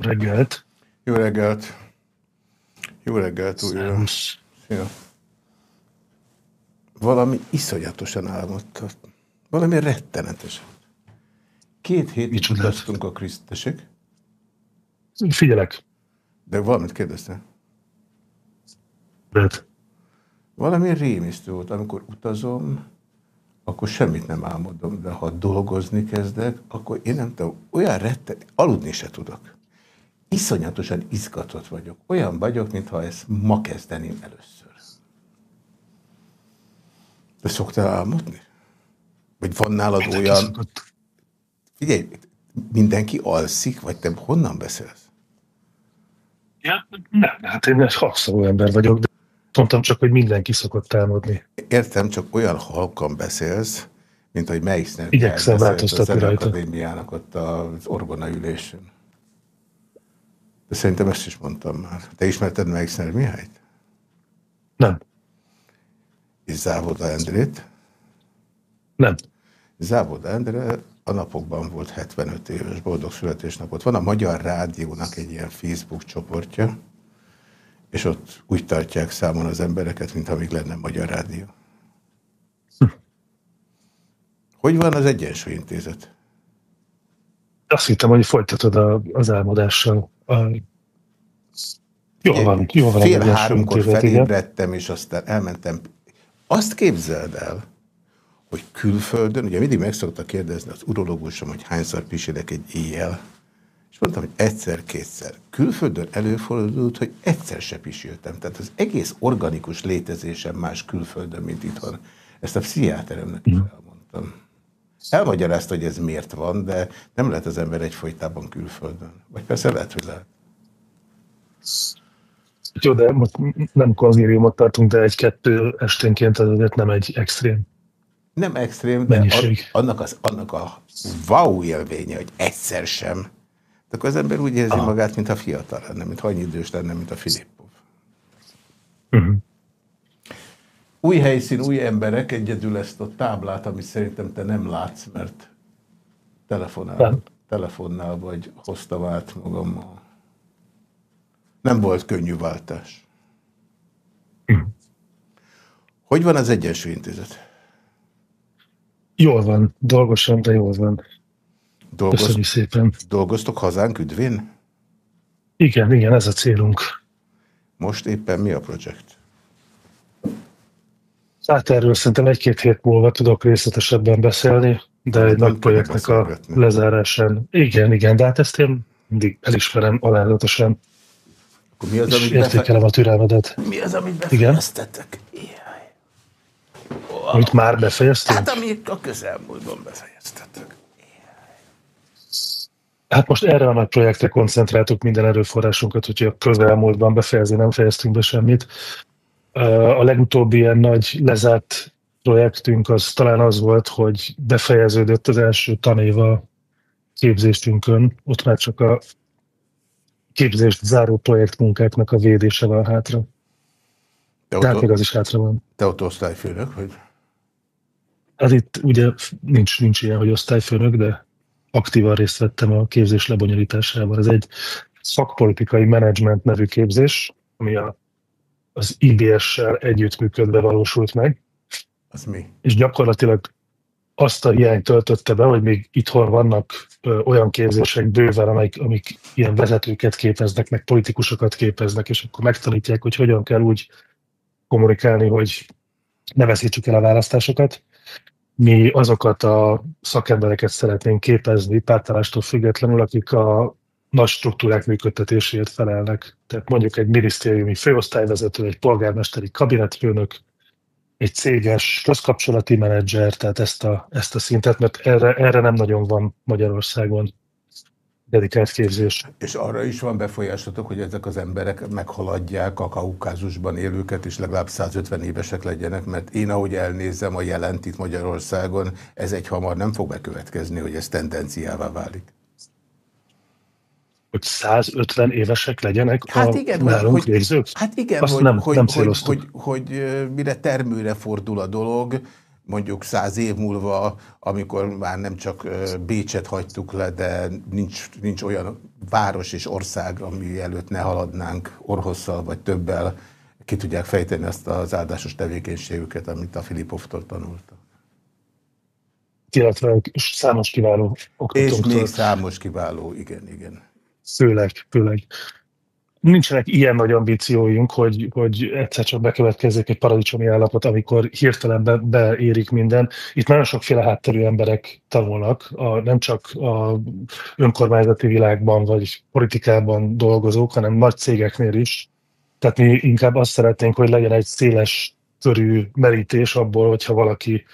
reggelt! Jó reggelt! Jó reggelt újra! Szia! Valami iszonyatosan álmodta. Valami rettenetes. Két hét utaztunk a Krisztesek. Figyelek. De valamit kérdezte. Lehet. Valami rémisztő volt. Amikor utazom, akkor semmit nem álmodom, de ha dolgozni kezdek, akkor én nem tudom, olyan retten, aludni se tudok. Iszonyatosan izgatott vagyok. Olyan vagyok, mintha ezt ma kezdeném először. De szoktál álmodni? Vagy van nálad mindenki olyan... Szokott. Figyelj, mindenki alszik, vagy te honnan beszélsz? Ja, nem, hát én egy halkszavú ember vagyok, de mondtam csak, hogy mindenki szokott álmodni. Értem, csak olyan halkan beszélsz, mint hogy Meissner Igyekszem változtatni az rajta. Akadémiának ott az orgona ülésén. De szerintem ezt is mondtam már. Te ismerted Meissner Mihályt? Nem. És Závoda Endrét? Nem. Závoda Endre a napokban volt 75 éves boldog születésnapot. Van a Magyar Rádiónak egy ilyen Facebook csoportja, és ott úgy tartják számon az embereket, mintha még lenne Magyar Rádió. Hm. Hogy van az Egyensúlyintézet? Azt hittem, hogy folytatod a, az álmodással. A... Jól van, jól van. Fél háromkor felébredtem, és aztán elmentem. Azt képzeld el, hogy külföldön, ugye mindig meg szokta kérdezni az urológusom, hogy hányszor pisilek egy éjjel, és mondtam, hogy egyszer-kétszer. Külföldön előfordult, hogy egyszer se pisiltem. Tehát az egész organikus létezésem más külföldön, mint itthon. Ezt a pszichiáteremnek is mhm. elmondtam. Elmagyarázta, hogy ez miért van, de nem lehet az ember egyfolytában külföldön. Vagy persze lehet, hogy lehet. Jó, de most nem konzíriumot tartunk, de egy-kettő esténként azért nem egy extrém. Nem extrém, de Mennyiség. annak, az, annak a wow élménye, hogy egyszer sem. De akkor az ember úgy érzi Aha. magát, mint a fiatal lenne, mint annyi idős lenne, mint a Filippov. Uh -huh. Új helyszín, új emberek, egyedül ezt a táblát, amit szerintem te nem látsz, mert telefonál, nem. telefonnál vagy hoztam át magammal. Nem volt könnyű váltás. -huh. Hogy van az Egyensúly Intézet? Jól van, dolgosan, de jól van. Dolgoz, Köszönjük szépen. Dolgoztok hazánk üdvén? Igen, igen, ez a célunk. Most éppen mi a projekt? Hát erről szerintem egy-két hét múlva tudok részletesebben beszélni, de egy nagy projektnek a lezárásán. Igen, igen, de hát ezt én mindig elismerem alázatosan. Akkor mi az, amit értékelem a türelmedet. Mi az, amit befejeztetek? Igen. Amit már befejeztünk? Hát, amit a közelmúltban befejeztetek. Hát most erre a nagy projektre koncentráltuk minden erőforrásunkat, hogy a közelmúltban befejezni, nem fejeztünk be semmit. A legutóbbi ilyen nagy lezárt projektünk az talán az volt, hogy befejeződött az első tanéva képzésünkön. Ott már csak a képzést záró projektmunkáknak a védése van hátra. De, De hát még az is hátra van. Te ott osztályfőnök, hogy? Hát itt ugye nincs, nincs ilyen, hogy osztályfőnök, de aktívan részt vettem a képzés lebonyolításában. Ez egy szakpolitikai menedzsment nevű képzés, ami a, az IBS-sel együttműködve valósult meg. Az mi? És gyakorlatilag azt a hiányt töltötte be, hogy még itthon vannak ö, olyan képzések bőven, amik, amik ilyen vezetőket képeznek, meg politikusokat képeznek, és akkor megtanítják, hogy hogyan kell úgy kommunikálni, hogy ne veszítsük el a választásokat mi azokat a szakembereket szeretnénk képezni pártállástól függetlenül, akik a nagy struktúrák működtetéséért felelnek. Tehát mondjuk egy minisztériumi főosztályvezető, egy polgármesteri kabinetfőnök, egy céges közkapcsolati menedzser, tehát ezt a, ezt a szintet, mert erre, erre nem nagyon van Magyarországon dedikált képzés. És arra is van befolyásotok, hogy ezek az emberek meghaladják a kaukázusban élőket, és legalább 150 évesek legyenek, mert én ahogy elnézem a jelent itt Magyarországon, ez egy hamar nem fog bekövetkezni, hogy ez tendenciává válik. Hogy 150 évesek legyenek hát igen, a hogy, végzők? Hát igen, Azt hogy, nem, hogy, nem hogy, hogy, hogy mire termőre fordul a dolog, mondjuk száz év múlva, amikor már nem csak Bécset hagytuk le, de nincs, nincs olyan város és ország, ami előtt ne haladnánk orhosszal vagy többel, ki tudják fejteni azt az áldásos tevékenységüket, amit a Filipovtól tanultak. Illetve számos kiváló oktatóktól. És még számos kiváló, igen, igen. Főleg, főleg nincsenek ilyen nagy ambícióink, hogy, hogy egyszer csak bekövetkezzék egy paradicsomi állapot, amikor hirtelen be, beérik minden. Itt nagyon sokféle hátterű emberek tanulnak, a, nem csak a önkormányzati világban vagy politikában dolgozók, hanem nagy cégeknél is. Tehát mi inkább azt szeretnénk, hogy legyen egy széles körű merítés abból, hogyha valaki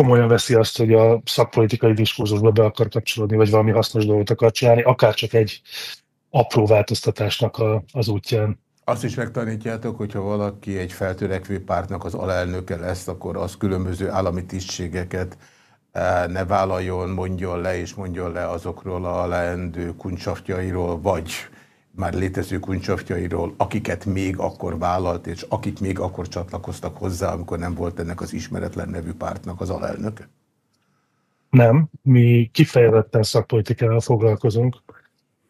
komolyan veszi azt, hogy a szakpolitikai diskurzusba be akar kapcsolódni, vagy valami hasznos dolgot akar csinálni, akár csak egy apró változtatásnak a, az útján. Azt is megtanítjátok, hogyha valaki egy feltörekvő pártnak az alelnöke lesz, akkor az különböző állami tisztségeket eh, ne vállaljon, mondjon le és mondjon le azokról a leendő kuncsaftjairól, vagy már létező kuncsaftjairól, akiket még akkor vállalt, és akik még akkor csatlakoztak hozzá, amikor nem volt ennek az ismeretlen nevű pártnak az alelnöke? Nem, mi kifejezetten szakpolitikával foglalkozunk.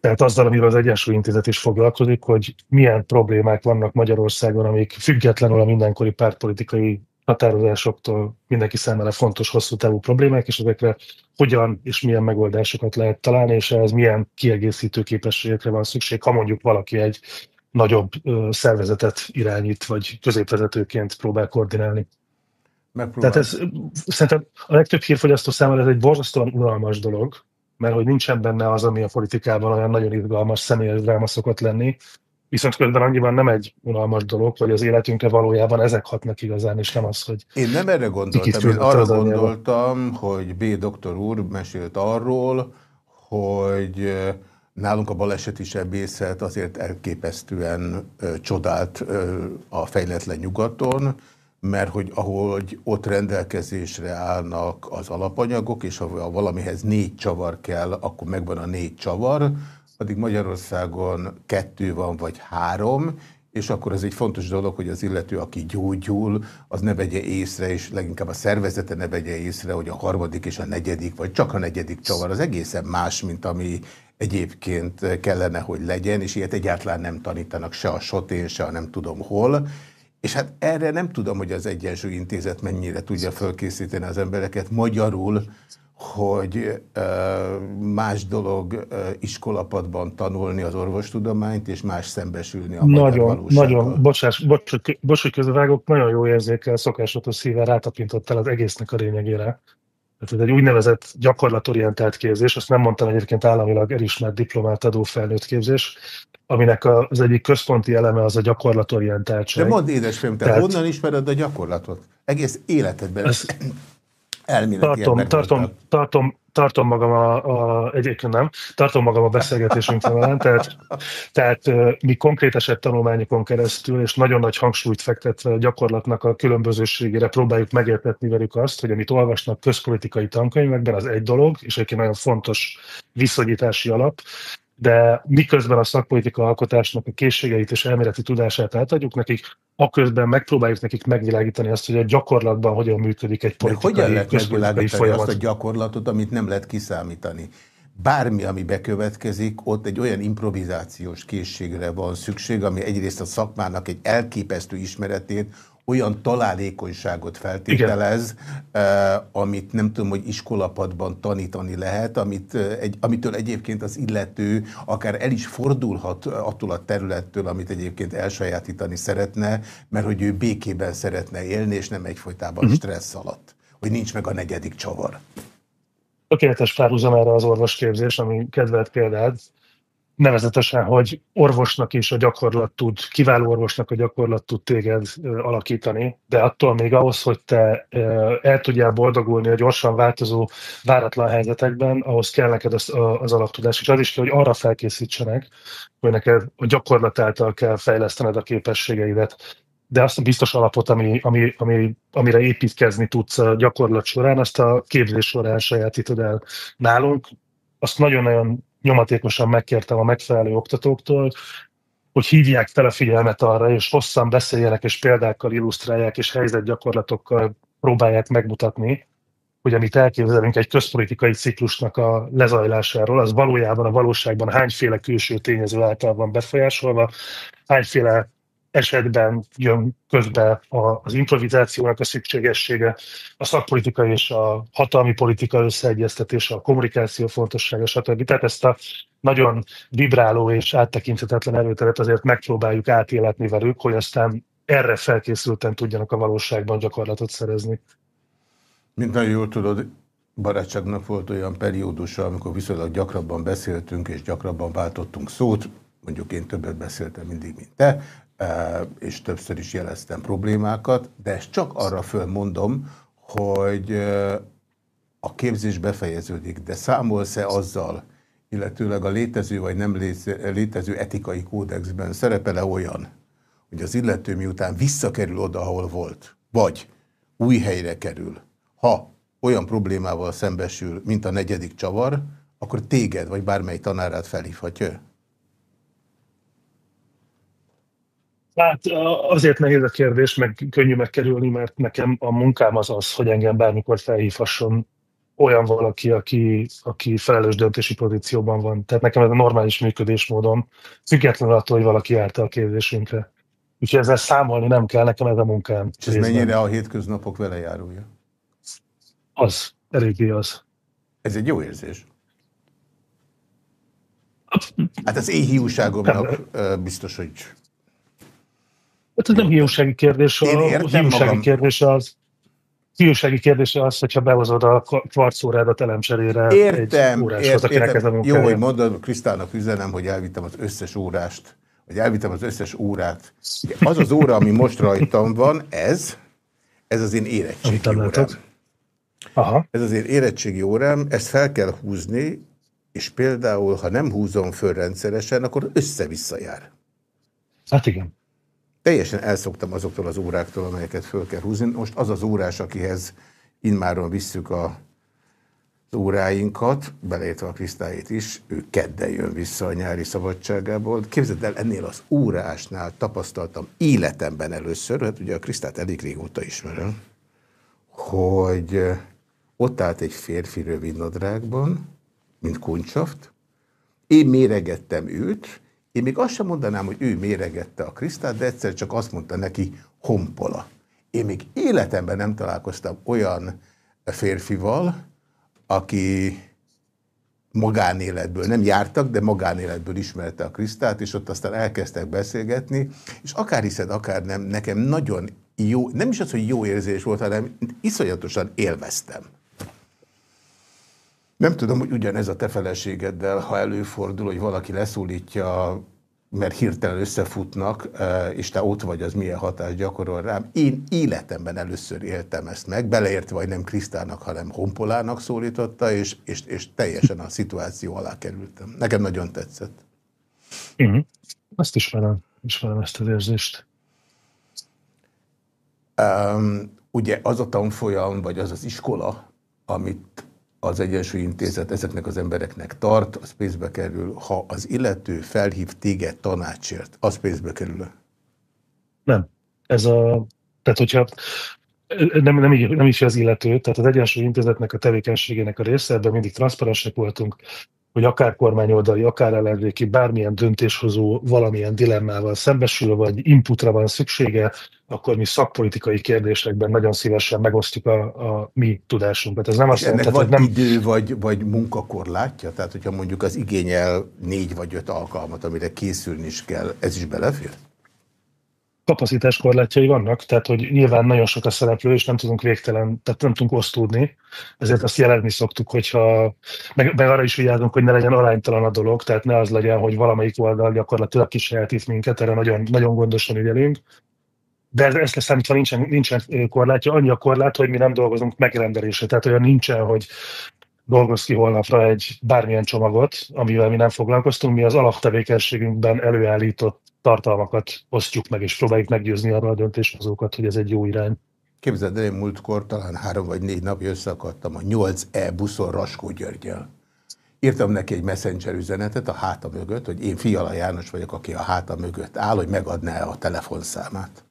Tehát azzal, amivel az Egyensúly Intézet is foglalkozik, hogy milyen problémák vannak Magyarországon, amik függetlenül a mindenkori pártpolitikai határozásoktól mindenki számára fontos, hosszú távú problémák, és ezekre hogyan és milyen megoldásokat lehet találni, és ehhez milyen kiegészítő képességekre van szükség, ha mondjuk valaki egy nagyobb szervezetet irányít, vagy középvezetőként próbál koordinálni. Tehát ez szerintem a legtöbb hírfogyasztó számára ez egy borzasztóan unalmas dolog, mert hogy nincsen benne az, ami a politikában olyan nagyon izgalmas személyes dráma szokott lenni, Viszont közben annyiban nem egy unalmas dolog, hogy az életünkre valójában ezek hatnak igazán, és nem az, hogy... Én nem erre gondoltam, én arra gondoltam, hogy B. doktor úr mesélt arról, hogy nálunk a baleseti sebészet azért elképesztően csodált a fejletlen nyugaton, mert hogy ahogy ott rendelkezésre állnak az alapanyagok, és ha valamihez négy csavar kell, akkor megvan a négy csavar, addig Magyarországon kettő van, vagy három, és akkor ez egy fontos dolog, hogy az illető, aki gyógyul, az ne vegye észre, és leginkább a szervezete ne vegye észre, hogy a harmadik és a negyedik, vagy csak a negyedik csavar az egészen más, mint ami egyébként kellene, hogy legyen, és ilyet egyáltalán nem tanítanak se a sotén, se a nem tudom hol. És hát erre nem tudom, hogy az Egyensúly Intézet mennyire tudja fölkészíteni az embereket. Magyarul hogy más dolog iskolapadban tanulni az orvostudományt, és más szembesülni a Nagyon, nagyon, bocsás, bocs, bocs, hogy közvágok, nagyon jó érzékel, szokásotos szíven rátapintottál az egésznek a lényegére. Tehát egy úgynevezett gyakorlatorientált képzés, azt nem mondtam egyébként államilag elismert diplomát adó felnőtt képzés, aminek az egyik központi eleme az a gyakorlatorientáltság. De mondd édesfiam, te Tehát... honnan ismered a gyakorlatot? Egész életedben. Ez, elméleti tartom, tartom, tartom, tartom magam a, a, egyébként nem, tartom magam a beszélgetésünk vonalán, tehát, tehát mi konkrét eset tanulmányokon keresztül, és nagyon nagy hangsúlyt fektetve a gyakorlatnak a különbözőségére próbáljuk megértetni velük azt, hogy amit olvasnak közpolitikai tankönyvekben, az egy dolog, és egyébként nagyon fontos viszonyítási alap, de miközben a szakpolitika alkotásnak a készségeit és elméleti tudását átadjuk nekik, aközben megpróbáljuk nekik megvilágítani azt, hogy a gyakorlatban hogyan működik egy politikai, De hogyan lehet megvilágítani folyamat. azt a gyakorlatot, amit nem lehet kiszámítani? Bármi, ami bekövetkezik, ott egy olyan improvizációs készségre van szükség, ami egyrészt a szakmának egy elképesztő ismeretét, olyan találékonyságot feltételez, Igen. amit nem tudom, hogy iskolapadban tanítani lehet, amit egy, amitől egyébként az illető akár el is fordulhat attól a területtől, amit egyébként elsajátítani szeretne, mert hogy ő békében szeretne élni, és nem egyfolytában uh mhm. -huh. stressz alatt, hogy nincs meg a negyedik csavar. Tökéletes párhuzam erre az orvosképzés, ami kedvelt példád, nevezetesen, hogy orvosnak is a gyakorlat tud, kiváló orvosnak a gyakorlat tud téged alakítani, de attól még ahhoz, hogy te el tudjál boldogulni a gyorsan változó, váratlan helyzetekben, ahhoz kell neked az, az alaptudás, és az is kell, hogy arra felkészítsenek, hogy neked a gyakorlat által kell fejlesztened a képességeidet. De azt a biztos alapot, ami, ami, ami, amire építkezni tudsz a gyakorlat során, azt a képzés során sajátítod el nálunk. Azt nagyon-nagyon nyomatékosan megkértem a megfelelő oktatóktól, hogy hívják fel a figyelmet arra, és hosszan beszéljenek, és példákkal illusztrálják, és helyzetgyakorlatokkal próbálják megmutatni, hogy amit elképzelünk egy közpolitikai ciklusnak a lezajlásáról, az valójában a valóságban hányféle külső tényező által van befolyásolva, hányféle esetben jön közbe az improvizációnak a szükségessége, a szakpolitika és a hatalmi politika összeegyeztetése, a kommunikáció fontossága, stb. Tehát ezt a nagyon vibráló és áttekinthetetlen erőteret azért megpróbáljuk átéletni velük, hogy aztán erre felkészülten tudjanak a valóságban gyakorlatot szerezni. Mint nagyon jól tudod, barátságnak volt olyan periódusa, amikor viszonylag gyakrabban beszéltünk és gyakrabban váltottunk szót, mondjuk én többet beszéltem mindig, mint te, és többször is jeleztem problémákat, de ezt csak arra fölmondom, hogy a képzés befejeződik, de számolsz-e azzal, illetőleg a létező vagy nem létező etikai kódexben szerepele olyan, hogy az illető miután visszakerül oda, ahol volt, vagy új helyre kerül, ha olyan problémával szembesül, mint a negyedik csavar, akkor téged vagy bármely tanárát felhívhatja? Hát azért nehéz a kérdés, meg könnyű megkerülni, mert nekem a munkám az az, hogy engem bármikor felhívhasson olyan valaki, aki, aki felelős döntési pozícióban van. Tehát nekem ez a normális működésmódom, függetlenül attól, hogy valaki járta a kérdésünkre. Úgyhogy ezzel számolni nem kell, nekem ez a munkám. És ez részben. mennyire a hétköznapok vele járója? Az, eléggé az. Ez egy jó érzés. Hát az én hiúságomnak biztos, hogy... Hát ez nem hiúsági kérdés, a hiúsági magam... kérdés az, hiúsági kérdés az, hogyha behozod a kvarcórádat elemcserére értem, egy óráshoz, értem, akinek ez a munkája. Jó, hogy mondod, Krisztának üzenem, hogy elvittem az összes órást, vagy elvittem az összes órát. Az az óra, ami most rajtam van, ez, ez az én érettségi órám. Aha. Ez az én érettségi órám, ezt fel kell húzni, és például, ha nem húzom föl rendszeresen, akkor össze-vissza jár. Hát igen. Teljesen elszoktam azoktól az óráktól, amelyeket föl kell húzni. Most az az órás, akihez immáron visszük a az óráinkat, beleértve a Krisztályét is, ő kedden jön vissza a nyári szabadságából. Képzeld el, ennél az órásnál tapasztaltam életemben először, hát ugye a Krisztát elég régóta ismerem, hogy ott állt egy férfi rövidnadrágban, mint kuncsaft, én méregettem őt, én még azt sem mondanám, hogy ő méregette a Krisztát, de egyszer csak azt mondta neki, hompola. Én még életemben nem találkoztam olyan férfival, aki magánéletből, nem jártak, de magánéletből ismerte a Krisztát, és ott aztán elkezdtek beszélgetni, és akár hiszed, akár nem, nekem nagyon jó, nem is az, hogy jó érzés volt, hanem iszonyatosan élveztem. Nem tudom, hogy ugyanez a te feleségeddel, ha előfordul, hogy valaki leszólítja, mert hirtelen összefutnak, e, és te ott vagy, az milyen hatást gyakorol rám. Én életemben először éltem ezt meg, beleértve, vagy nem Krisztának, hanem Honpolának szólította, és, és, és teljesen a szituáció alá kerültem. Nekem nagyon tetszett. -huh. Azt ismerem, ismerem ezt az érzést. Um, ugye az a tanfolyam, vagy az az iskola, amit az Egyensúly Intézet ezeknek az embereknek tart, az pénzbe kerül. Ha az illető felhív téged tanácsért, az pénzbe kerül -e? Nem. Ez a, tehát hogyha nem, nem, nem is az illető, tehát az Egyensúly Intézetnek a tevékenységének a része, ebben mindig transzparensek voltunk, hogy akár kormányoldali, akár ellenzéki, bármilyen döntéshozó valamilyen dilemmával szembesül, vagy inputra van szüksége, akkor mi szakpolitikai kérdésekben nagyon szívesen megosztjuk a, a mi tudásunkat. Ez nem azt jelenti, hogy nem... idő vagy, vagy munkakorlátja? Tehát, hogyha mondjuk az igényel négy vagy öt alkalmat, amire készülni is kell, ez is belefér? kapacitáskorlátjai vannak, tehát hogy nyilván nagyon sok a szereplő, és nem tudunk végtelen, tehát nem tudunk osztódni, ezért azt jelezni szoktuk, hogyha, meg, meg arra is vigyázunk, hogy ne legyen aránytalan a dolog, tehát ne az legyen, hogy valamelyik oldal gyakorlatilag kisajátít minket, erre nagyon, nagyon gondosan ügyelünk. De ez, ezt leszámítva nincsen, nincsen korlátja, annyi a korlát, hogy mi nem dolgozunk megrendelésre, tehát olyan nincsen, hogy dolgoz ki holnapra egy bármilyen csomagot, amivel mi nem foglalkoztunk, mi az alaptevékenységünkben előállított tartalmakat osztjuk meg, és próbáljuk meggyőzni arra a döntéshozókat, hogy ez egy jó irány. Képzeld el, én múltkor talán három vagy négy napja összeakadtam a 8E buszon Raskó Györgyel. Írtam neki egy messenger üzenetet a háta mögött, hogy én Fiala János vagyok, aki a háta mögött áll, hogy megadná a telefonszámát.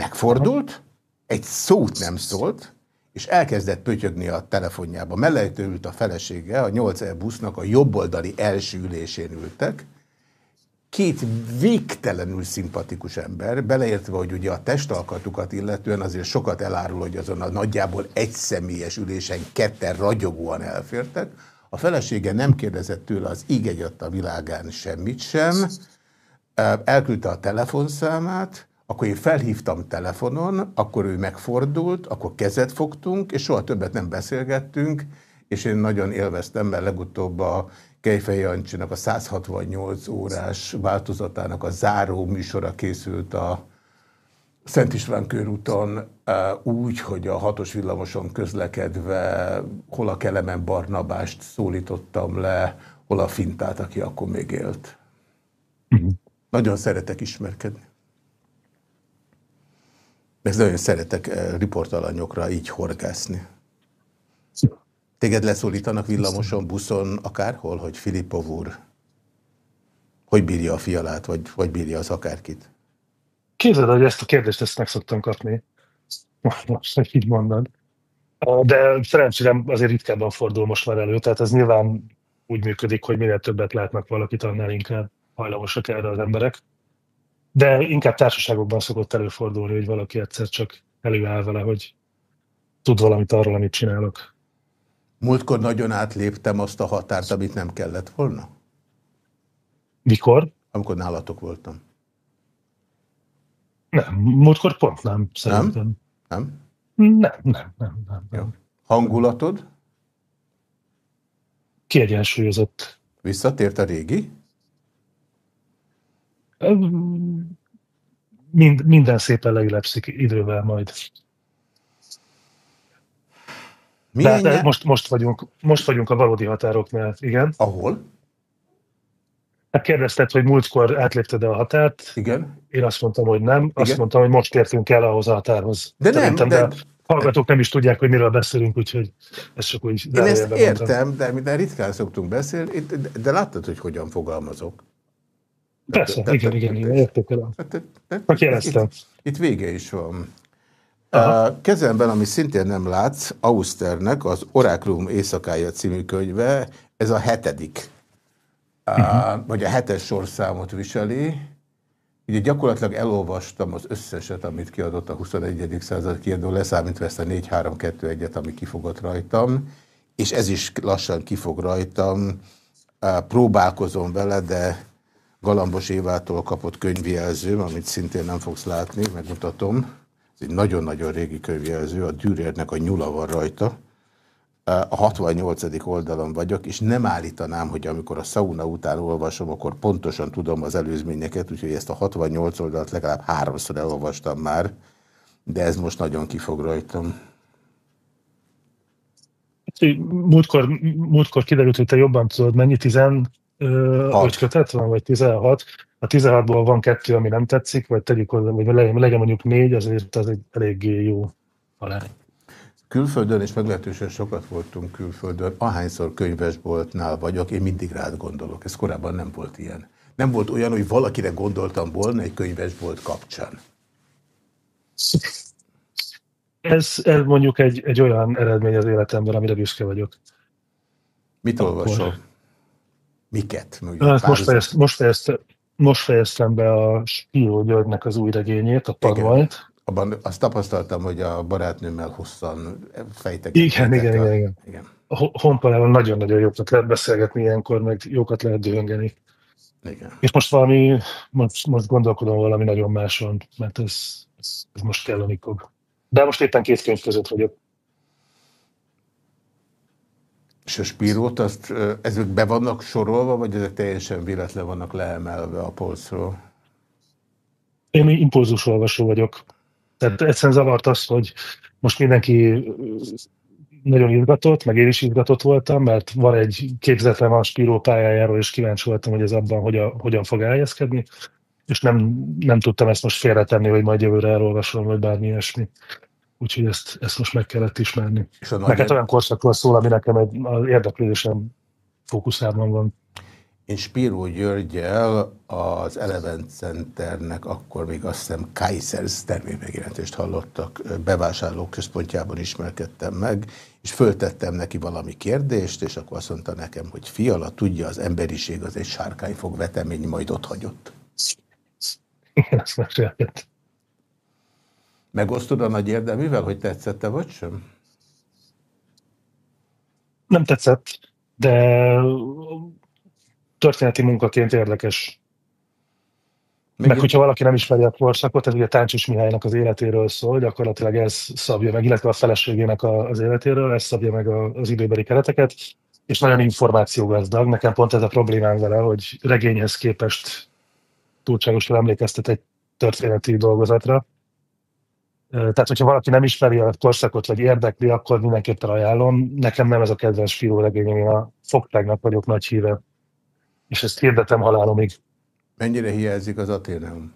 Megfordult, egy szót nem szólt, és elkezdett pötyögni a telefonjába. Mellette ült a felesége, a 8 e busznak a jobboldali első ülésén ültek, két végtelenül szimpatikus ember, beleértve, hogy ugye a testalkatukat illetően azért sokat elárul, hogy azon a nagyjából egy személyes ülésen ketten ragyogóan elfértek. A felesége nem kérdezett tőle az íg a világán semmit sem, elküldte a telefonszámát, akkor én felhívtam telefonon, akkor ő megfordult, akkor kezet fogtunk, és soha többet nem beszélgettünk, és én nagyon élveztem, mert legutóbb a Kejfej Jancsinak a 168 órás változatának a záró műsora készült a Szent István körúton úgy, hogy a hatos villamoson közlekedve hol a Kelemen Barnabást szólítottam le, hol a Fintát, aki akkor még élt. Mhm. Nagyon szeretek ismerkedni. Ez nagyon szeretek riportalanyokra így horgászni. Téged leszólítanak villamoson, buszon, akárhol, hogy Filipov úr, hogy bírja a fialát, vagy hogy bírja az akárkit? Képzeld, hogy ezt a kérdést ezt meg szoktam kapni. Most, hogy így mondod. De szerencsére azért ritkábban fordul most már elő, tehát ez nyilván úgy működik, hogy minél többet látnak valakit, annál inkább hajlamosak erre az emberek. De inkább társaságokban szokott előfordulni, hogy valaki egyszer csak előáll vele, hogy tud valamit arról, amit csinálok. Múltkor nagyon átléptem azt a határt, amit nem kellett volna? Mikor? Amikor nálatok voltam. Nem, múltkor pont nem, szerintem. Nem? Nem? Nem, nem, nem. nem, nem. Hangulatod? Kiegyensúlyozott. Visszatért a régi? Mind, minden szépen leülepszik idővel majd. Milyen de, de most, most, vagyunk, most vagyunk a valódi határoknál, igen. Ahol? Hát kérdezted, hogy múltkor átlépted-e a határt. Igen. Én azt mondtam, hogy nem. Igen. Azt mondtam, hogy most értünk el ahhoz a határhoz. De Szerintem, nem, de... de hallgatók nem is tudják, hogy miről beszélünk, úgyhogy ez csak úgy... Én ezt értem, mondtam. de minden ritkán szoktunk beszélni, de, de láttad, hogy hogyan fogalmazok. Persze, de, igen, igen, igen, értékelem. Csak jeleztem. Itt, itt vége is van. A kezemben, ami szintén nem látsz, Austernek az Oraklum éjszakája című könyve, ez a hetedik, uh -huh. vagy a hetes sorszámot viseli. Ugye gyakorlatilag elolvastam az összeset, amit kiadott a 21. század kiadó, leszámítva ezt a 4-3-2-1-et, ami kifogott rajtam, és ez is lassan kifog rajtam. Próbálkozom vele, de Galambos Évától kapott könyvjelzőm, amit szintén nem fogsz látni, megmutatom. Ez egy nagyon-nagyon régi könyvjelző, a Dürernek a nyula van rajta. A 68. oldalon vagyok, és nem állítanám, hogy amikor a sauna után olvasom, akkor pontosan tudom az előzményeket, úgyhogy ezt a 68 oldalt legalább háromszor elolvastam már, de ez most nagyon kifog rajtam. Múltkor, múltkor kiderült, hogy te jobban tudod, mennyi? 15 kötet van, vagy 16? a 16-ból van kettő, ami nem tetszik, vagy tegyük hozzá, vagy legyen, legyen mondjuk négy, azért az egy eléggé jó alány. Külföldön, és meglehetősen sokat voltunk külföldön, ahányszor könyvesboltnál vagyok, én mindig rád gondolok. Ez korábban nem volt ilyen. Nem volt olyan, hogy valakire gondoltam volna egy könyvesbolt kapcsán. Ez, ez mondjuk egy, egy olyan eredmény az életemben, amire büszke vagyok. Mit olvasol? Miket? Hát most, fejezt, most, fejezt, most fejeztem be a Spíró Györgynek az új regényét, a Padvajt. Abban azt tapasztaltam, hogy a barátnőmmel hosszan fejtek. Igen, igen, igen, igen. igen. A honpalával nagyon-nagyon jókat lehet beszélgetni ilyenkor, meg jókat lehet döngeni. Igen. És most valami, most, most gondolkodom valami nagyon máson, mert ez, ez, ez most kell, amikor. De most éppen két könyv között vagyok. És a spírót, azt, ezek be vannak sorolva, vagy ezek teljesen véletlen vannak leemelve a polcról? Én impulzus olvasó vagyok. Tehát egyszerűen zavart az, hogy most mindenki nagyon izgatott, meg én is izgatott voltam, mert van egy képzetlem a Spíró pályájáról, és kíváncsi voltam, hogy ez abban hogyan, hogyan fog elhelyezkedni, és nem, nem tudtam ezt most félretenni, hogy majd jövőre elolvasom, vagy bármi ilyesmi. Úgyhogy ezt, ezt most meg kellett ismerni. És Neked olyan korszakról szól, ami nekem egy, az érdeklődésem fókuszában van. Én Spiró Györgyel az Eleven Centernek akkor még azt hiszem Kaisers termékmegjelentést hallottak, bevásárlók központjában ismerkedtem meg, és föltettem neki valami kérdést, és akkor azt mondta nekem, hogy fiala, tudja, az emberiség az egy sárkányfog vetemény, majd ott hagyott. Igen, ezt mesélhet. Megosztod a nagy érdeművel, hogy tetszette vagy sem? Nem tetszett, de történeti munkaként érdekes. Még meg hogyha valaki nem ismeri a korszakot, ez ugye Táncsis Mihálynak az életéről szól, gyakorlatilag ez szabja meg, illetve a feleségének az életéről, ez szabja meg az időbeli kereteket, és nagyon információgazdag. Nekem pont ez a problémám vele, hogy regényhez képest túlságosan emlékeztet egy történeti dolgozatra. Tehát, hogyha valaki nem ismeri a korszakot, vagy érdekli, akkor mindenképpen ajánlom. Nekem nem ez a kedvenc fiú regényem, én a fogtágnak vagyok nagy híve és ezt hirdetem halálomig. Mennyire hiányzik az Aténeum?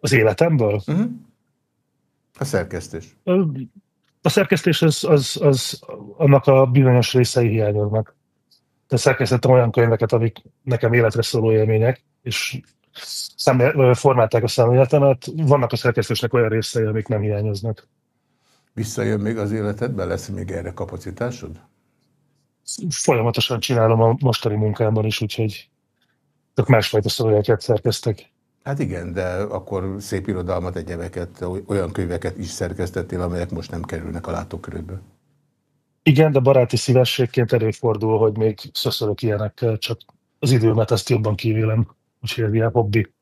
Az életemből? Uh mhm. -huh. A szerkesztés. A szerkesztés az, az, az annak a bizonyos részei hiányoznak. De szerkesztettem olyan könyveket, amik nekem életre szóló élmények, és szemlél, formálták a szemléletemet. Vannak a szerkesztésnek olyan részei, amik nem hiányoznak. Visszajön még az életedben? Lesz még erre kapacitásod? folyamatosan csinálom a mostani munkámban is, úgyhogy tök másfajta szövegeket szerkeztek. Hát igen, de akkor szép irodalmat, egyebeket, olyan könyveket is szerkesztettél, amelyek most nem kerülnek a látókörülből. Igen, de baráti szívességként előfordul, hogy még szöszörök ilyenekkel, csak az időmet ezt jobban kívülem, úgyhogy ez hobbi.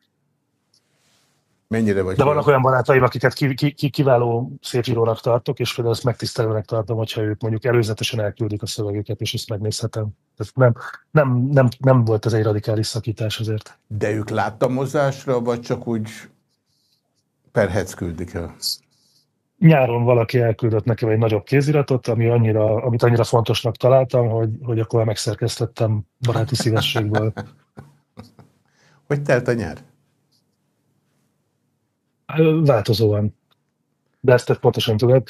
Mennyire vagy? De vannak olyan barátaim, akiket ki, ki, ki, kiváló szépírónak tartok, és például ezt megtisztelőnek tartom, hogyha ők mondjuk előzetesen elküldik a szövegüket, és ezt megnézhetem. Tehát nem, nem, nem, nem volt ez egy radikális szakítás azért. De ők láttam mozásra, vagy csak úgy perhetsz küldik el? Nyáron valaki elküldött nekem egy nagyobb kéziratot, ami annyira, amit annyira fontosnak találtam, hogy, hogy akkor megszerkesztettem baráti szívességből. hogy telt a nyár? Változóan. De ezt pontosan tudod.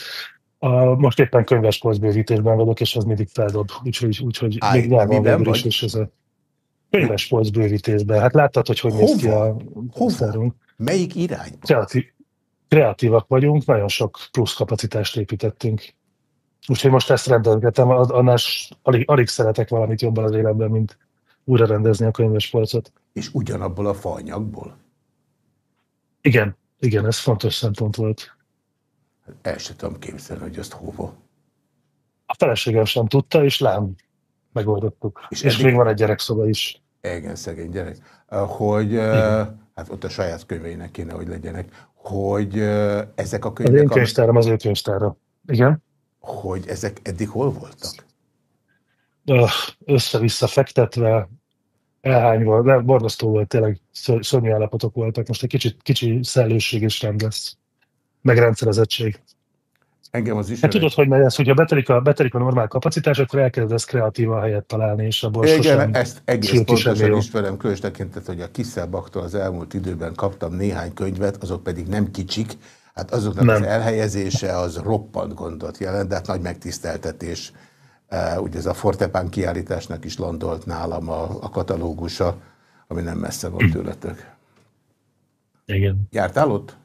A, most éppen könyves bővítésben vagyok, és az mindig feldob. Úgyhogy, úgyhogy Áj, még nyáron végül is, és ez a könyves bővítésben. Hát láttad, hogy hogy Hova? néz ki a Hova? Melyik irányba? Kreatív, kreatívak vagyunk, nagyon sok plusz kapacitást építettünk. Úgyhogy most ezt rendezgetem, annál alig, alig szeretek valamit jobban az életben, mint újra rendezni a könyves polcot. És ugyanabból a faanyagból? Igen, igen, ez fontos szempont volt. El sem tudom képzelni, hogy azt hova. A feleségem sem tudta, és lám, megoldottuk. És, és eddig... még van egy gyerekszoba is. Igen, szegény gyerek. Hogy, Igen. hát ott a saját könyveinek kéne, hogy legyenek, hogy ezek a könyvek... Az én könyvtáram az ő könyvtára. Igen. Hogy ezek eddig hol voltak? Össze-vissza fektetve, elhányva, de borzasztó volt, tényleg szörnyű állapotok voltak. Most egy kicsit kicsi szellőség és rend lesz, meg rendszerezettség. Engem az is. Hát tudod, hogy megy ez, hogyha betelik a, betelik a normál kapacitás, akkor elkezdesz kreatíva helyet találni, és abból Igen, sosem ezt egész pontosan ismerem, különös tekintet, hogy a Kiszelbaktól az elmúlt időben kaptam néhány könyvet, azok pedig nem kicsik, hát azoknak nem. az elhelyezése az roppant gondot jelent, de hát nagy megtiszteltetés ugye ez a Fortepán kiállításnak is landolt nálam a, a katalógusa, ami nem messze van tőletek. Igen. Jártál ott?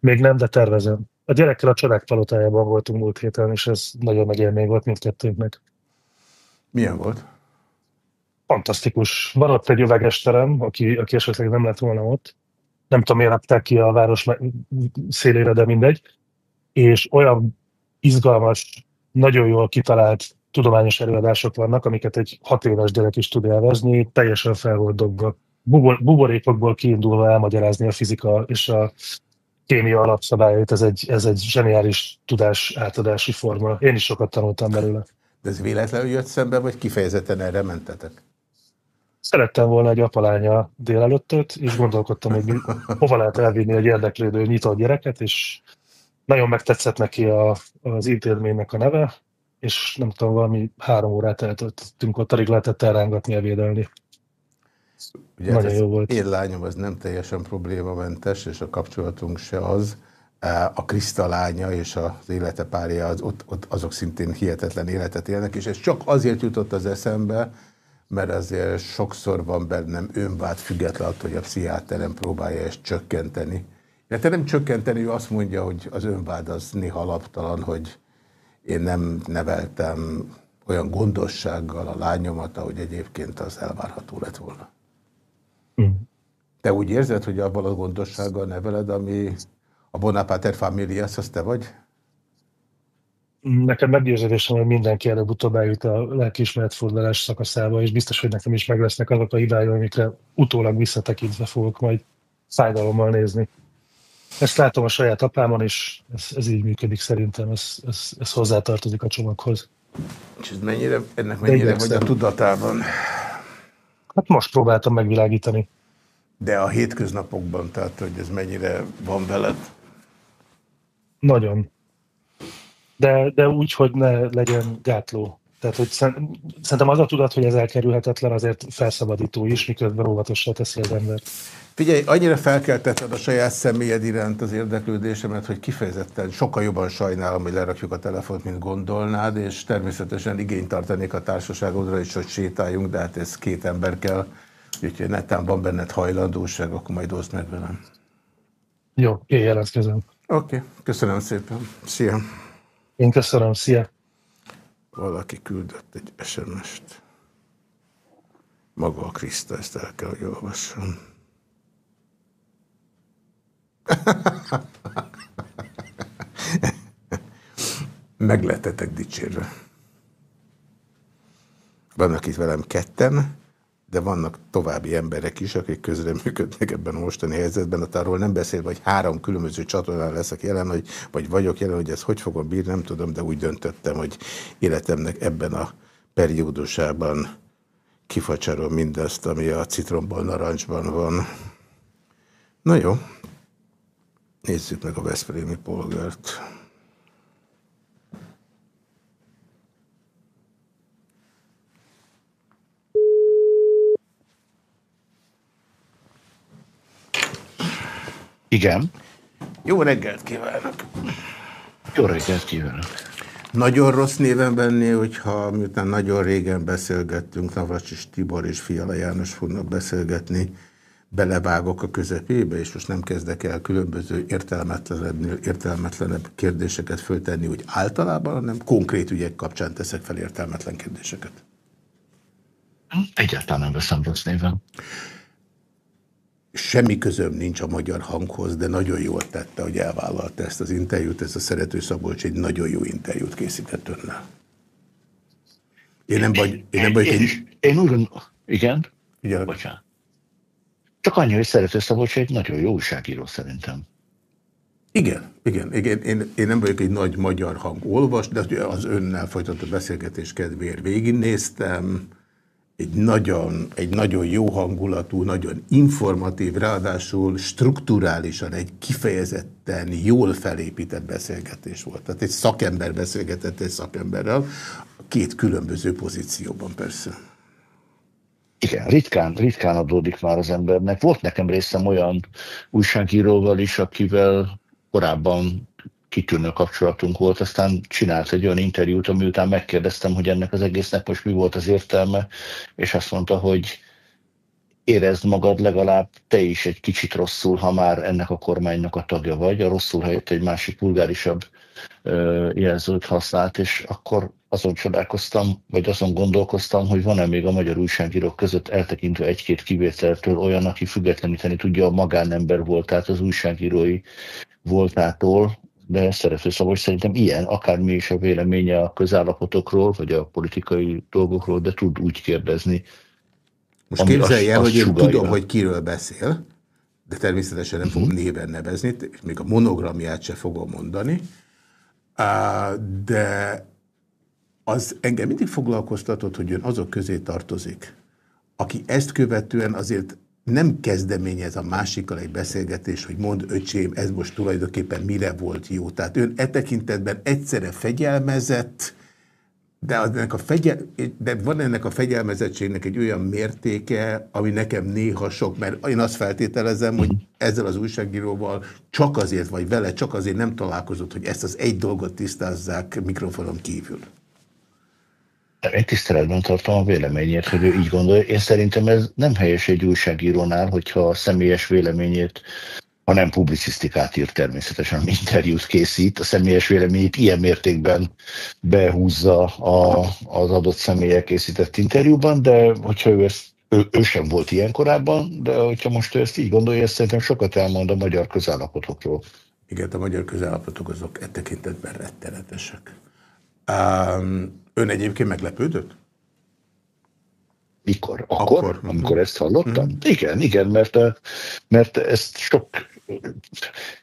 Még nem, de tervezem. A gyerekkel a csalák palotájában voltunk múlt héten, és ez nagyon nagy élmény volt mindkettőnknek. Milyen volt? Fantasztikus. Van ott egy üveges terem, aki, aki esetleg nem lett volna ott. Nem tudom, miért rakták ki a város szélére, de mindegy. És olyan izgalmas nagyon jól kitalált tudományos előadások vannak, amiket egy hat éves gyerek is tud elvezni, teljesen fel volt dobva. Bubor, buborékokból kiindulva elmagyarázni a fizika és a kémia alapszabályait, ez egy, ez egy zseniális tudás átadási forma. Én is sokat tanultam belőle. De ez véletlenül jött szembe, vagy kifejezetten erre mentetek? Szerettem volna egy apalánya délelőttöt, és gondolkodtam, hogy hova lehet elvinni egy érdeklődő, nyitott gyereket, és nagyon megtetszett neki a, az intézménynek a neve, és nem tudom, valami három órát eltöltöttünk ott, alig lehetett elrángatni, elvédelni. Ugye Nagyon jó volt. Én lányom az nem teljesen problémamentes, és a kapcsolatunk se az, a Krisztalánya és az élete párja, az, ott, ott azok szintén hihetetlen életet élnek, és ez csak azért jutott az eszembe, mert azért sokszor van bennem önvád független attól, hogy a pszichiáterem próbálja ezt csökkenteni. Te nem csökkenteni, ő azt mondja, hogy az önvád az néha alaptalan, hogy én nem neveltem olyan gondossággal a lányomat, ahogy egyébként az elvárható lett volna. Mm. Te úgy érzed, hogy abban a gondossággal neveled, ami a Bonaparte Familias, az te vagy? Nekem meggyőződésem, hogy mindenki előbb-utóbb eljut a lelkiismeret fordulás szakaszába, és biztos, hogy nekem is meg lesznek azok a hibáim, amikre utólag visszatekintve fogok majd fájdalommal nézni. Ezt látom a saját apámon is, ez, ez így működik szerintem, ez, ez, ez hozzátartozik a csomaghoz. És ez mennyire, ennek mennyire vagy a tudatában? Hát most próbáltam megvilágítani. De a hétköznapokban, tehát hogy ez mennyire van veled? Nagyon. De, de úgy, hogy ne legyen gátló. Tehát, hogy szerintem az a tudat, hogy ez elkerülhetetlen, azért felszabadító is, miközben óvatosra teszi az ember. Figyelj, annyira felkeltetted a saját személyed iránt az érdeklődésemet, hogy kifejezetten sokkal jobban sajnálom, hogy lerakjuk a telefont, mint gondolnád, és természetesen igényt tartanék a társaságodra is, hogy sétáljunk, de hát ez két ember kell, úgyhogy netán van benned hajlandóság, akkor majd oszd meg velem. Jó, én jelentkezem. Oké, okay, köszönöm szépen. Szia! Én köszönöm, szia! Valaki küldött egy SMS-t. Maga a Kriszta, ezt el kell, hogy olvassam. Megletetek dicsérve. Vannak itt velem ketten, de vannak további emberek is, akik közreműködnek ebben a mostani helyzetben, ott arról nem beszél, vagy három különböző csatornán leszek jelen, hogy, vagy vagyok jelen, hogy ezt hogy fogom bírni, nem tudom, de úgy döntöttem, hogy életemnek ebben a periódusában kifacsarol mindazt, ami a citromból, narancsban van. Na jó, nézzük meg a Veszprémi polgárt. Igen. Jó reggelt kívánok! Jó reggelt kívánok! Nagyon rossz néven venni, hogyha miután nagyon régen beszélgettünk, Navracsis Tibor és Fiala János fognak beszélgetni, belevágok a közepébe, és most nem kezdek el különböző értelmetlenebb, értelmetlenebb kérdéseket föltenni úgy általában, hanem konkrét ügyek kapcsán teszek fel értelmetlen kérdéseket. Egyáltalán nem veszem rossz néven. Semmi közöm nincs a magyar hanghoz, de nagyon jól tette, hogy elvállalta ezt az interjút. Ez a Szerető Szabolcs egy nagyon jó interjút készített önnel. Én nem vagy... Én, nem vagy én, én, én úgy gondolom... Igen? Igen. Bocsánat. Csak annyi, hogy Szerető Szabolcs egy nagyon jó újságíró szerintem. Igen, igen, igen. Én, én nem vagyok egy nagy magyar hang olvas, de az önnel folytatott beszélgetés kedvéért végignéztem egy nagyon, egy nagyon jó hangulatú, nagyon informatív, ráadásul strukturálisan egy kifejezetten jól felépített beszélgetés volt. Tehát egy szakember beszélgetett egy szakemberrel, két különböző pozícióban persze. Igen, ritkán, ritkán adódik már az embernek. Volt nekem részem olyan újságíróval is, akivel korábban kitűnő kapcsolatunk volt, aztán csinált egy olyan interjút, ami után megkérdeztem, hogy ennek az egésznek most mi volt az értelme, és azt mondta, hogy érezd magad legalább te is egy kicsit rosszul, ha már ennek a kormánynak a tagja vagy. A rosszul helyett egy másik vulgárisabb jelzőt használt, és akkor azon csodálkoztam, vagy azon gondolkoztam, hogy van-e még a magyar újságírók között eltekintve egy-két kivételtől olyan, aki függetleníteni tudja a magánember voltát az újságírói voltától, de Szerető Szabolcs szerintem ilyen, akármi is a véleménye a közállapotokról, vagy a politikai dolgokról, de tud úgy kérdezni. Most képzelje el, hogy én sugalja. tudom, hogy kiről beszél, de természetesen nem fogom uh mhm. -huh. néven nevezni, és még a monogramját se fogom mondani, de az engem mindig foglalkoztatott, hogy ön azok közé tartozik, aki ezt követően azért nem kezdeményez a másikkal egy beszélgetés, hogy mond öcsém, ez most tulajdonképpen mire volt jó. Tehát ön e tekintetben egyszerre fegyelmezett, de, ennek a fegyel, de van ennek a fegyelmezettségnek egy olyan mértéke, ami nekem néha sok, mert én azt feltételezem, hogy ezzel az újságíróval csak azért, vagy vele csak azért nem találkozott, hogy ezt az egy dolgot tisztázzák mikrofonon kívül. Én tiszteletben tartom a véleményét, hogy ő így gondolja. Én szerintem ez nem helyes egy újságírónál, hogyha a személyes véleményét ha nem publicisztikát ír természetesen, interjút készít, a személyes véleményét ilyen mértékben behúzza a, az adott személyek készített interjúban, de hogyha ő ezt ő, ő sem volt ilyen korábban, de hogyha most ő ezt így gondolja, szerintem sokat elmond a magyar közállapotokról. Igen, a magyar közállapotok azok e tekintetben rettenetesek. Um, ön egyébként meglepődött? Mikor? Akkor, Akkor amikor ezt hallottam? Mm. Igen, igen, mert, mert ezt sok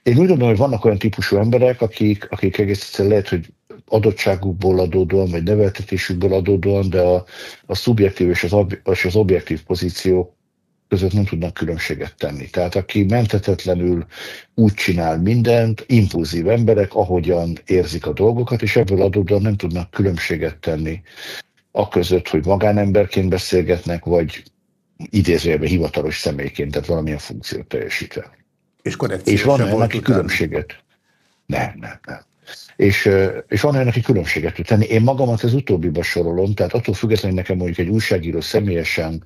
én úgy gondolom, hogy vannak olyan típusú emberek, akik, akik egész egyszerűen lehet, hogy adottságukból adódóan, vagy neveltetésükből adódóan, de a, a szubjektív és az, ob, és az objektív pozíció között nem tudnak különbséget tenni. Tehát aki mentetetlenül úgy csinál mindent, impulzív emberek, ahogyan érzik a dolgokat, és ebből adódóan nem tudnak különbséget tenni a között, hogy magánemberként beszélgetnek, vagy idézőjelben hivatalos személyként, tehát valamilyen funkciót teljesítve. És, és van aki különbséget. Nem, nem, nem. És, és van olyan, aki különbséget tud tenni. Én magamat az utóbbiba sorolom, tehát attól függetlenül nekem mondjuk egy újságíró személyesen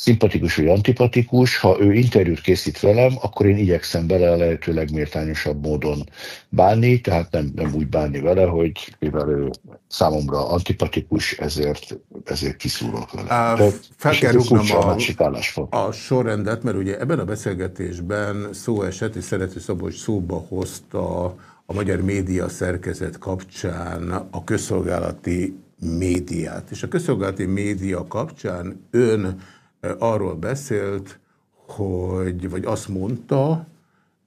szimpatikus vagy antipatikus, ha ő interjút készít velem, akkor én igyekszem bele a lehető legméltányosabb módon bánni, tehát nem, nem úgy bánni vele, hogy mivel ő számomra antipatikus, ezért, ezért kiszúrok vele. Uh, fel kell rúgnom a, a, a sorrendet, mert ugye ebben a beszélgetésben szó esett, és Szerető Szabolcs szóba hozta a magyar média szerkezet kapcsán a közszolgálati médiát. És a közszolgálati média kapcsán ön arról beszélt, hogy, vagy azt mondta,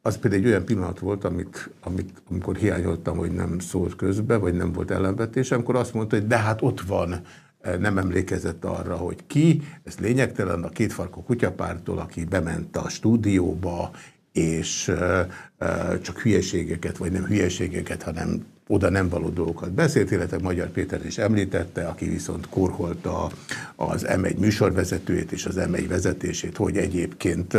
az például egy olyan pillanat volt, amit, amit, amikor hiányoltam, hogy nem szólt közbe, vagy nem volt ellenvetés, amikor azt mondta, hogy de hát ott van, nem emlékezett arra, hogy ki, ez lényegtelen, a kétfarkú kutyapártól, aki bement a stúdióba, és csak hülyeségeket, vagy nem hülyeségeket, hanem oda nem való dolgokat beszélt, illetve Magyar Péter is említette, aki viszont korholta az M1 műsorvezetőjét és az M1 vezetését, hogy egyébként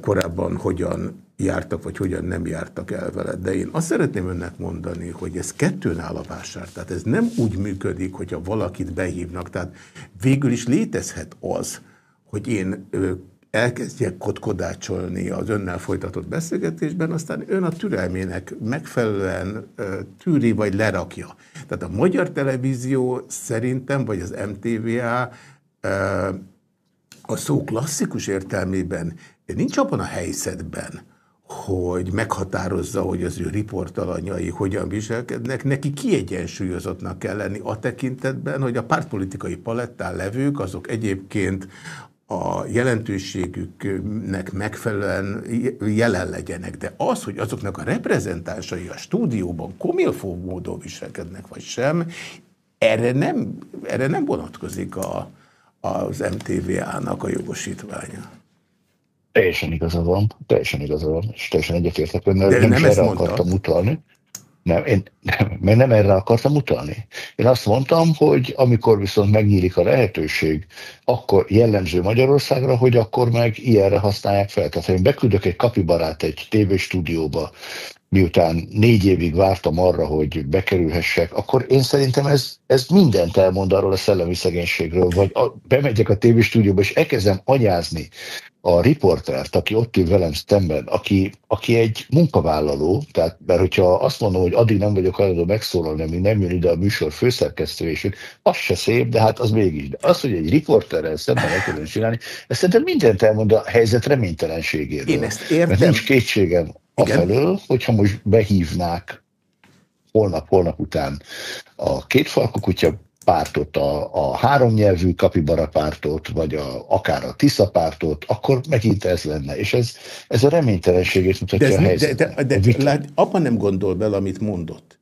korábban hogyan jártak, vagy hogyan nem jártak el veled. De én azt szeretném önnek mondani, hogy ez kettőn áll a vásár. Tehát ez nem úgy működik, hogyha valakit behívnak. Tehát végül is létezhet az, hogy én elkezdjek kotkodácsolni az önnel folytatott beszélgetésben, aztán ön a türelmének megfelelően tűri vagy lerakja. Tehát a magyar televízió szerintem, vagy az MTVA a szó klasszikus értelmében nincs abban a helyzetben, hogy meghatározza, hogy az ő riportalanyai hogyan viselkednek, neki kiegyensúlyozottnak kell lenni a tekintetben, hogy a pártpolitikai palettán levők, azok egyébként a jelentőségüknek megfelelően jelen legyenek, de az, hogy azoknak a reprezentánsai a stúdióban komilfó módon viselkednek, vagy sem, erre nem, erre nem vonatkozik a, az MTVA-nak a jogosítványa. Teljesen igaza van, teljesen igaza van, és teljesen egyetértek önnel, nem, nem erre akartam utalni. Nem, én nem, mert nem erre akartam utalni. Én azt mondtam, hogy amikor viszont megnyílik a lehetőség, akkor jellemző Magyarországra, hogy akkor meg ilyenre használják fel. Tehát én beküldök egy kapibarát egy tévéstúdióba, miután négy évig vártam arra, hogy bekerülhessek, akkor én szerintem ez, ez mindent elmond arról a szellemi szegénységről, vagy a, bemegyek a tévéstúdióba, és elkezdem anyázni a riportert, aki ott ül velem szemben, aki, aki egy munkavállaló, tehát mert hogyha azt mondom, hogy addig nem vagyok hajlandó megszólalni, amíg nem jön ide a műsor főszerkesztő, és az se szép, de hát az mégis. De az, hogy egy riporterrel szemben el tudom csinálni, ez szerintem mindent elmond a helyzet reménytelenségéről. Én ezt értem. Mert nincs kétségem afelől, hogyha most behívnák holnap-holnap után a kétfalkú kutya pártot, a, a háromnyelvű kapibara pártot, vagy a, akár a Tisza pártot, akkor megint ez lenne. És ez, ez a reménytelenségét mutatja de ez, a helyzetet. De, de, de, lát, abban nem gondol bele, amit mondott.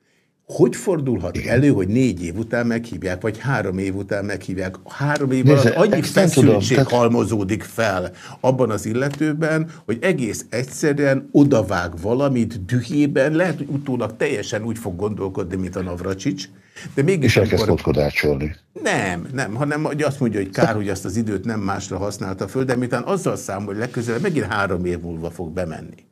hogy fordulhat Igen. elő, hogy négy év után meghívják, vagy három év után meghívják? Három év alatt annyi feszültség tudom, halmozódik fel abban az illetőben, hogy egész egyszerűen odavág valamit dühében, lehet, hogy utólag teljesen úgy fog gondolkodni, mint a Navracsics, de mégis... És elkezd amikor... Nem, nem, hanem hogy azt mondja, hogy kár, hogy azt az időt nem másra használta föl, de miután azzal számol, hogy legközelebb megint három év múlva fog bemenni.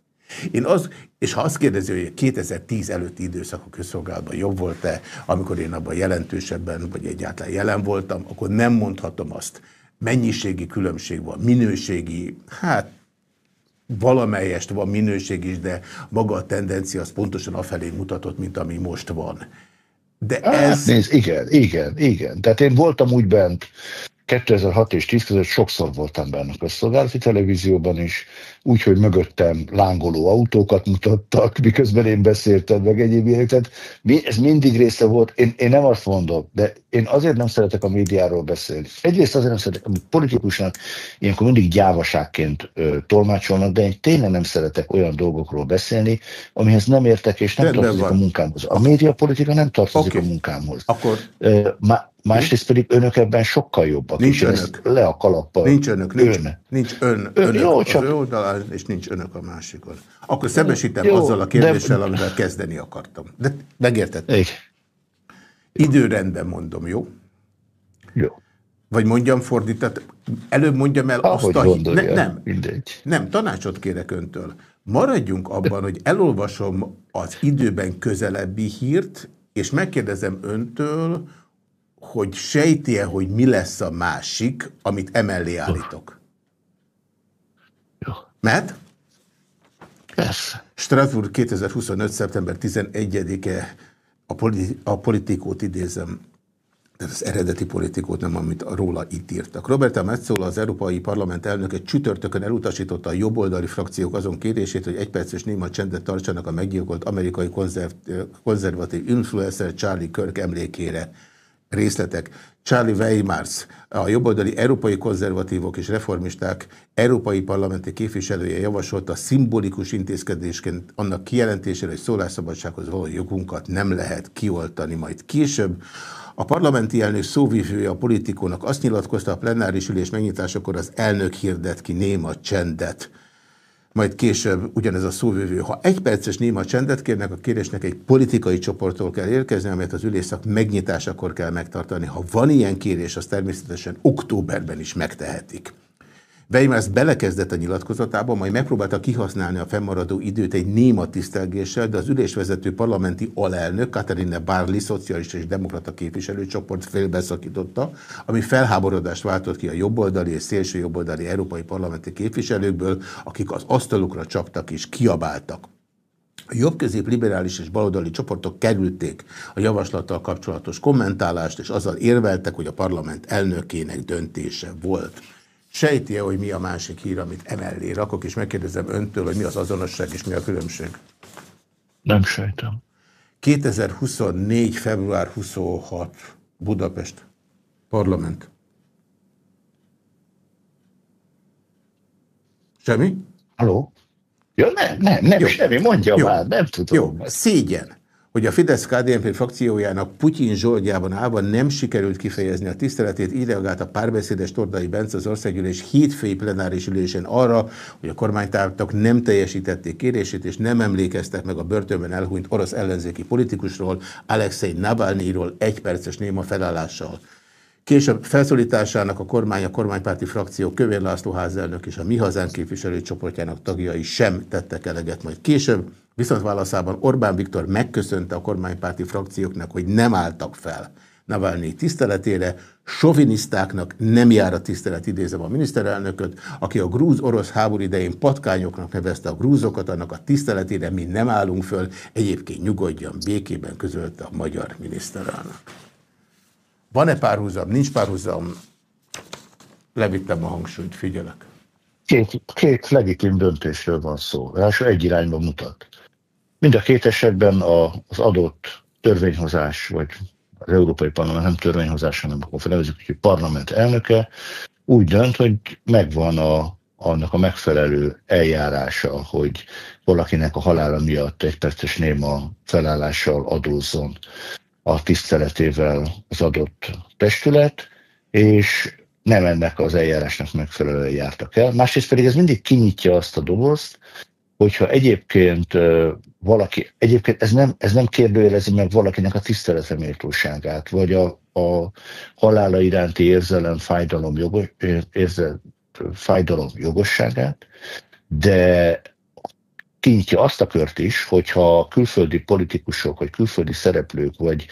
Én az, és ha azt kérdezi, hogy 2010 előtti időszak a közszolgálatban jobb volt-e, amikor én abban jelentősebben, vagy egyáltalán jelen voltam, akkor nem mondhatom azt. Mennyiségi különbség van, minőségi, hát valamelyest van minőség is, de maga a tendencia az pontosan afelé mutatott, mint ami most van. De hát, ez... Hát nézd, igen, igen, igen. Tehát én voltam úgy bent 2006 és 10 között sokszor voltam benne a közszolgálati televízióban is, úgyhogy mögöttem lángoló autókat mutattak, miközben én beszéltem meg egyéb ilyenek. Tehát ez mindig része volt. Én, én nem azt mondom, de én azért nem szeretek a médiáról beszélni. Egyrészt azért nem szeretek, amit politikusnak ilyenkor mindig gyávaságként ö, tolmácsolnak, de én tényleg nem szeretek olyan dolgokról beszélni, amihez nem értek és nem Rendben tartozik van. a munkámhoz. A médiapolitika nem tartozik okay. a munkámhoz. Akkor... Ö, má, Másrészt pedig önök ebben sokkal jobbak. Nincs önök. Le a kalappal. Nincs önök. Nincs, ön. nincs ön. ön önök jó, csak... az ő oldalán, és nincs önök a másikon. Akkor szembesítem jó, azzal a kérdéssel, de... amivel kezdeni akartam. De megértettem. Időrendben mondom, jó? Jó. Vagy mondjam fordítat, előbb mondjam el Ahogy azt a... Gondolja, nem, nem, nem, tanácsot kérek öntől. Maradjunk abban, hogy elolvasom az időben közelebbi hírt, és megkérdezem öntől, hogy sejti-e, hogy mi lesz a másik, amit emellé állítok? Jó. Mert? Persze. Strasbourg 2025. szeptember 11-e a, politi a politikót idézem, tehát az eredeti politikót, nem amit róla itt írtak. Roberta Metzola, az Európai Parlament elnöke csütörtökön elutasította a jobboldali frakciók azon kérését, hogy egy perces néma csendet tartsanak a meggyilkolt amerikai konzerv konzervatív influencer Charlie Kirk emlékére részletek. Charlie Weimars, a jobboldali európai konzervatívok és reformisták európai parlamenti képviselője javasolta szimbolikus intézkedésként annak kijelentésére, hogy szólásszabadsághoz való jogunkat nem lehet kioltani majd később. A parlamenti elnök szóvívője a politikónak azt nyilatkozta a plenáris ülés megnyitásakor az elnök hirdet ki néma csendet majd később ugyanez a szóvívő. Ha egy perces néma csendet kérnek, a kérésnek egy politikai csoporttól kell érkezni, amelyet az ülésszak megnyitásakor kell megtartani. Ha van ilyen kérés, az természetesen októberben is megtehetik. Weimars belekezdett a nyilatkozatába, majd megpróbálta kihasználni a fennmaradó időt egy néma tisztelgéssel, de az ülésvezető parlamenti alelnök, Katarina Barley, szocialista és demokrata képviselőcsoport félbeszakította, ami felháborodást váltott ki a jobboldali és szélső jobboldali európai parlamenti képviselőkből, akik az asztalukra csaptak és kiabáltak. A jobbközép liberális és baloldali csoportok kerülték a javaslattal kapcsolatos kommentálást, és azzal érveltek, hogy a parlament elnökének döntése volt. Sejti -e, hogy mi a másik hír, amit emellé rakok, és megkérdezem öntől, hogy mi az azonosság és mi a különbség? Nem sejtem. 2024. február 26. Budapest. Parlament. Semmi? Haló? Ja, nem, nem, nem, Jó. semmi, mondja Jó. már, nem tudom. Jó, szégyen hogy a Fidesz-KDNP frakciójának Putyin zsoldjában állva nem sikerült kifejezni a tiszteletét, így reagált a párbeszédes Tordai Bence az országgyűlés hétfői plenáris ülésen arra, hogy a kormánytártak nem teljesítették kérését, és nem emlékeztek meg a börtönben elhunyt orosz ellenzéki politikusról, Alexei Navalnyról egyperces néma felállással. Később felszólításának a kormány, a kormánypárti frakció Kövér László házelnök és a Mi Hazán képviselőcsoportjának tagjai sem tettek eleget, majd később Viszont válaszában Orbán Viktor megköszönte a kormánypárti frakcióknak, hogy nem álltak fel Navalnyi tiszteletére, sovinisztáknak nem jár a tisztelet, idézem a miniszterelnököt, aki a grúz-orosz háború idején patkányoknak nevezte a grúzokat, annak a tiszteletére mi nem állunk föl, egyébként nyugodjan, békében közölte a magyar miniszterelnök. Van-e párhuzam? Nincs párhuzam? Levittem a hangsúlyt, figyelek. Két, két legitim döntésről van szó. Első egy irányba mutat. Mind a két esetben az adott törvényhozás, vagy az Európai Parlament nem törvényhozás, hanem akkor felnevezik, hogy parlament elnöke úgy dönt, hogy megvan a, annak a megfelelő eljárása, hogy valakinek a halála miatt egy perces néma felállással adózzon a tiszteletével az adott testület, és nem ennek az eljárásnak megfelelően jártak el. Másrészt pedig ez mindig kinyitja azt a dobozt, hogyha egyébként valaki, egyébként ez nem, ez nem kérdőjelezi meg valakinek a tisztelete méltóságát, vagy a, a halála iránti érzelem, fájdalom, jogos, érzel, fájdalom jogosságát, de kinyitja azt a kört is, hogyha külföldi politikusok, vagy külföldi szereplők, vagy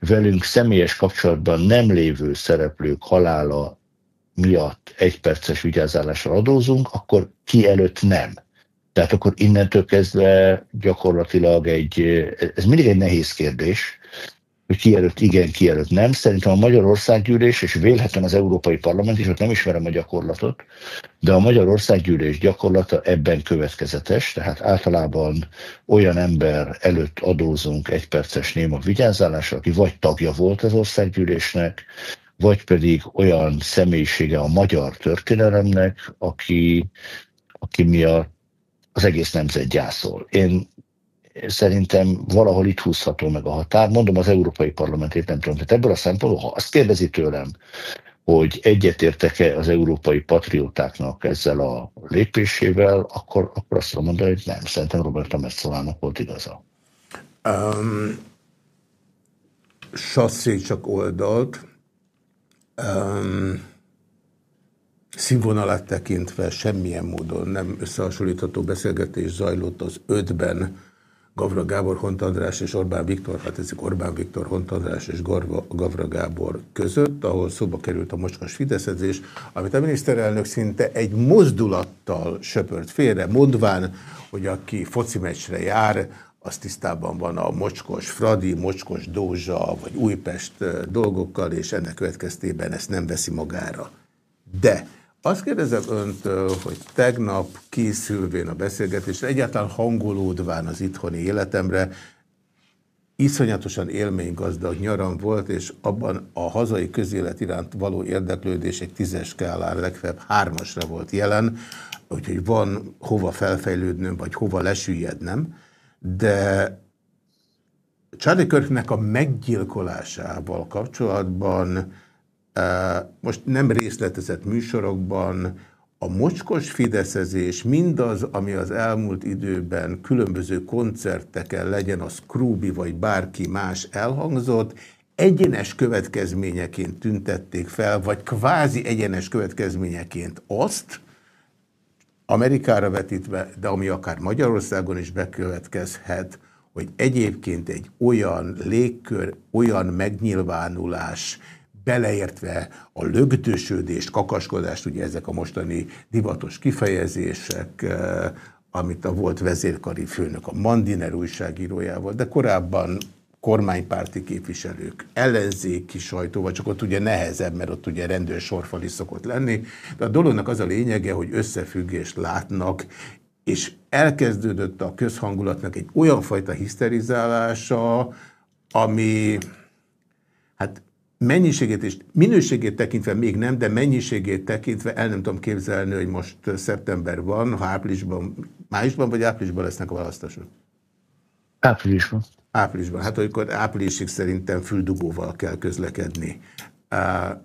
velünk személyes kapcsolatban nem lévő szereplők halála miatt egy perces vigyázálásra adózunk, akkor ki előtt nem. Tehát akkor innentől kezdve gyakorlatilag egy, ez mindig egy nehéz kérdés, hogy ki előtt igen, ki előtt nem. Szerintem a Magyarországgyűlés, és vélhetően az Európai Parlament is, ott nem ismerem a gyakorlatot, de a Magyarországgyűlés gyakorlata ebben következetes, tehát általában olyan ember előtt adózunk egy perces néma vigyázálásra, aki vagy tagja volt az országgyűlésnek, vagy pedig olyan személyisége a magyar történelemnek, aki, aki miatt az egész nemzet gyászol. Én szerintem valahol itt húzható meg a határ. Mondom az Európai Parlamentét nem tudom. Tehát ebből a szempontból, ha azt kérdezi tőlem, hogy egyetértek-e az európai patriótáknak ezzel a lépésével, akkor, akkor azt tudom mondani, hogy nem. Szerintem Roberta Metzolának volt igaza. Um, sasszé csak oldalt. Um, színvonalát tekintve semmilyen módon nem összehasonlítható beszélgetés zajlott az ötben Gavra Gábor, Hont András és Orbán Viktor, hát ezek Orbán Viktor, Hont András és Garva, Gavra Gábor között, ahol szóba került a mocskos fideszezés, amit a miniszterelnök szinte egy mozdulattal söpört félre, mondván, hogy aki foci meccsre jár, az tisztában van a mocskos Fradi, mocskos Dózsa vagy Újpest dolgokkal, és ennek következtében ezt nem veszi magára. De azt kérdezem öntől, hogy tegnap készülvén a beszélgetésre, egyáltalán hangolódván az itthoni életemre, iszonyatosan élménygazdag nyaram volt, és abban a hazai közélet iránt való érdeklődés egy tízes skálán legfeljebb hármasra volt jelen, úgyhogy van hova felfejlődnöm, vagy hova lesüllyednem, de Charlie Kirknek a meggyilkolásával kapcsolatban most nem részletezett műsorokban a mocskos fideszezés, mindaz, ami az elmúlt időben különböző koncerteken, legyen az Krúbi vagy bárki más elhangzott, egyenes következményeként tüntették fel, vagy kvázi egyenes következményeként azt, Amerikára vetítve, de ami akár Magyarországon is bekövetkezhet, hogy egyébként egy olyan légkör, olyan megnyilvánulás, beleértve a lögdösödést, kakaskodást, ugye ezek a mostani divatos kifejezések, eh, amit a volt vezérkari főnök, a Mandiner újságírójával, de korábban kormánypárti képviselők, ellenzéki sajtó, vagy csak ott ugye nehezebb, mert ott ugye rendőr sorfal is szokott lenni, de a dolognak az a lényege, hogy összefüggést látnak, és elkezdődött a közhangulatnak egy olyan fajta hiszterizálása, ami hát mennyiségét és minőségét tekintve még nem, de mennyiségét tekintve el nem tudom képzelni, hogy most szeptember van, ha áprilisban, májusban vagy áprilisban lesznek a választások? Áprilisban. Áprilisban. Hát akkor áprilisig szerintem füldugóval kell közlekedni.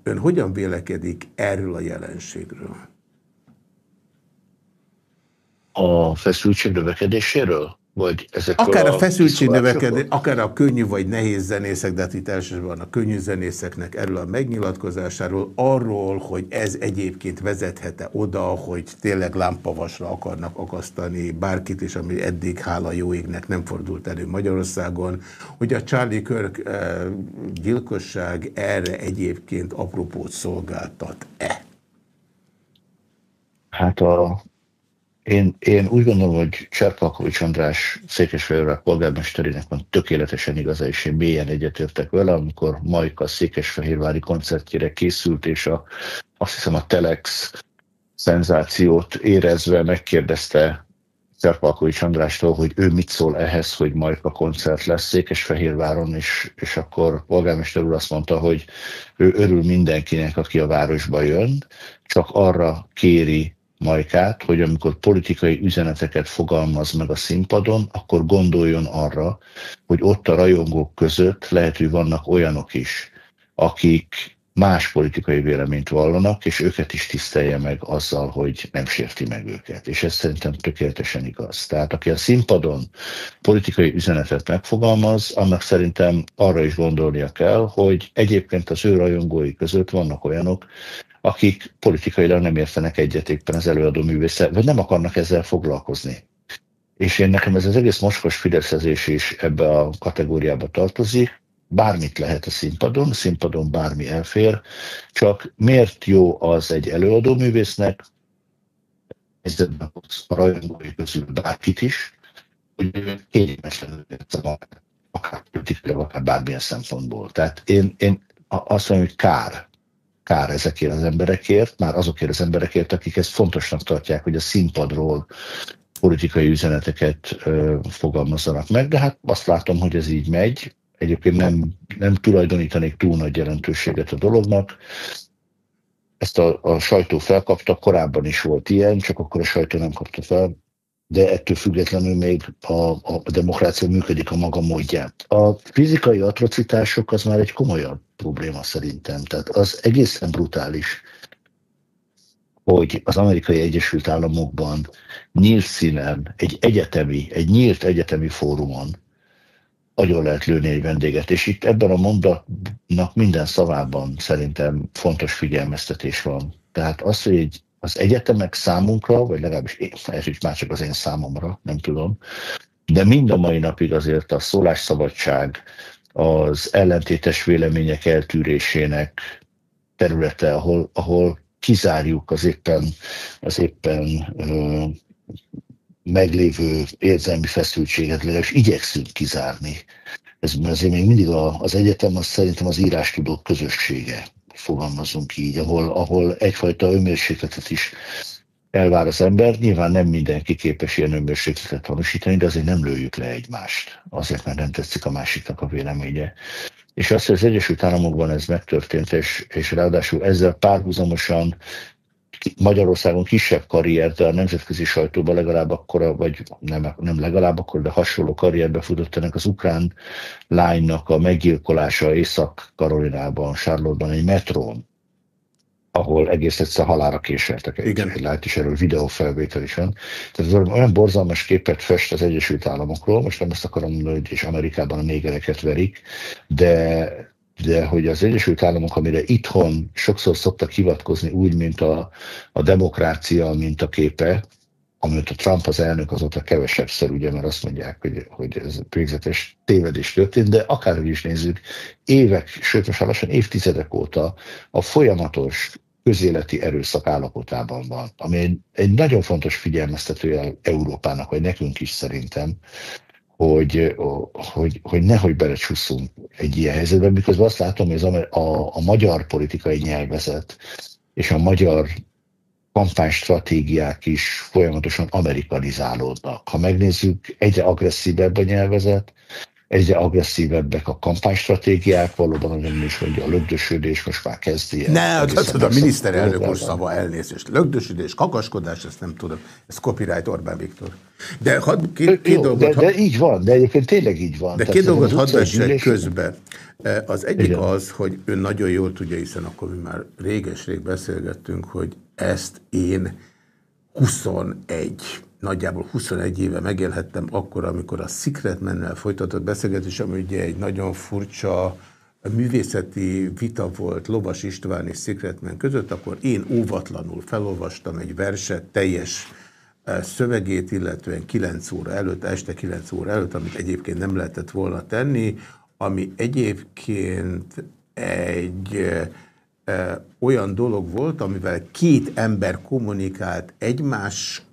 Ön hogyan vélekedik erről a jelenségről? A feszültség növekedéséről? Vagy ezek akár a, a feszültség növekedés, akár a könnyű vagy nehéz zenészek, de hát itt elsősorban a könnyű zenészeknek erről a megnyilatkozásáról, arról, hogy ez egyébként vezethet-e oda, hogy tényleg lámpavasra akarnak akasztani bárkit is, ami eddig hála jó égnek nem fordult elő Magyarországon, hogy a Charlie Kirk eh, gyilkosság erre egyébként apropót szolgáltat-e? Hát a én, én úgy gondolom, hogy Cserpalkovics András Székesfehérvár polgármesterének van tökéletesen igaza, és én mélyen egyetértek vele, amikor Majka Székesfehérvári koncertjére készült, és a, azt hiszem a Telex szenzációt érezve megkérdezte Cserpalkovics Andrástól, hogy ő mit szól ehhez, hogy Majka koncert lesz Székesfehérváron, és, és akkor polgármester úr azt mondta, hogy ő örül mindenkinek, aki a városba jön, csak arra kéri Majkát, hogy amikor politikai üzeneteket fogalmaz meg a színpadon, akkor gondoljon arra, hogy ott a rajongók között lehet, hogy vannak olyanok is, akik más politikai véleményt vallanak, és őket is tisztelje meg azzal, hogy nem sérti meg őket. És ez szerintem tökéletesen igaz. Tehát aki a színpadon politikai üzenetet megfogalmaz, annak szerintem arra is gondolnia kell, hogy egyébként az ő rajongói között vannak olyanok, akik politikailag nem értenek egyet éppen az előadó művészet, vagy nem akarnak ezzel foglalkozni. És én nekem ez az egész moskos fideszezés is ebbe a kategóriába tartozik, bármit lehet a színpadon, a színpadon bármi elfér, csak miért jó az egy előadó művésznek, esetben a rajongói közül bárkit is, hogy kényelmesen akár politikai, akár bármilyen szempontból. Tehát én, én azt mondom, hogy kár, kár ezekért az emberekért, már azokért az emberekért, akik ezt fontosnak tartják, hogy a színpadról politikai üzeneteket ö, fogalmazzanak meg, de hát azt látom, hogy ez így megy, Egyébként nem, nem tulajdonítanék túl nagy jelentőséget a dolognak. Ezt a, a sajtó felkapta, korábban is volt ilyen, csak akkor a sajtó nem kapta fel, de ettől függetlenül még a, a demokrácia működik a maga módján. A fizikai atrocitások az már egy komolyabb probléma szerintem. Tehát az egészen brutális, hogy az amerikai Egyesült Államokban nyílt színen, egy egyetemi, egy nyílt egyetemi fórumon agyon lehet lőni egy vendéget, és itt ebben a mondatnak minden szavában szerintem fontos figyelmeztetés van. Tehát az, hogy egy, az egyetemek számunkra, vagy legalábbis én, ez is már csak az én számomra, nem tudom, de mind a mai napig azért a szólásszabadság, az ellentétes vélemények eltűrésének területe, ahol, ahol kizárjuk az éppen, az éppen meglévő érzelmi feszültséget, legalábbis igyekszünk kizárni. Ez azért még mindig a, az egyetem, az szerintem az írástudók közössége, fogalmazunk így, ahol, ahol egyfajta önmérsékletet is elvár az ember. Nyilván nem mindenki képes ilyen önmérsékletet tanúsítani, de azért nem lőjük le egymást, azért mert nem tetszik a másiknak a véleménye. És azt, hogy az Egyesült Államokban ez megtörtént, és, és ráadásul ezzel párhuzamosan Magyarországon kisebb karrier, de a nemzetközi sajtóban legalább akkor, vagy nem, nem legalább akkor, de hasonló karrierbe futott ennek az ukrán lánynak a meggyilkolása Észak-Karolinában, Charlotte-ban egy metrón, ahol egész egyszer halára késeltek egy, Igen. lányt, és erről videófelvétel is van. Tehát olyan borzalmas képet fest az Egyesült Államokról, most nem ezt akarom mondani, hogy és Amerikában a négereket verik, de de hogy az Egyesült Államok, amire itthon sokszor szoktak hivatkozni úgy, mint a, a demokrácia, mint a képe, amit a Trump az elnök azóta kevesebbszer, ugye, mert azt mondják, hogy, hogy ez végzetes tévedés történt, de akárhogy is nézzük, évek, sőt most lassan évtizedek óta a folyamatos közéleti erőszak állapotában van, ami egy, egy nagyon fontos figyelmeztetője Európának, vagy nekünk is szerintem, hogy, hogy, hogy nehogy belecsusszunk egy ilyen helyzetbe, miközben azt látom, hogy az a, a, a magyar politikai nyelvezet és a magyar kampánystratégiák is folyamatosan amerikanizálódnak. Ha megnézzük, egyre agresszívebb a nyelvezet, egyre agresszívebbek a kampánystratégiák, valóban nagyon is mondja, a lögdösödés most már kezdi. Ne, az, az a miniszterelnök úr szava elnézést. Lögdösödés, kakaskodás, ezt nem tudom. Ez copyright Orbán Viktor. De, had, két, két Jó, dolgot, de, de, így van, de egyébként tényleg így van. De két dolgot hadd közben. E, az egyik Igen. az, hogy ő nagyon jól tudja, hiszen akkor mi már réges-rég beszélgettünk, hogy ezt én 21 nagyjából 21 éve megélhettem akkor, amikor a Secret Mennel folytatott beszélgetés, ami ugye egy nagyon furcsa művészeti vita volt Lovas István és Secretman között, akkor én óvatlanul felolvastam egy verset teljes e, szövegét, illetően 9 óra előtt, este 9 óra előtt, amit egyébként nem lehetett volna tenni, ami egyébként egy e, e, olyan dolog volt, amivel két ember kommunikált egymás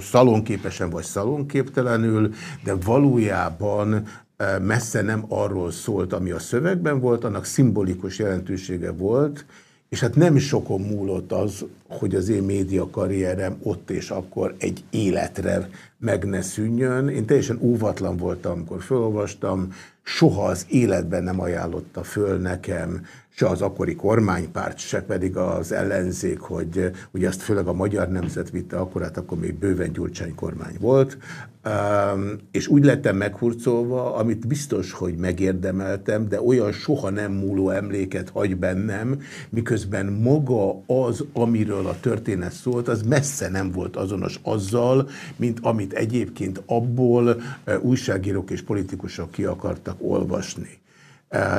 szalonképesen vagy szalonképtelenül, de valójában e, messze nem arról szólt, ami a szövegben volt, annak szimbolikus jelentősége volt, és hát nem sokon múlott az, hogy az én média karrierem ott és akkor egy életre meg ne szűnjön. Én teljesen óvatlan voltam, amikor felolvastam, soha az életben nem ajánlotta föl nekem se az akkori kormánypárt, se pedig az ellenzék, hogy ugye azt főleg a magyar nemzet vitte akkor, hát akkor még bőven Gyurcsány kormány volt, és úgy lettem meghurcolva, amit biztos, hogy megérdemeltem, de olyan soha nem múló emléket hagy bennem, miközben maga az, amiről a történet szólt, az messze nem volt azonos azzal, mint amit egyébként abból újságírók és politikusok ki akartak olvasni.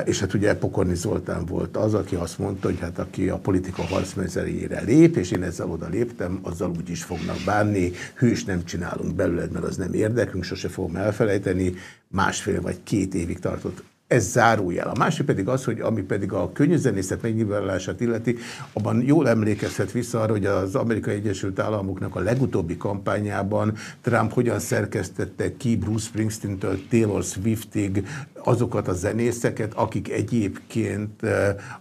És hát ugye Pokorni Zoltán volt az, aki azt mondta, hogy hát aki a politika harcmezerére lép, és én ezzel oda léptem, azzal úgy is fognak bánni, hűs nem csinálunk belőled, mert az nem érdekünk, sose fogom elfelejteni, másfél vagy két évig tartott ez zárójel. A másik pedig az, hogy ami pedig a könnyűzenészet megnyilvánulását illeti, abban jól emlékezhet vissza arra, hogy az Amerikai Egyesült Államoknak a legutóbbi kampányában Trump hogyan szerkesztette ki Bruce Springsteen-től Taylor Swiftig azokat a zenészeket, akik egyébként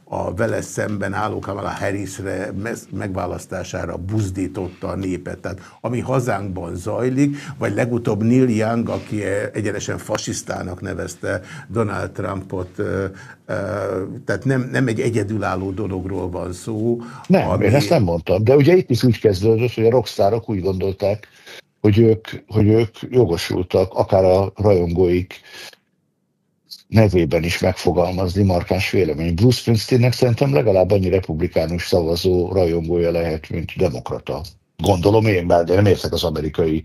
a vele szemben álló Kamala Harrisre megválasztására buzdította a népet. Tehát ami hazánkban zajlik, vagy legutóbb Neil Young, aki egyenesen fasisztának nevezte Donald Trumpot, tehát nem, nem egy egyedülálló dologról van szó. Nem, ami... én ezt nem mondtam, de ugye itt is úgy kezdődött, hogy a rockstárok úgy gondolták, hogy ők, hogy ők jogosultak, akár a rajongóik nevében is megfogalmazni markáns vélemény. Bruce Springsteennek szerintem legalább annyi republikánus szavazó rajongója lehet, mint demokrata. Gondolom én, bár nem értek az amerikai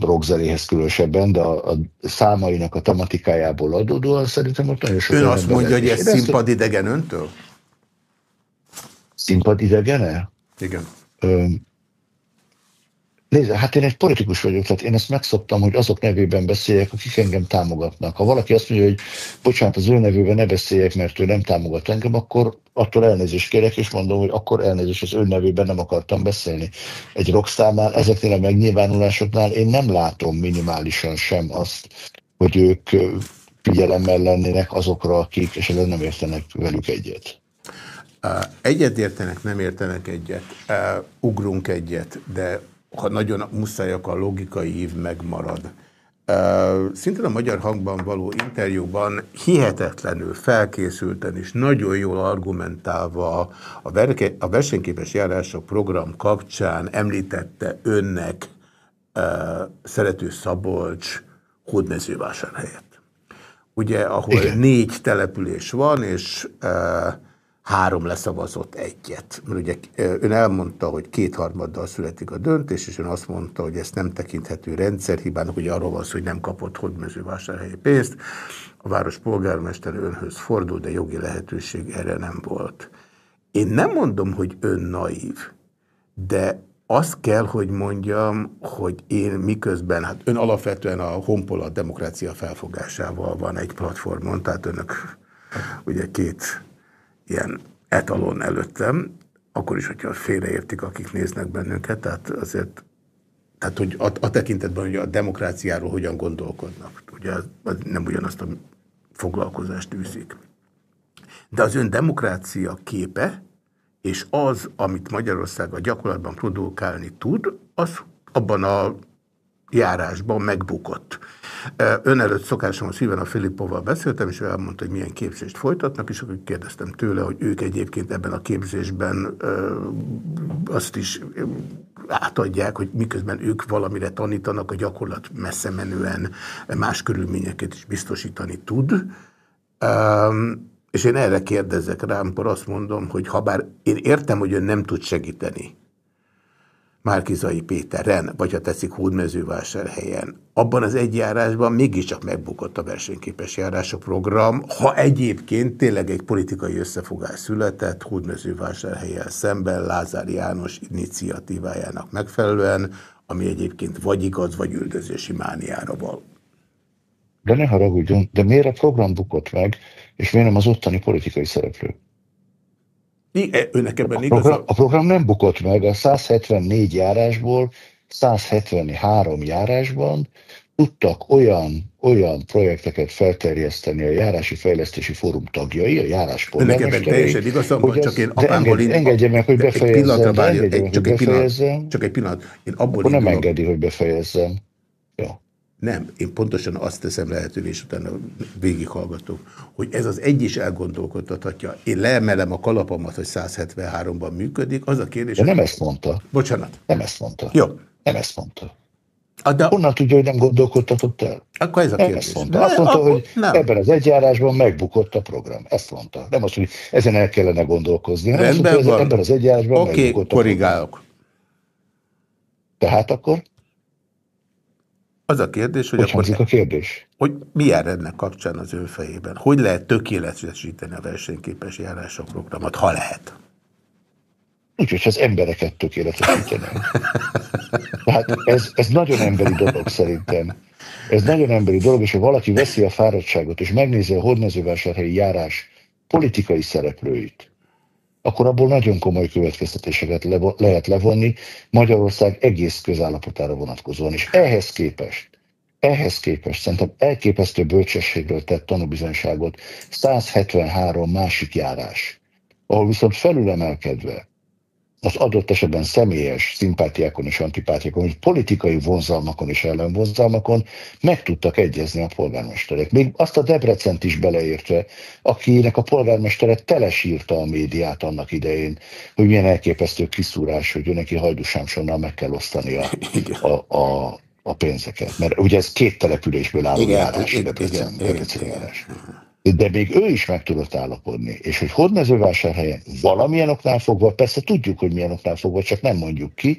rockzenéhez különösebben, de a, a számainak a tematikájából adódóan szerintem ott nagyon sok... Ön azt mondja, hogy ez színpad idegen öntől? Színpad idegene? Igen. Nézd, hát én egy politikus vagyok, tehát én ezt megszoktam, hogy azok nevében beszéljek, akik engem támogatnak. Ha valaki azt mondja, hogy bocsánat, az ő nevében ne beszéljek, mert ő nem támogat engem, akkor attól elnézést kérek, és mondom, hogy akkor elnézést az ő nevében nem akartam beszélni. Egy rockstárnál, ezeknél a megnyilvánulásoknál én nem látom minimálisan sem azt, hogy ők figyelemmel lennének azokra, akik esetleg nem értenek velük egyet. Egyet értenek, nem értenek egyet, ugrunk egyet, de ha nagyon muszáj, akkor a logikai ív megmarad. Szintén a Magyar Hangban való interjúban hihetetlenül felkészülten és nagyon jól argumentálva a, verke, a versenyképes járások program kapcsán említette önnek Szerető Szabolcs hódmezővásárhelyet. Ugye, ahol Igen. négy település van, és három leszavazott egyet. Mert ugye ön elmondta, hogy kétharmaddal születik a döntés, és ön azt mondta, hogy ezt nem tekinthető rendszerhibának, hogy arról van szó, hogy nem kapott hódmezővásárhelyi pénzt. A város polgármester önhöz fordul, de jogi lehetőség erre nem volt. Én nem mondom, hogy ön naív, de azt kell, hogy mondjam, hogy én miközben, hát ön alapvetően a Honpol a demokrácia felfogásával van egy platformon, tehát önök ugye két ilyen etalon előttem, akkor is, hogyha félreértik, akik néznek bennünket, tehát azért, tehát hogy a, a tekintetben, hogy a demokráciáról hogyan gondolkodnak, ugye nem ugyanazt a foglalkozást űzik. De az ön demokrácia képe, és az, amit Magyarország a gyakorlatban produkálni tud, az abban a járásban megbukott. Ön előtt szokásom a szíven a Filippovval beszéltem, és ő elmondta, hogy milyen képzést folytatnak, és akkor kérdeztem tőle, hogy ők egyébként ebben a képzésben azt is átadják, hogy miközben ők valamire tanítanak, a gyakorlat messze menően más körülményeket is biztosítani tud. És én erre kérdezek rá, amikor azt mondom, hogy ha bár én értem, hogy ön nem tud segíteni, Márkizai Péteren, vagy ha tetszik Hódmezővásárhelyen, abban az egyjárásban mégiscsak megbukott a versenyképes járások program, ha egyébként tényleg egy politikai összefogás született Hódmezővásárhelyen szemben Lázár János iniciatívájának megfelelően, ami egyébként vagy igaz, vagy üldözési mániára val. De ne haragudjon, de miért a program bukott meg, és miért nem az ottani politikai szereplő? E, önnek ebben a program, a program nem bukott meg, a 174 járásból 173 járásban tudtak olyan, olyan projekteket felterjeszteni a Járási Fejlesztési Fórum tagjai, a járás Önnek ebben teljesen igazam van, csak én apámból... Engedje, engedje meg, hogy befejezzem. Egy egy, csak, egy pillanat, csak egy pillanat. Én abból Akkor nem engedi, hogy befejezzem. Jó. Nem, én pontosan azt teszem lehetővé, és utána végighallgatok, hogy ez az egy is elgondolkodtathatja. Én leemelem a kalapomat, hogy 173-ban működik, az a kérdés... De nem ezt mondta. Bocsánat. Nem ezt mondta. Jó. Nem ezt mondta. A, de... Honnan tudja, hogy nem gondolkodtatott el? Akkor ez a kérdés. Nem ezt mondta. Azt mondta, akkor hogy nem. ebben az egyjárásban megbukott a program. Ezt mondta. Nem azt, hogy ezen el kellene gondolkozni. Rendben azt mondta, van. Ebben az egyjárásban Oké, megbukott a korrigálok. Tehát akkor? Az a kérdés, hogy, hogy akkor a kérdés? Hogy mi jár ennek kapcsán az ő fejében? Hogy lehet tökéletesíteni a versenyképes járások programot, ha lehet? Úgy, hogy az embereket tökéletesítenek. Tehát ez, ez nagyon emberi dolog szerintem. Ez nagyon emberi dolog, és ha valaki veszi a fáradtságot, és megnézi a hódmezővásárhelyi járás politikai szereplőit, akkor abból nagyon komoly következtetéseket le, lehet levonni Magyarország egész közállapotára vonatkozóan. És ehhez képest, ehhez képest szerintem elképesztő bölcsességről tett tanúbizonyságot 173 másik járás, ahol viszont felülemelkedve az adott esetben személyes szimpátiákon és antipátiákon, vagy politikai vonzalmakon és ellenvonzalmakon meg tudtak egyezni a polgármesterek. Még azt a Debrecent is beleértve, akinek a polgármestere telesírta a médiát annak idején, hogy milyen elképesztő kiszúrás, hogy ő neki hajdusámsonnal meg kell osztani a, a, a, a pénzeket. Mert ugye ez két településből álló igen, járás, Debrecen, igen, Debrecen igen, járás. Igen de még ő is meg tudott állapodni. És hogy Hódmezővásárhelyen valamilyen oknál fogva, persze tudjuk, hogy milyen oknál fogva, csak nem mondjuk ki,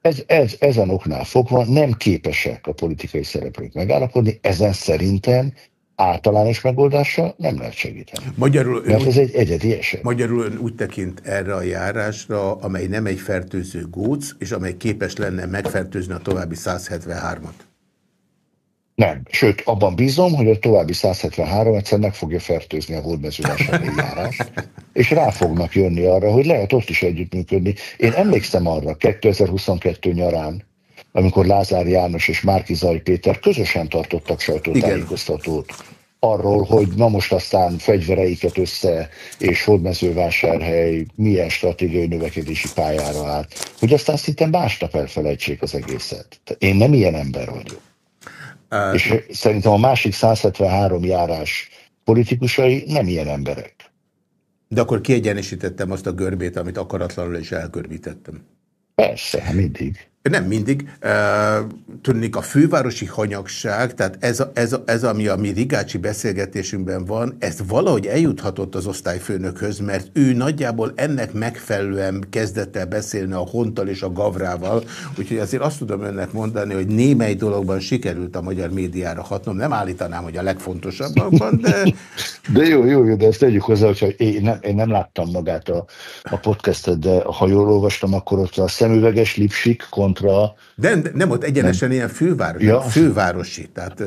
ez, ez, ezen oknál fogva nem képesek a politikai szereplők megállapodni, ezen szerintem általános megoldással nem lehet segíteni. Magyarul Mert ez egy egyedi eset. Magyarul ön úgy tekint erre a járásra, amely nem egy fertőző góc, és amely képes lenne megfertőzni a további 173-at. Nem. Sőt, abban bízom, hogy a további 173 egyszer meg fogja fertőzni a hódmezővásárhelyi járást, és rá fognak jönni arra, hogy lehet ott is együttműködni. Én emlékszem arra 2022 nyarán, amikor Lázár János és Márki Zaj Péter közösen tartottak sajtótájékoztatót arról, hogy na most aztán fegyvereiket össze, és hódmezővásárhely milyen stratégiai növekedési pályára állt, hogy aztán szinte másnap elfelejtsék az egészet. Én nem ilyen ember vagyok. Uh, és szerintem a másik 173 járás politikusai nem ilyen emberek. De akkor kiegyenesítettem azt a görbét, amit akaratlanul is elgörbítettem. Persze, mindig. Nem mindig. Tudnék a fővárosi hanyagság, tehát ez, a, ez, a, ez ami a mi Rigácsi beszélgetésünkben van, ez valahogy eljuthatott az osztályfőnökhöz, mert ő nagyjából ennek megfelelően kezdett el beszélni a Hontal és a Gavrával, úgyhogy azért azt tudom önnek mondani, hogy némely dologban sikerült a magyar médiára hatnom. Nem állítanám, hogy a legfontosabbakban, de... De jó, jó, jó, de ezt tegyük hozzá, hogy én nem, én nem láttam magát a, a podcastet, de ha jól olvastam, akkor ott a szemüveges lipsik, kontra... De, de nem ott egyenesen nem. ilyen főváros, ja. fővárosi, tehát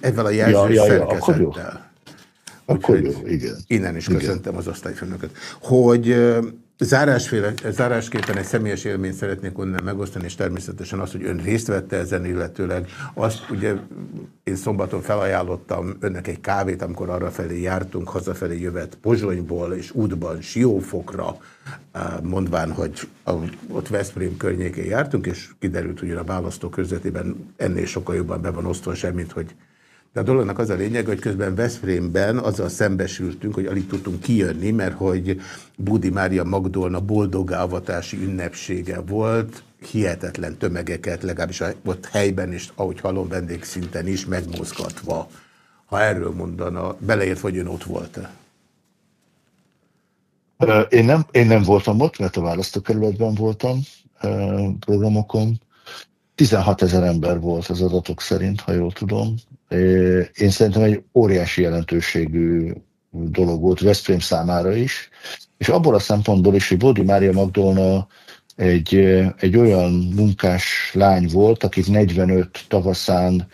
ezzel a jelzős ja, ja, ja, akkor jó. Akkor jó, igen. Innen is köszöntem igen. az osztályfőnöket. Hogy Zárásféle, zárásképpen egy személyes élményt szeretnék onnan megosztani, és természetesen az, hogy ön részt vette ezen, illetőleg azt ugye én szombaton felajánlottam önnek egy kávét, amikor arra felé jártunk, hazafelé jövet Pozsonyból és útban Siófokra, mondván, hogy ott Veszprém környékén jártunk, és kiderült, hogy a választó közvetében ennél sokkal jobban be van osztva sem, mint hogy de a dolognak az a lényeg, hogy közben Veszprémben azzal szembesültünk, hogy alig tudtunk kijönni, mert hogy Budi Mária Magdolna boldogávatási ünnepsége volt, hihetetlen tömegeket, legalábbis ott helyben is, ahogy hallom, vendégszinten is megmozgatva. Ha erről mondana, beleért, hogy ön ott volt -e? Én nem, én nem voltam ott, mert a választókerületben voltam programokon. 16 ezer ember volt az adatok szerint, ha jól tudom. Én szerintem egy óriási jelentőségű dolog volt Veszprém számára is, és abból a szempontból is, hogy Bódi Mária Magdolna egy, egy olyan munkás lány volt, akit 45 tavaszán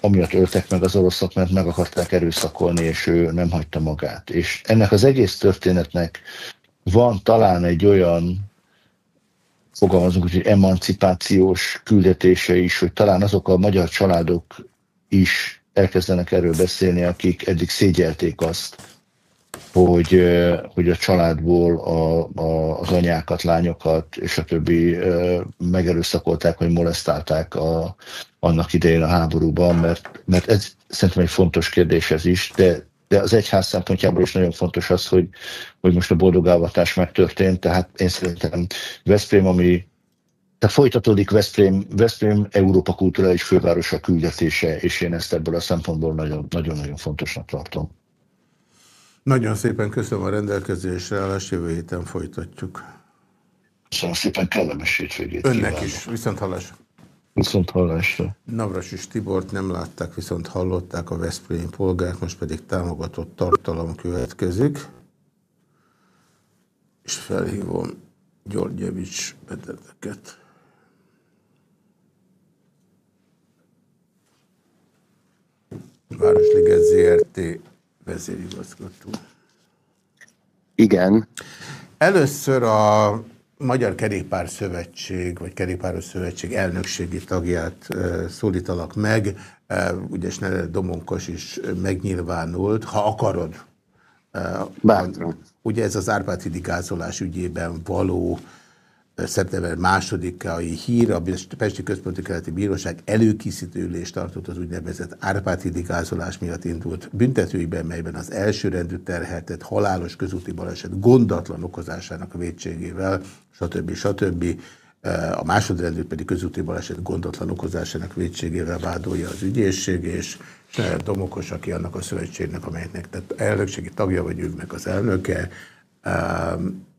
amiatt öltek meg az oroszok, mert meg akarták erőszakolni, és ő nem hagyta magát. És ennek az egész történetnek van talán egy olyan fogalmazunk, hogy emancipációs küldetése is, hogy talán azok a magyar családok is elkezdenek erről beszélni, akik eddig szégyelték azt, hogy, hogy a családból a, a, az anyákat, lányokat és a többi megerőszakolták, vagy molesztálták a, annak idején a háborúban, mert, mert ez szerintem egy fontos kérdés ez is, de, de az egyház szempontjából is nagyon fontos az, hogy, hogy most a boldogávatás megtörtént, tehát én szerintem Veszprém, ami tehát folytatódik Veszprém, Veszprém Európa kulturális fővárosa küldetése, és én ezt ebből a szempontból nagyon-nagyon fontosnak tartom. Nagyon szépen köszönöm a rendelkezésre, állás jövő héten folytatjuk. Köszönöm szépen, kellemes hétvégét Önnek kívánok. is, viszont hallás. Viszont hallásra. Navras és Tibort nem látták, viszont hallották a Veszprém polgárt, most pedig támogatott tartalom következik. És felhívom Györgyevics Betedeket. Városliget ZRT vezérigazgató. Igen. Először a Magyar Kerékpár Szövetség, vagy Kerékpáros Szövetség elnökségi tagját szólítalak meg, ugye Domonkos is megnyilvánult, ha akarod. Bátran. Ugye ez az Árpád gázolás ügyében való szeptember másodikai hír, a Pesti Központi Keleti Bíróság előkészítő ülést tartott az úgynevezett Árpád hídigázolás miatt indult büntetőiben, melyben az elsőrendű terheltet halálos közúti baleset gondatlan okozásának védségével, stb. stb. A másodrendű pedig közúti baleset gondatlan okozásának védségével vádolja az ügyészség, és Domokos, aki annak a szövetségnek, amelynek tehát elnökségi tagja vagy ők meg az elnöke,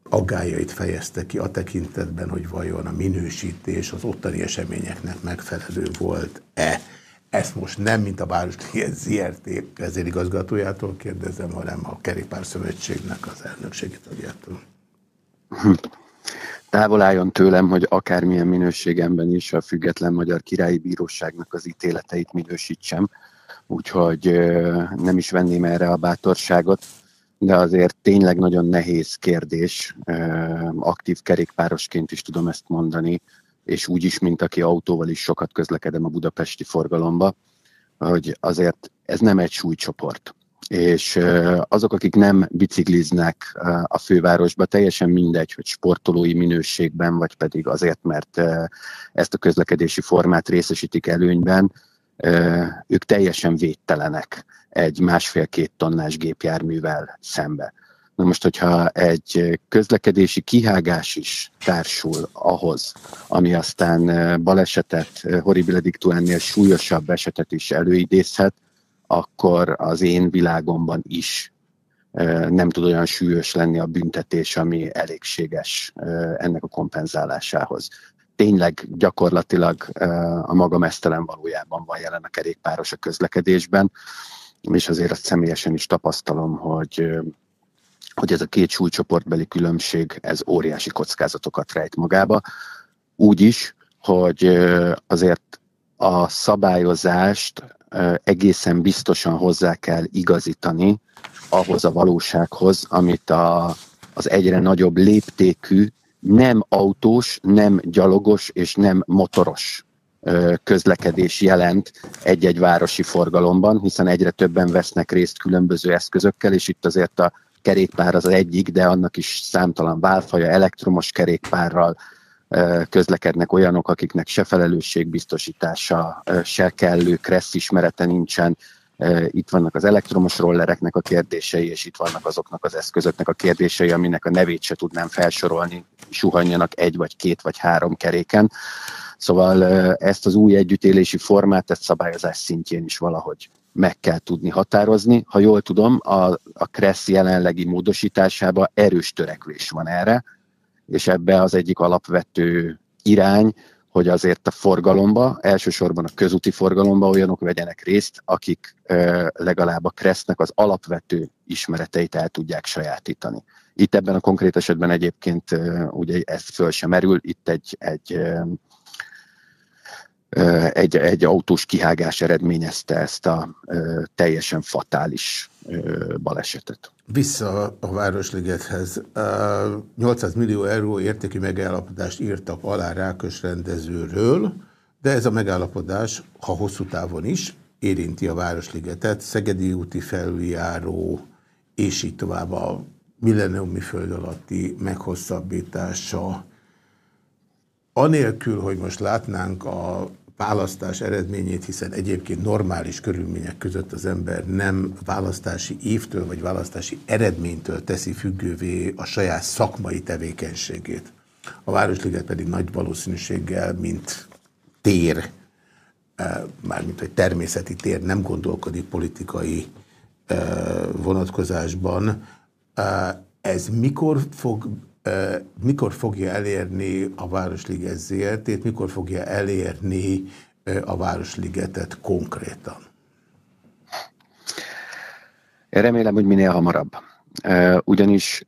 aggájait fejezte ki a tekintetben, hogy vajon a minősítés az ottani eseményeknek megfelelő volt-e. Ezt most nem, mint a Városliget ZRT vezérigazgatójától kérdezem, hanem a Kerékpár Szövetségnek az elnökségi tagjától. Távol álljon tőlem, hogy akármilyen minőségemben is a Független Magyar Királyi Bíróságnak az ítéleteit minősítsem, úgyhogy nem is venném erre a bátorságot de azért tényleg nagyon nehéz kérdés, aktív kerékpárosként is tudom ezt mondani, és úgy is, mint aki autóval is sokat közlekedem a budapesti forgalomba, hogy azért ez nem egy súlycsoport. És azok, akik nem bicikliznek a fővárosba, teljesen mindegy, hogy sportolói minőségben, vagy pedig azért, mert ezt a közlekedési formát részesítik előnyben, ők teljesen védtelenek egy másfél-két tonnás gépjárművel szembe. Na most, hogyha egy közlekedési kihágás is társul ahhoz, ami aztán balesetet, horribile dictuánnél súlyosabb esetet is előidézhet, akkor az én világomban is nem tud olyan súlyos lenni a büntetés, ami elégséges ennek a kompenzálásához tényleg gyakorlatilag a maga mesztelen valójában van jelen a kerékpáros a közlekedésben, és azért azt személyesen is tapasztalom, hogy hogy ez a két súlycsoportbeli különbség, ez óriási kockázatokat rejt magába. Úgy is, hogy azért a szabályozást egészen biztosan hozzá kell igazítani ahhoz a valósághoz, amit a, az egyre nagyobb léptékű nem autós, nem gyalogos és nem motoros közlekedés jelent egy-egy városi forgalomban, hiszen egyre többen vesznek részt különböző eszközökkel, és itt azért a kerékpár az egyik, de annak is számtalan válfaja, elektromos kerékpárral közlekednek olyanok, akiknek se felelősségbiztosítása, se kellő kressz ismerete nincsen, itt vannak az elektromos rollereknek a kérdései, és itt vannak azoknak az eszközöknek a kérdései, aminek a nevét se tudnám felsorolni, suhanjanak egy vagy két vagy három keréken. Szóval ezt az új együttélési formát, ezt szabályozás szintjén is valahogy meg kell tudni határozni. Ha jól tudom, a, a KRESZ jelenlegi módosításába erős törekvés van erre, és ebbe az egyik alapvető irány, hogy azért a forgalomba, elsősorban a közúti forgalomba olyanok vegyenek részt, akik legalább a kresznek az alapvető ismereteit el tudják sajátítani. Itt ebben a konkrét esetben egyébként ugye ez föl sem merül, itt egy, egy egy, egy autós kihágás eredményezte ezt a teljesen fatális balesetet. Vissza a Városligethez. 800 millió euró értékű megállapodást írtak alá Rákos rendezőről, de ez a megállapodás, ha hosszú távon is, érinti a Városligetet. Szegedi úti felüljáró és így tovább a milleniumi föld alatti meghosszabbítása, anélkül, hogy most látnánk a választás eredményét, hiszen egyébként normális körülmények között az ember nem választási évtől vagy választási eredménytől teszi függővé a saját szakmai tevékenységét. A Városliget pedig nagy valószínűséggel, mint tér, eh, mármint hogy természeti tér, nem gondolkodik politikai eh, vonatkozásban. Eh, ez mikor fog mikor fogja elérni a Városliget ZRT-t, mikor fogja elérni a Városligetet konkrétan? Remélem, hogy minél hamarabb. Ugyanis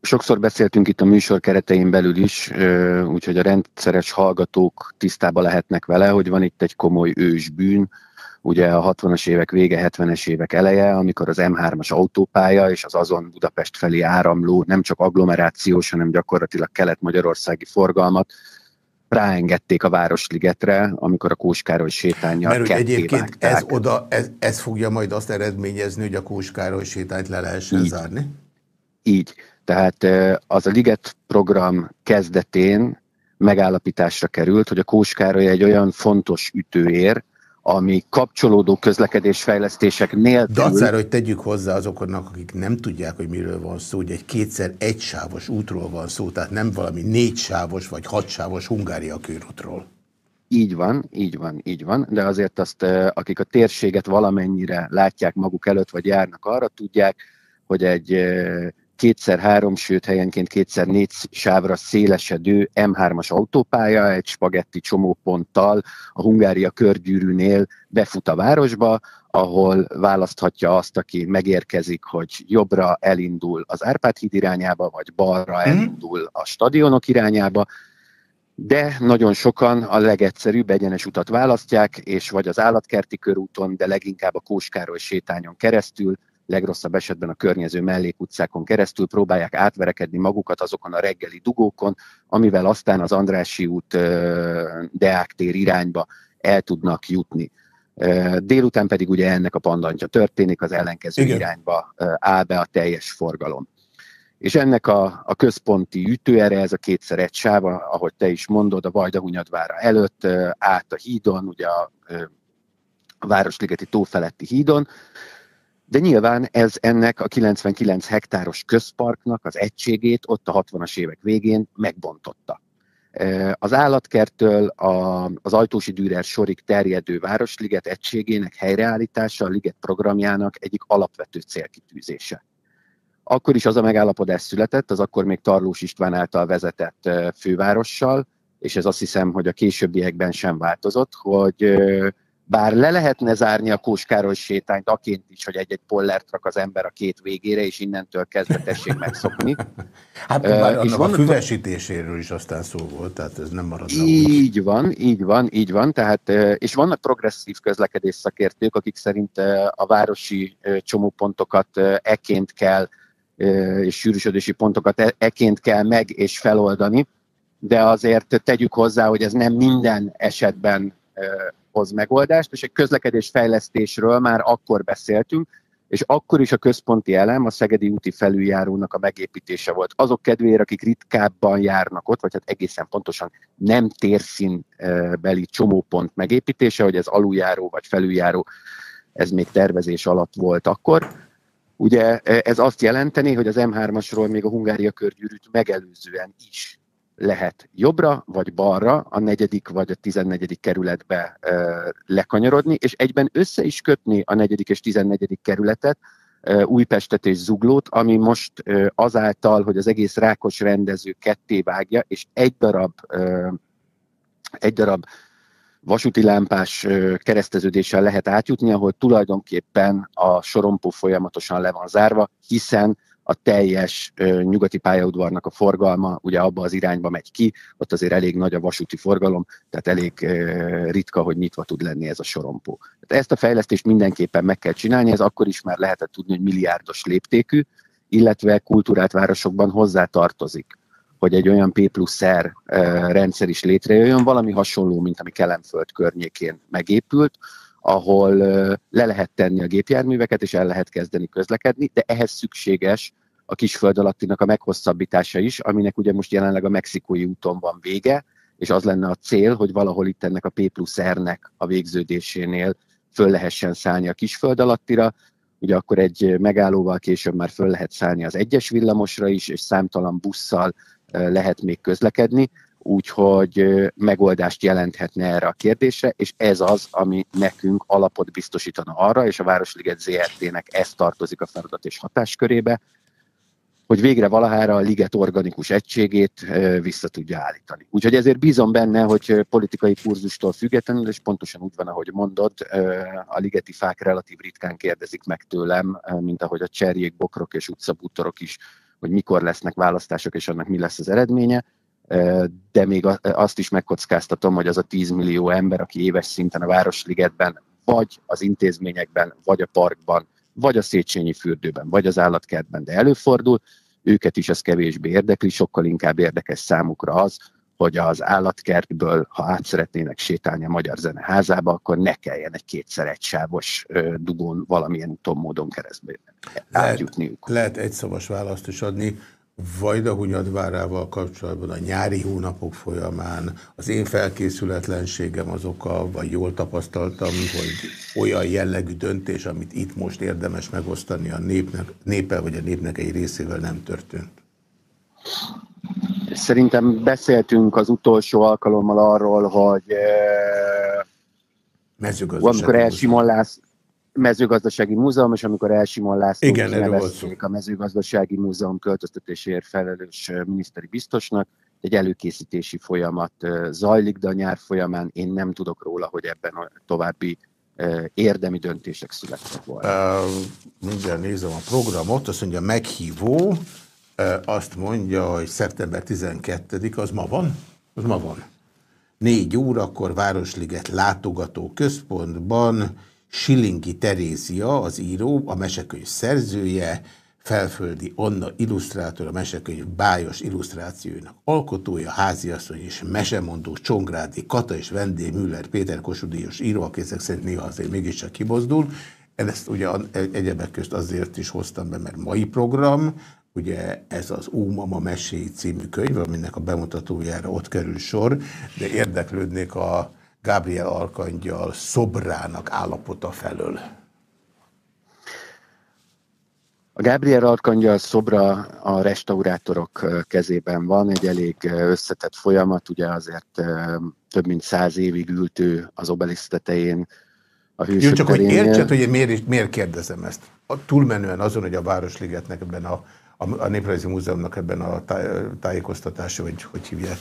sokszor beszéltünk itt a műsor keretein belül is, úgyhogy a rendszeres hallgatók tisztában lehetnek vele, hogy van itt egy komoly ősbűn, ugye a 60-as évek vége, 70-es évek eleje, amikor az M3-as autópálya és az azon Budapest felé áramló nem csak agglomerációs, hanem gyakorlatilag kelet-magyarországi forgalmat ráengedték a Városligetre, amikor a Kóskároly sétányjal Mert egyébként ez, oda, ez, ez fogja majd azt eredményezni, hogy a Kóskároly sétányt le lehessen Így. zárni? Így. Tehát az a Liget program kezdetén megállapításra került, hogy a Kóskároly egy olyan fontos ütőér, ami kapcsolódó közlekedésfejlesztések nélkül... Dacára, hogy tegyük hozzá azoknak, akik nem tudják, hogy miről van szó, hogy egy kétszer egysávos útról van szó, tehát nem valami négysávos vagy hatsávos Hungária körútról. Így van, így van, így van, de azért azt, akik a térséget valamennyire látják maguk előtt, vagy járnak arra, tudják, hogy egy kétszer-három, sőt helyenként kétszer-négy sávra szélesedő M3-as autópálya egy spagetti csomóponttal a Hungária körgyűrűnél befut a városba, ahol választhatja azt, aki megérkezik, hogy jobbra elindul az Árpád híd irányába, vagy balra mhm. elindul a stadionok irányába, de nagyon sokan a legegyszerűbb egyenes utat választják, és vagy az állatkerti körúton, de leginkább a Kóskároly sétányon keresztül legrosszabb esetben a környező mellékutcákon keresztül próbálják átverekedni magukat azokon a reggeli dugókon, amivel aztán az Andrási út Deák tér irányba el tudnak jutni. Délután pedig ugye ennek a pandantja történik, az ellenkező Igen. irányba áll be a teljes forgalom. És ennek a, a központi ütőere, ez a kétszer egy sáva, ahogy te is mondod, a Vajdahunyadvára előtt, át a hídon, ugye a, a Városligeti tó feletti hídon, de nyilván ez ennek a 99 hektáros közparknak az egységét ott a 60-as évek végén megbontotta. Az állatkertől az Ajtósi Dürer sorig terjedő Városliget egységének helyreállítása a Liget programjának egyik alapvető célkitűzése. Akkor is az a megállapodás született, az akkor még Tarlós István által vezetett fővárossal, és ez azt hiszem, hogy a későbbiekben sem változott, hogy bár le lehetne zárni a Kóskároly sétányt aként is, hogy egy-egy pollert rak az ember a két végére, és innentől kezdve tessék megszokni. hát uh, és van a füvesítéséről is aztán szó volt, tehát ez nem marad. Így van, így van, így van, tehát, és vannak progresszív közlekedés szakértők, akik szerint a városi csomópontokat eként kell, és sűrűsödési pontokat e, eként kell meg és feloldani, de azért tegyük hozzá, hogy ez nem minden esetben hoz megoldást, és egy közlekedés fejlesztésről már akkor beszéltünk, és akkor is a központi elem a Szegedi úti felüljárónak a megépítése volt. Azok kedvéért, akik ritkábban járnak ott, vagy hát egészen pontosan nem térszínbeli csomópont megépítése, hogy ez aluljáró vagy felüljáró, ez még tervezés alatt volt akkor. Ugye ez azt jelenteni, hogy az M3-asról még a Hungária körgyűrűt megelőzően is lehet jobbra vagy balra a negyedik vagy a tizennegyedik kerületbe ö, lekanyarodni, és egyben össze is kötni a negyedik és tizennegyedik kerületet, ö, Újpestet és Zuglót, ami most ö, azáltal, hogy az egész rákos rendező ketté vágja, és egy darab, ö, egy darab vasúti lámpás kereszteződéssel lehet átjutni, ahol tulajdonképpen a sorompó folyamatosan le van zárva, hiszen a teljes nyugati pályaudvarnak a forgalma ugye abba az irányba megy ki, ott azért elég nagy a vasúti forgalom, tehát elég ritka, hogy nyitva tud lenni ez a sorompó. Tehát ezt a fejlesztést mindenképpen meg kell csinálni, ez akkor is már lehetett tudni, hogy milliárdos léptékű, illetve kultúrát városokban hozzá tartozik, hogy egy olyan P plusz R rendszer is létrejöjjön, valami hasonló, mint ami Kelemföld környékén megépült, ahol le lehet tenni a gépjárműveket, és el lehet kezdeni közlekedni, de ehhez szükséges a kisföld alattinak a meghosszabbítása is, aminek ugye most jelenleg a mexikói úton van vége, és az lenne a cél, hogy valahol itt ennek a P plusz R-nek a végződésénél föl lehessen szállni a kisföld alattira, ugye akkor egy megállóval később már föl lehet szállni az egyes villamosra is, és számtalan busszal lehet még közlekedni, úgyhogy megoldást jelenthetne erre a kérdésre, és ez az, ami nekünk alapot biztosítana arra, és a Városliget ZRT-nek ez tartozik a feladat és hatáskörébe, hogy végre valahára a liget organikus egységét vissza tudja állítani. Úgyhogy ezért bízom benne, hogy politikai kurzustól függetlenül, és pontosan úgy van, ahogy mondod, a ligeti fák relatív ritkán kérdezik meg tőlem, mint ahogy a cserjék, bokrok és utcabútorok is, hogy mikor lesznek választások, és annak mi lesz az eredménye de még azt is megkockáztatom, hogy az a 10 millió ember, aki éves szinten a Városligetben, vagy az intézményekben, vagy a parkban, vagy a Széchenyi fürdőben, vagy az állatkertben, de előfordul, őket is ez kevésbé érdekli, sokkal inkább érdekes számukra az, hogy az állatkertből, ha át szeretnének sétálni a Magyar Zeneházába, akkor ne kelljen egy kétszer egysávos dugón valamilyen úton módon keresztbe átjutniuk. Lehet, lehet egy szavas választ is adni. Vajdahunyadvárával kapcsolatban a nyári hónapok folyamán az én felkészületlenségem az oka, vagy jól tapasztaltam, hogy olyan jellegű döntés, amit itt most érdemes megosztani a népnek, népel, vagy a népnek egy részével nem történt. Szerintem beszéltünk az utolsó alkalommal arról, hogy eh, amikor Elsimon László, mezőgazdasági múzeum, és amikor Elsimon László Igen, nevezték a mezőgazdasági múzeum költöztetéséért felelős miniszteri biztosnak, egy előkészítési folyamat zajlik, de a nyár folyamán én nem tudok róla, hogy ebben a további érdemi döntések születtek volna. Uh, mindjárt nézem a programot, azt mondja meghívó, uh, azt mondja, hogy szeptember 12 az ma van? Az ma van. Négy órakor Városliget látogató központban Silingi Terézia, az író, a mesekönyv szerzője, felföldi Anna illusztrátor, a mesekönyv bájos illusztrációinak alkotója, háziasszony és mesemondó Csongrádi Kata és Vendé Müller Péter Kosudíjos író, aki ezek szerint néha azért mégiscsak kibozdul. Ezt ugye egyebek közt azért is hoztam be, mert mai program, ugye ez az Ómama Meséi című könyv, aminek a bemutatójára ott kerül sor, de érdeklődnék a Gabriel Arkangyal szobrának állapota felől? A Gabriel Arkangyal szobra a restaurátorok kezében van, egy elég összetett folyamat, ugye azért több mint száz évig ült ő az obelisz tetején a Jó, csak hogy értsed, hogy én miért, miért kérdezem ezt? A, túlmenően azon, hogy a Városligetnek ebben a, a, a Néprajzi Múzeumnak ebben a táj, tájékoztatása, vagy hogy hívják,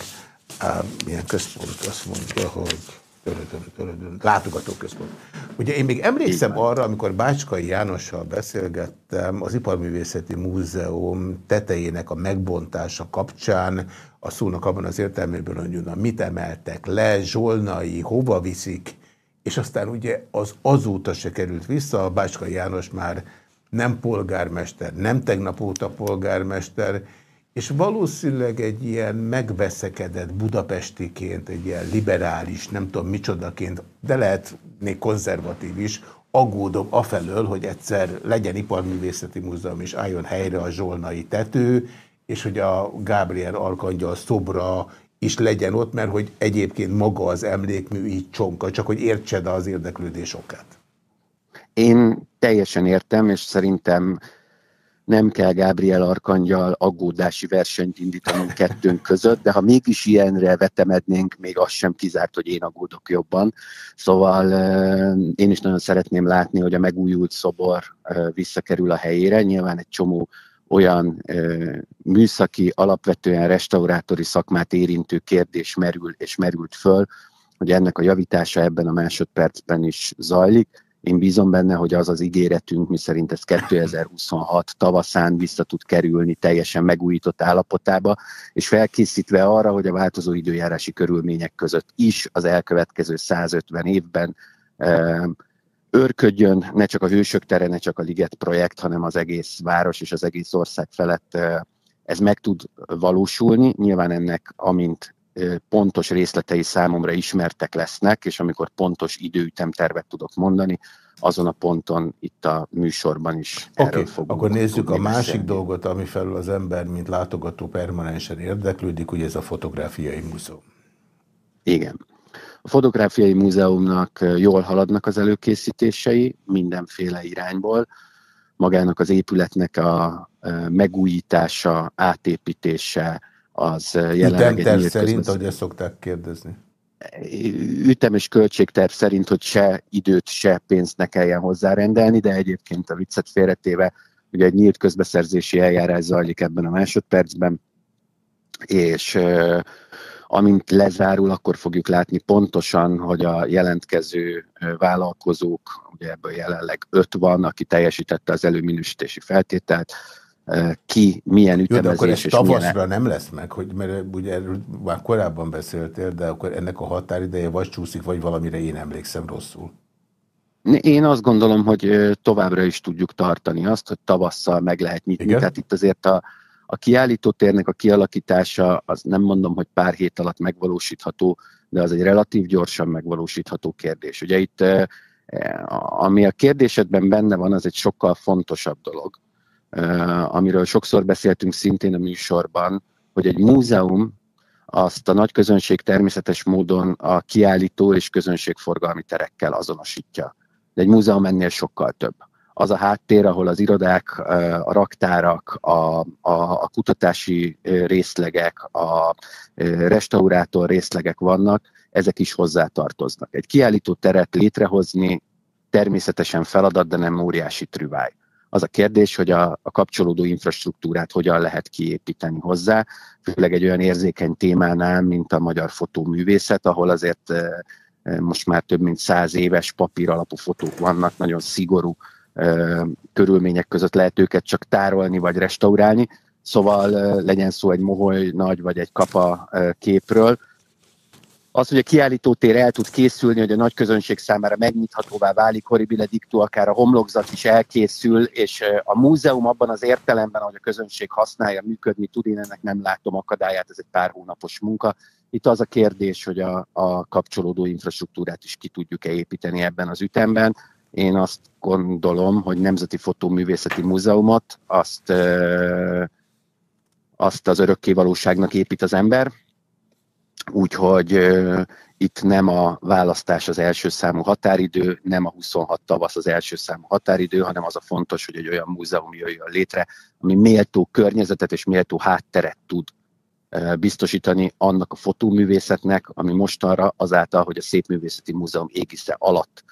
á, milyen központ, azt mondja, hogy látogatóközpont. Ugye én még emlékszem arra, amikor Bácskai Jánossal beszélgettem az Iparművészeti Múzeum tetejének a megbontása kapcsán, a szónak abban az értelmében, hogy na, mit emeltek le, zsolnai, hova viszik, és aztán ugye az azóta se került vissza, a Bácskai János már nem polgármester, nem tegnap óta polgármester, és valószínűleg egy ilyen megveszekedett budapestiként, egy ilyen liberális, nem tudom micsodaként, de lehet még konzervatív is, aggódom afelől, hogy egyszer legyen iparművészeti múzeum, és álljon helyre a zsolnai tető, és hogy a Gábriel Arkangyal szobra is legyen ott, mert hogy egyébként maga az emlékmű így csonka, csak hogy értsed az érdeklődés okát. Én teljesen értem, és szerintem nem kell Gábriel Arkangyal aggódási versenyt indítanunk kettőnk között, de ha mégis ilyenre vetemednénk, még az sem kizárt, hogy én aggódok jobban. Szóval én is nagyon szeretném látni, hogy a megújult szobor visszakerül a helyére. Nyilván egy csomó olyan műszaki, alapvetően restaurátori szakmát érintő kérdés merül és merült föl, hogy ennek a javítása ebben a másodpercben is zajlik én bízom benne, hogy az az ígéretünk, mi szerint ez 2026 tavaszán vissza tud kerülni teljesen megújított állapotába, és felkészítve arra, hogy a változó időjárási körülmények között is az elkövetkező 150 évben őrködjön ne csak a Hősök tere, ne csak a Liget projekt, hanem az egész város és az egész ország felett ez meg tud valósulni. Nyilván ennek, amint pontos részletei számomra ismertek lesznek, és amikor pontos időütemtervet tudok mondani, azon a ponton itt a műsorban is okay, erről fogunk akkor nézzük a másik beszélni. dolgot, ami felül az ember, mint látogató permanensen érdeklődik, ugye ez a fotográfiai múzeum. Igen. A fotográfiai múzeumnak jól haladnak az előkészítései mindenféle irányból. Magának az épületnek a megújítása, átépítése, az jelenleg egy nyílt szerint, ahogy ezt szokták kérdezni? Ütem és költségterv szerint, hogy se időt, se pénzt ne kelljen hozzárendelni, de egyébként a viccet félretéve, ugye egy nyílt közbeszerzési eljárás zajlik ebben a másodpercben, és amint lezárul, akkor fogjuk látni pontosan, hogy a jelentkező vállalkozók, ugye ebből jelenleg öt van, aki teljesítette az előminősítési feltételt, ki milyen ütemezés. Jó, akkor ez tavaszra milyen... nem lesz meg, hogy, mert ugye erről már korábban beszéltél, de akkor ennek a határideje vagy csúszik, vagy valamire én emlékszem rosszul. Én azt gondolom, hogy továbbra is tudjuk tartani azt, hogy tavasszal meg lehet nyitni. Igen? Tehát itt azért a, a kiállítótérnek a kialakítása, az nem mondom, hogy pár hét alatt megvalósítható, de az egy relatív gyorsan megvalósítható kérdés. Ugye itt, ami a kérdésedben benne van, az egy sokkal fontosabb dolog amiről sokszor beszéltünk szintén a műsorban, hogy egy múzeum azt a nagy közönség természetes módon a kiállító és közönségforgalmi terekkel azonosítja. De egy múzeum ennél sokkal több. Az a háttér, ahol az irodák, a raktárak, a, a, a kutatási részlegek, a restaurátor részlegek vannak, ezek is hozzátartoznak. Egy kiállító teret létrehozni természetesen feladat, de nem óriási trüváj. Az a kérdés, hogy a, a kapcsolódó infrastruktúrát hogyan lehet kiépíteni hozzá, főleg egy olyan érzékeny témánál, mint a magyar fotóművészet, ahol azért e, e, most már több mint száz éves papír alapú fotók vannak, nagyon szigorú e, körülmények között lehet őket csak tárolni vagy restaurálni, szóval legyen szó egy moholy nagy vagy egy kapa képről, az, hogy a kiállítótér el tud készülni, hogy a nagy közönség számára megnyithatóvá válik, horribile dictu, akár a homlokzat is elkészül, és a múzeum abban az értelemben, ahogy a közönség használja, működni tud, én ennek nem látom akadályát, ez egy pár hónapos munka. Itt az a kérdés, hogy a, a kapcsolódó infrastruktúrát is ki tudjuk-e építeni ebben az ütemben. Én azt gondolom, hogy Nemzeti Fotóművészeti Múzeumot azt, azt az örökkévalóságnak épít az ember, Úgyhogy itt nem a választás az első számú határidő, nem a 26 tavasz az első számú határidő, hanem az a fontos, hogy egy olyan múzeum jöjjön létre, ami méltó környezetet és méltó hátteret tud biztosítani annak a fotóművészetnek, ami mostanra azáltal, hogy a Szépművészeti Múzeum égisze alatt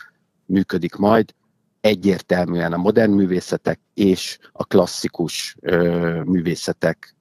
működik majd, egyértelműen a modern művészetek és a klasszikus uh, művészetek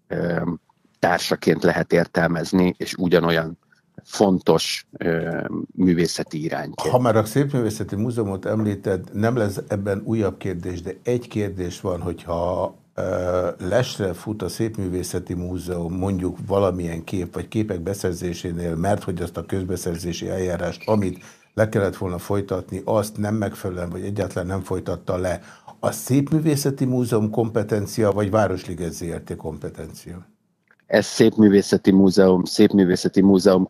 társaként lehet értelmezni, és ugyanolyan fontos ö, művészeti irány. Ha már a Szépművészeti Múzeumot említed, nem lesz ebben újabb kérdés, de egy kérdés van, hogyha ö, lesre fut a Szépművészeti Múzeum mondjuk valamilyen kép vagy képek beszerzésénél, mert hogy azt a közbeszerzési eljárást, amit le kellett volna folytatni, azt nem megfelelően, vagy egyáltalán nem folytatta le, a Szépművészeti Múzeum kompetencia, vagy Városliget ZRT kompetencia? Ez szépművészeti múzeum, szépművészeti múzeum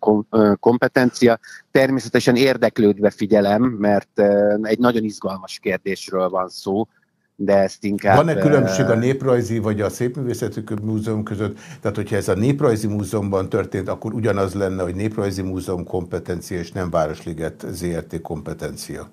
kompetencia. Természetesen érdeklődve figyelem, mert egy nagyon izgalmas kérdésről van szó, de ezt inkább... Van-e különbség a Néprajzi vagy a Szépművészeti Múzeum között? Tehát, hogyha ez a Néprajzi Múzeumban történt, akkor ugyanaz lenne, hogy Néprajzi Múzeum kompetencia, és nem Városliget ZRT kompetencia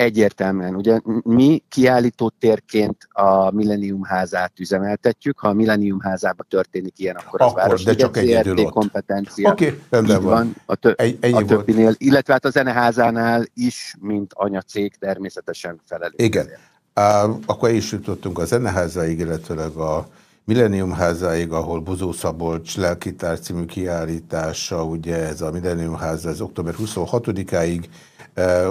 egyértelműen. Ugye mi kiállító térként a Millennium házát üzemeltetjük. Ha a Millennium házába történik ilyen, akkor, akkor az város de csak ZRT kompetencia. Oké, okay, rendben van. van. A, tö Ennyi a többinél, volt. illetve hát a zeneházánál is, mint anyacég természetesen felelős. Igen. Uh, akkor is jutottunk a zeneházáig, illetve a Millennium házáig, ahol Bozó Szabolcs lelkitár című kiállítása, ugye ez a Millennium háza, ez október 26-áig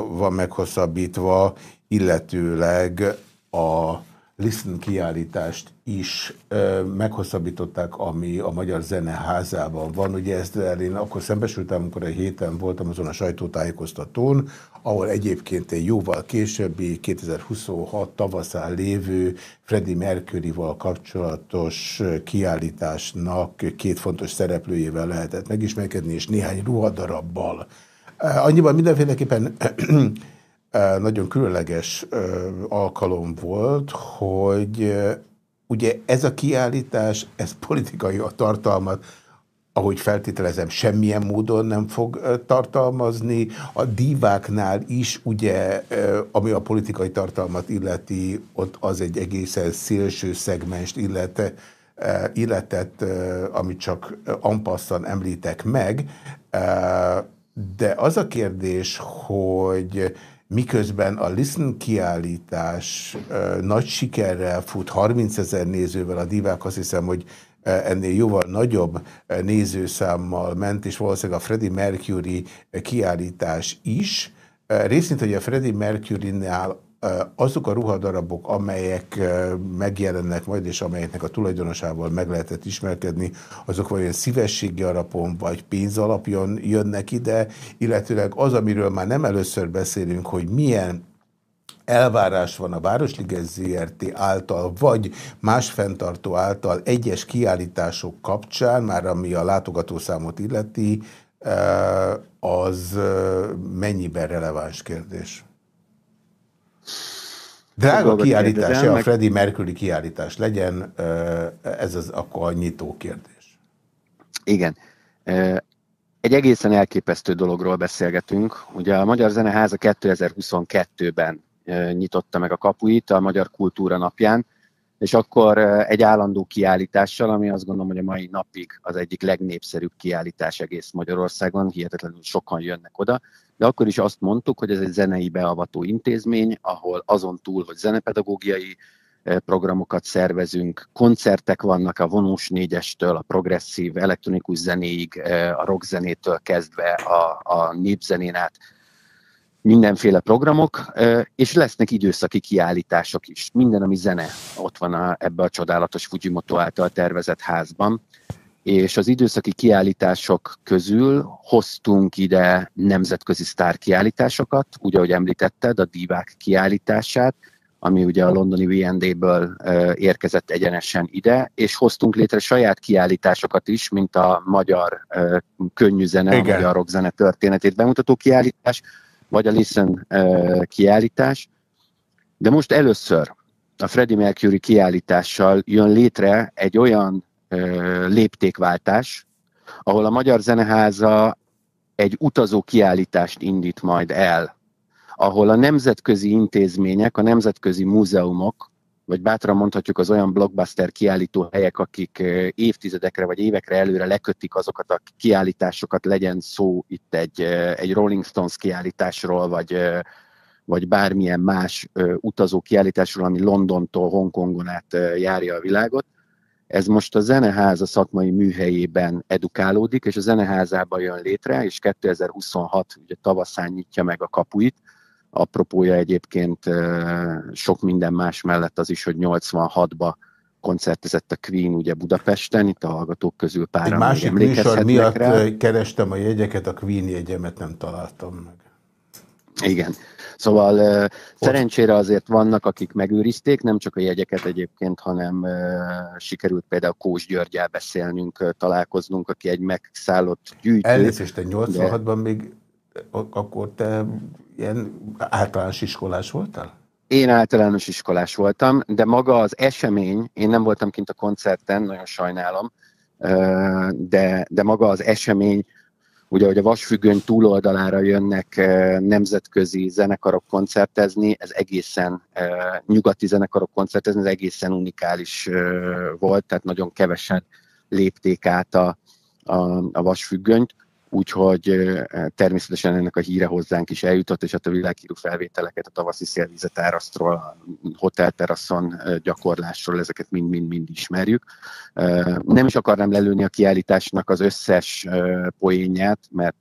van meghosszabbítva, illetőleg a Listen kiállítást is ö, meghosszabbították, ami a Magyar Zeneházában van. Ugye ezt én akkor szembesültem, amikor egy héten voltam azon a sajtótájékoztatón, ahol egyébként egy jóval későbbi, 2026 tavaszán lévő Freddie Mercury-val kapcsolatos kiállításnak két fontos szereplőjével lehetett megismerkedni, és néhány ruhadarabbal. Annyiban mindenféleképpen nagyon különleges alkalom volt, hogy ugye ez a kiállítás, ez politikai a tartalmat, ahogy feltételezem, semmilyen módon nem fog tartalmazni. A diváknál is, ugye, ami a politikai tartalmat illeti, ott az egy egészen szélső szegmest illete, illetett, amit csak ampasszan említek meg. De az a kérdés, hogy miközben a Listen kiállítás nagy sikerrel fut, 30 ezer nézővel, a divák azt hiszem, hogy ennél jóval nagyobb nézőszámmal ment, és valószínűleg a Freddie Mercury kiállítás is. Részint, hogy a Freddie Mercury-nál azok a ruhadarabok, amelyek megjelennek majd, és amelyeknek a tulajdonosával meg lehetett ismerkedni, azok vajon szívességi alapon, vagy pénz alapjon jönnek ide, illetőleg az, amiről már nem először beszélünk, hogy milyen elvárás van a Városliges ZRT által, vagy más fenntartó által egyes kiállítások kapcsán, már ami a látogatószámot illeti, az mennyiben releváns kérdés? Drága kiállítás, a Freddie Mercury kiállítás legyen, ez az akkor a nyitó kérdés. Igen. Egy egészen elképesztő dologról beszélgetünk. Ugye a Magyar Zeneháza 2022-ben nyitotta meg a kapuit a Magyar Kultúra napján, és akkor egy állandó kiállítással, ami azt gondolom, hogy a mai napig az egyik legnépszerűbb kiállítás egész Magyarországon, hihetetlenül sokan jönnek oda, de akkor is azt mondtuk, hogy ez egy zenei beavató intézmény, ahol azon túl, hogy zenepedagógiai programokat szervezünk, koncertek vannak a vonós négyestől, a progresszív elektronikus zenéig, a rockzenétől kezdve a, a népzenén át, mindenféle programok, és lesznek időszaki kiállítások is. Minden, ami zene, ott van a, ebbe a csodálatos Fujimoto által tervezett házban. És az időszaki kiállítások közül hoztunk ide nemzetközi sztárkiállításokat, úgy, ahogy említetted, a divák kiállítását, ami ugye a londoni V&A-ből érkezett egyenesen ide, és hoztunk létre saját kiállításokat is, mint a magyar könnyű zene, Igen. a magyar rockzene történetét bemutató kiállítás, vagy a Listen kiállítás, de most először a Freddie Mercury kiállítással jön létre egy olyan léptékváltás, ahol a Magyar Zeneháza egy utazó kiállítást indít majd el, ahol a nemzetközi intézmények, a nemzetközi múzeumok vagy bátran mondhatjuk az olyan blockbuster kiállító helyek, akik évtizedekre vagy évekre előre lekötik azokat a kiállításokat, legyen szó itt egy, egy Rolling Stones kiállításról, vagy, vagy bármilyen más utazó kiállításról, ami Londontól Hongkongon át járja a világot. Ez most a Zeneháza szakmai műhelyében edukálódik, és a Zeneházában jön létre, és 2026 ugye tavaszán nyitja meg a kapuit, Apropója egyébként sok minden más mellett az is, hogy 86-ba koncertezett a Queen ugye Budapesten, itt a hallgatók közül pár Egy másik műsor miatt rá. kerestem a jegyeket, a Queen jegyemet nem találtam meg. Igen. Szóval uh, szerencsére azért vannak, akik megőrizték, nem csak a jegyeket egyébként, hanem uh, sikerült például Kós Györgyel beszélnünk, uh, találkoznunk, aki egy megszállott gyűjtő. Elnézést, te 86-ban de... még akkor te ilyen általános iskolás voltál? Én általános iskolás voltam, de maga az esemény, én nem voltam kint a koncerten, nagyon sajnálom, de, de maga az esemény, ugye, hogy a Vasfüggöny túloldalára jönnek nemzetközi zenekarok koncertezni, ez egészen nyugati zenekarok koncertezni, ez egészen unikális volt, tehát nagyon kevesen lépték át a, a, a Vasfüggönyt úgyhogy természetesen ennek a híre hozzánk is eljutott, és hát a világhírű felvételeket a tavaszi szélvizet árasztról, a hotelteraszon gyakorlásról, ezeket mind-mind-mind ismerjük. Nem is akarnám lelőni a kiállításnak az összes poénját, mert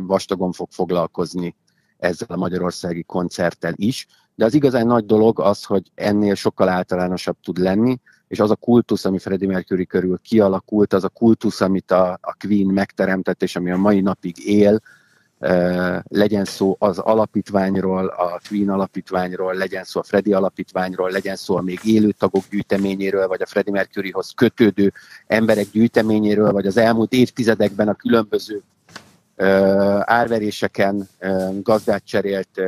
vastagon fog foglalkozni ezzel a magyarországi koncerttel is, de az igazán nagy dolog az, hogy ennél sokkal általánosabb tud lenni, és az a kultusz, ami Freddie Mercury körül kialakult, az a kultusz, amit a, a Queen megteremtett, és ami a mai napig él, legyen szó az alapítványról, a Queen alapítványról, legyen szó a Freddy alapítványról, legyen szó a még élő tagok gyűjteményéről, vagy a Freddie Mercuryhoz kötődő emberek gyűjteményéről, vagy az elmúlt évtizedekben a különböző árveréseken gazdát cserélt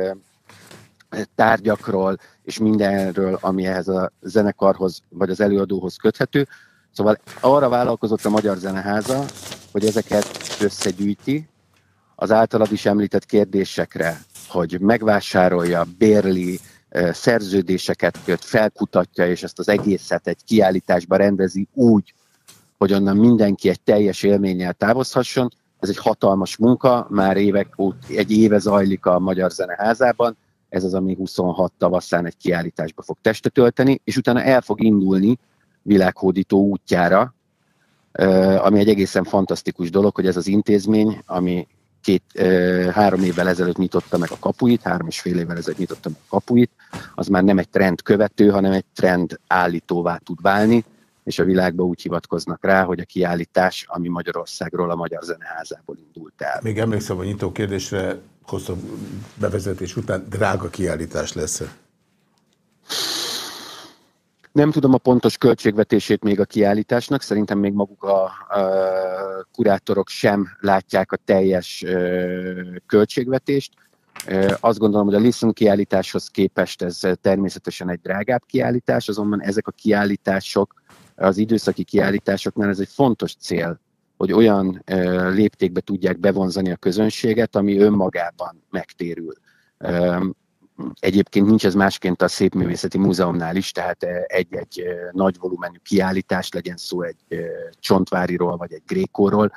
tárgyakról, és mindenről, ami ehhez a zenekarhoz, vagy az előadóhoz köthető. Szóval arra vállalkozott a Magyar Zeneháza, hogy ezeket összegyűjti, az általad is említett kérdésekre, hogy megvásárolja, bérli, szerződéseket köt, felkutatja, és ezt az egészet egy kiállításba rendezi úgy, hogy onnan mindenki egy teljes élménnyel távozhasson. Ez egy hatalmas munka, már évek óta, egy éve zajlik a Magyar Zeneházában, ez az, ami 26 tavaszán egy kiállításba fog testet tölteni, és utána el fog indulni világhódító útjára, ami egy egészen fantasztikus dolog, hogy ez az intézmény, ami két, három évvel ezelőtt nyitotta meg a kapuit, három és fél évvel ezelőtt nyitotta meg a kapuit, az már nem egy trend követő, hanem egy trend állítóvá tud válni, és a világban úgy hivatkoznak rá, hogy a kiállítás, ami Magyarországról a Magyar Zeneházából indult el. Még emlékszem a nyitó kérdésre, hosszabb bevezetés után drága kiállítás lesz -e? Nem tudom a pontos költségvetését még a kiállításnak, szerintem még maguk a, a kurátorok sem látják a teljes költségvetést. Azt gondolom, hogy a Listen kiállításhoz képest ez természetesen egy drágább kiállítás, azonban ezek a kiállítások, az időszaki kiállításoknál ez egy fontos cél, hogy olyan léptékbe tudják bevonzani a közönséget, ami önmagában megtérül. Egyébként nincs ez másként a Szépművészeti Múzeumnál is, tehát egy-egy nagy volumenű kiállítás, legyen szó egy csontváriról, vagy egy grékóról,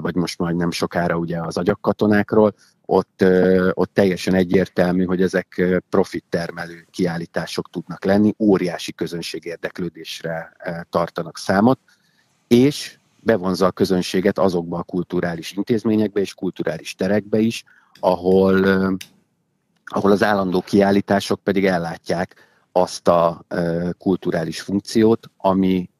vagy most majd nem sokára ugye az agyakkatonákról, ott, ott teljesen egyértelmű, hogy ezek profit termelő kiállítások tudnak lenni, óriási közönség érdeklődésre tartanak számot, és bevonza a közönséget azokba a kulturális intézményekbe és kulturális terekbe is, ahol ahol az állandó kiállítások pedig ellátják azt a kulturális funkciót, ami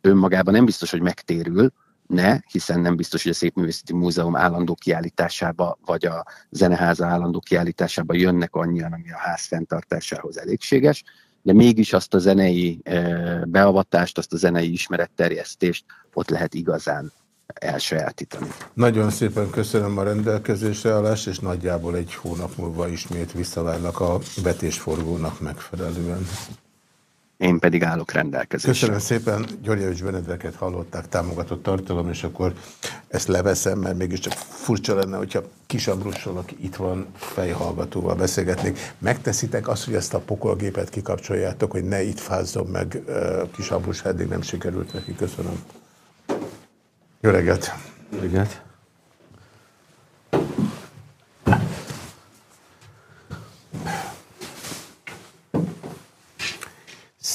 önmagában nem biztos, hogy megtérül, ne, hiszen nem biztos, hogy a Szépművészeti Múzeum állandó kiállításába, vagy a Zeneháza állandó kiállításába jönnek annyian, ami a ház fenntartásához elégséges, de mégis azt a zenei beavatást, azt a zenei ismeretterjesztést ott lehet igazán elsajátítani. Nagyon szépen köszönöm a rendelkezésre állást, és nagyjából egy hónap múlva ismét visszavárnak a vetésforgónak megfelelően. Én pedig állok rendelkezésre. Köszönöm szépen, Györgyevics Benedveket hallották, támogatott tartalom, és akkor ezt leveszem, mert mégiscsak furcsa lenne, hogyha Kisambrussal, aki itt van, fejhallgatóval beszélgetnék. Megteszitek azt, hogy ezt a pokolgépet kikapcsoljátok, hogy ne itt fázzon meg Kisambrus, eddig nem sikerült neki. Köszönöm. Jó reggelt! Jó reggelt!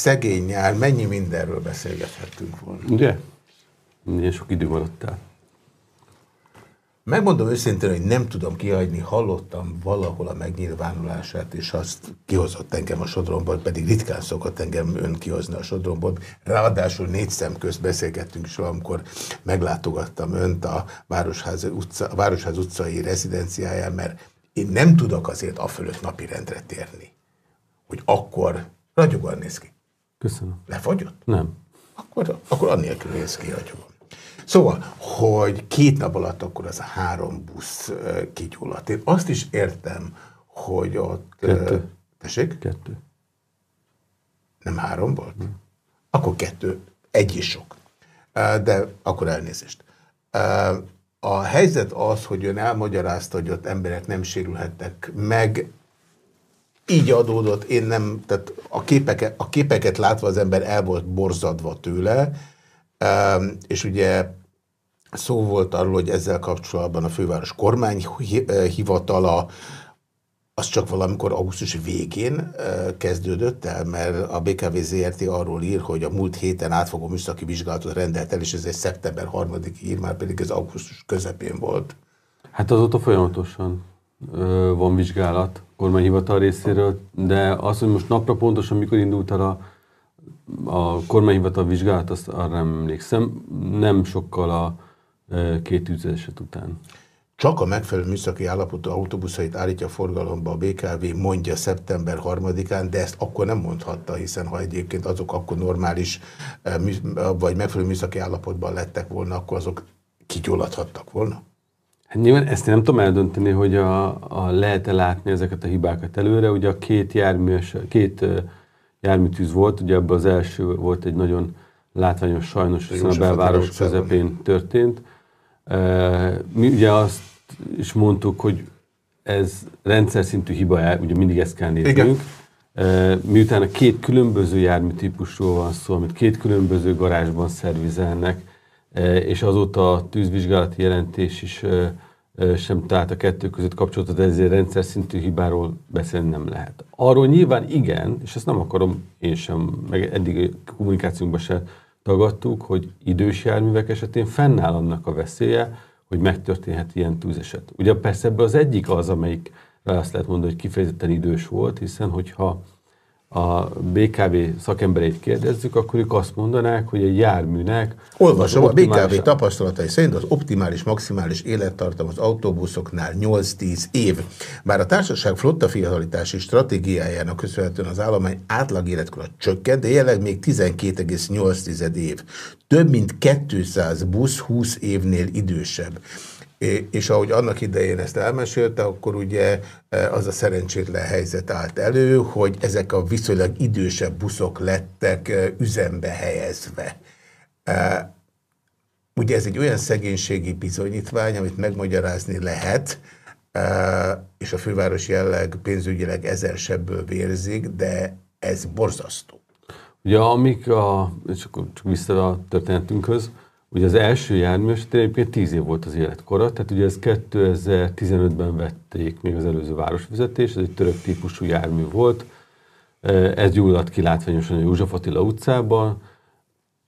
Szegény nyár, mennyi mindenről beszélgethettünk volna? Ugye? Milyen sok idő maradt el. Megmondom őszintén, hogy nem tudom kihagyni, hallottam valahol a megnyilvánulását, és azt kihozott engem a sodromból, pedig ritkán szokott engem ön kihozni a sodromból. Ráadásul négy szem közt beszélgettünk is, amikor meglátogattam önt a Városház, utca, a Városház utcai rezidenciáján, mert én nem tudok azért a fölött napirendre térni, hogy akkor ragyogóan néz ki. Köszönöm. Lefagyott? Nem. Akkor, akkor annélkül néz ki ragyogóan. Szóval, hogy két nap alatt akkor az a három busz kigyulladt. Én azt is értem, hogy ott... Kettő. Tessék? Kettő. Nem három volt? Hmm. Akkor kettő. Egy is sok. De akkor elnézést. A helyzet az, hogy ön elmagyarázta, hogy ott emberek nem sérülhettek meg, így adódott, én nem, tehát a képeket, a képeket látva az ember el volt borzadva tőle, és ugye szó volt arról, hogy ezzel kapcsolatban a főváros kormányhivatala az csak valamikor augusztus végén kezdődött el, mert a BKV ZRT arról ír, hogy a múlt héten átfogó műszaki vizsgálatot rendelt el, és ez egy szeptember 3 ír, már pedig ez augusztus közepén volt. Hát azóta folyamatosan van vizsgálat kormányhivatal részéről, de az, hogy most napra pontosan mikor indult el a, a kormányhivatal vizsgálat, azt arra nem emlékszem, nem sokkal a két üzeset után. Csak a megfelelő műszaki állapotú autóbuszait állítja forgalomba a BKV, mondja szeptember 3-án, de ezt akkor nem mondhatta, hiszen ha egyébként azok akkor normális, vagy megfelelő műszaki állapotban lettek volna, akkor azok kigyulladhattak volna? Hát nyilván ezt nem tudom eldönteni, hogy a, a lehet-e látni ezeket a hibákat előre. Ugye a két, járműs, két járműtűz volt, ugye abban az első volt egy nagyon látványos, sajnos, hiszen a belváros közepén történt. Mi ugye azt is mondtuk, hogy ez rendszer szintű hiba, ugye mindig ezt kell néznünk. Igen. Miután a két különböző járműtípusról van szó, amit két különböző garázsban szervizelnek, és azóta a tűzvizsgálati jelentés is sem talált a kettő között kapcsolatot, ezért rendszer szintű hibáról beszélni nem lehet. Arról nyilván igen, és ezt nem akarom én sem, meg eddig kommunikációnkban se tagadtuk, hogy idős járművek esetén fennáll annak a veszélye, hogy megtörténhet ilyen tűzeset. Ugye persze ebből az egyik az, amelyik azt lehet mondani, hogy kifejezetten idős volt, hiszen hogyha a BKV szakembereit kérdezzük, akkor ők azt mondanák, hogy egy járműnek... Olvasom, optimális... a BKV tapasztalatai szerint az optimális, maximális élettartam az autóbuszoknál 8-10 év. Bár a társaság flotta fiatalitási stratégiájának köszönhetően az állomány átlag életkora csökkent, de jelenleg még 12,8 év. Több mint 200 busz 20 évnél idősebb és ahogy annak idején ezt elmesélte, akkor ugye e, az a szerencsétlen helyzet állt elő, hogy ezek a viszonylag idősebb buszok lettek e, üzembe helyezve. E, ugye ez egy olyan szegénységi bizonyítvány, amit megmagyarázni lehet, és a főváros jelleg pénzügyileg ezer sebből vérzik, de ez borzasztó. Ugye amik a, és akkor csak vissza a történetünkhöz, Ugye az első jármű esetén egyébként 10 év volt az életkora, tehát ugye ez 2015-ben vették még az előző városvezetés, ez egy török típusú jármű volt, ez gyulladt ki látványosan a József Attila utcában.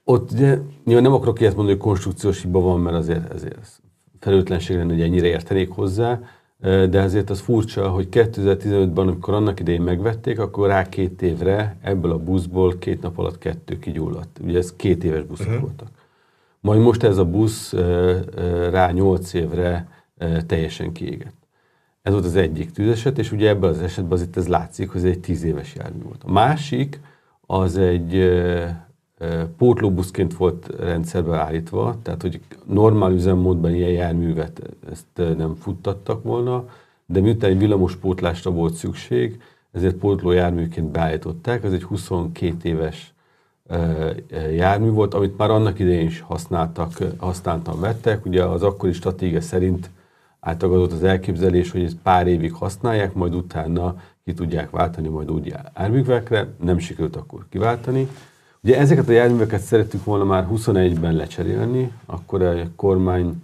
Ott ugye, nyilván nem akarok ilyet mondani, hogy konstrukciós hiba van, mert azért, ezért felőtlenség lenne, hogy ennyire értenék hozzá, de azért az furcsa, hogy 2015-ben, amikor annak idején megvették, akkor rá két évre ebből a buszból két nap alatt kettő kigyulladt. Ugye ez két éves buszok uh-huh. voltak. Majd most ez a busz rá 8 évre teljesen kiégett. Ez volt az egyik tűzeset, és ugye ebben az esetben az itt ez látszik, hogy ez egy 10 éves jármű volt. A másik az egy pótlóbuszként volt rendszerbe állítva, tehát hogy normál üzemmódban ilyen járművet ezt nem futtattak volna, de miután egy villamospótlásra volt szükség, ezért pótló járműként beállították, ez egy 22 éves jármű volt, amit már annak idején is használtak, használtan vettek. Ugye az akkori stratégia szerint átagadott az elképzelés, hogy ezt pár évig használják, majd utána ki tudják váltani majd úgy járművekre, nem sikerült akkor kiváltani. Ugye ezeket a járműveket szerettük volna már 21-ben lecserélni, akkor a kormány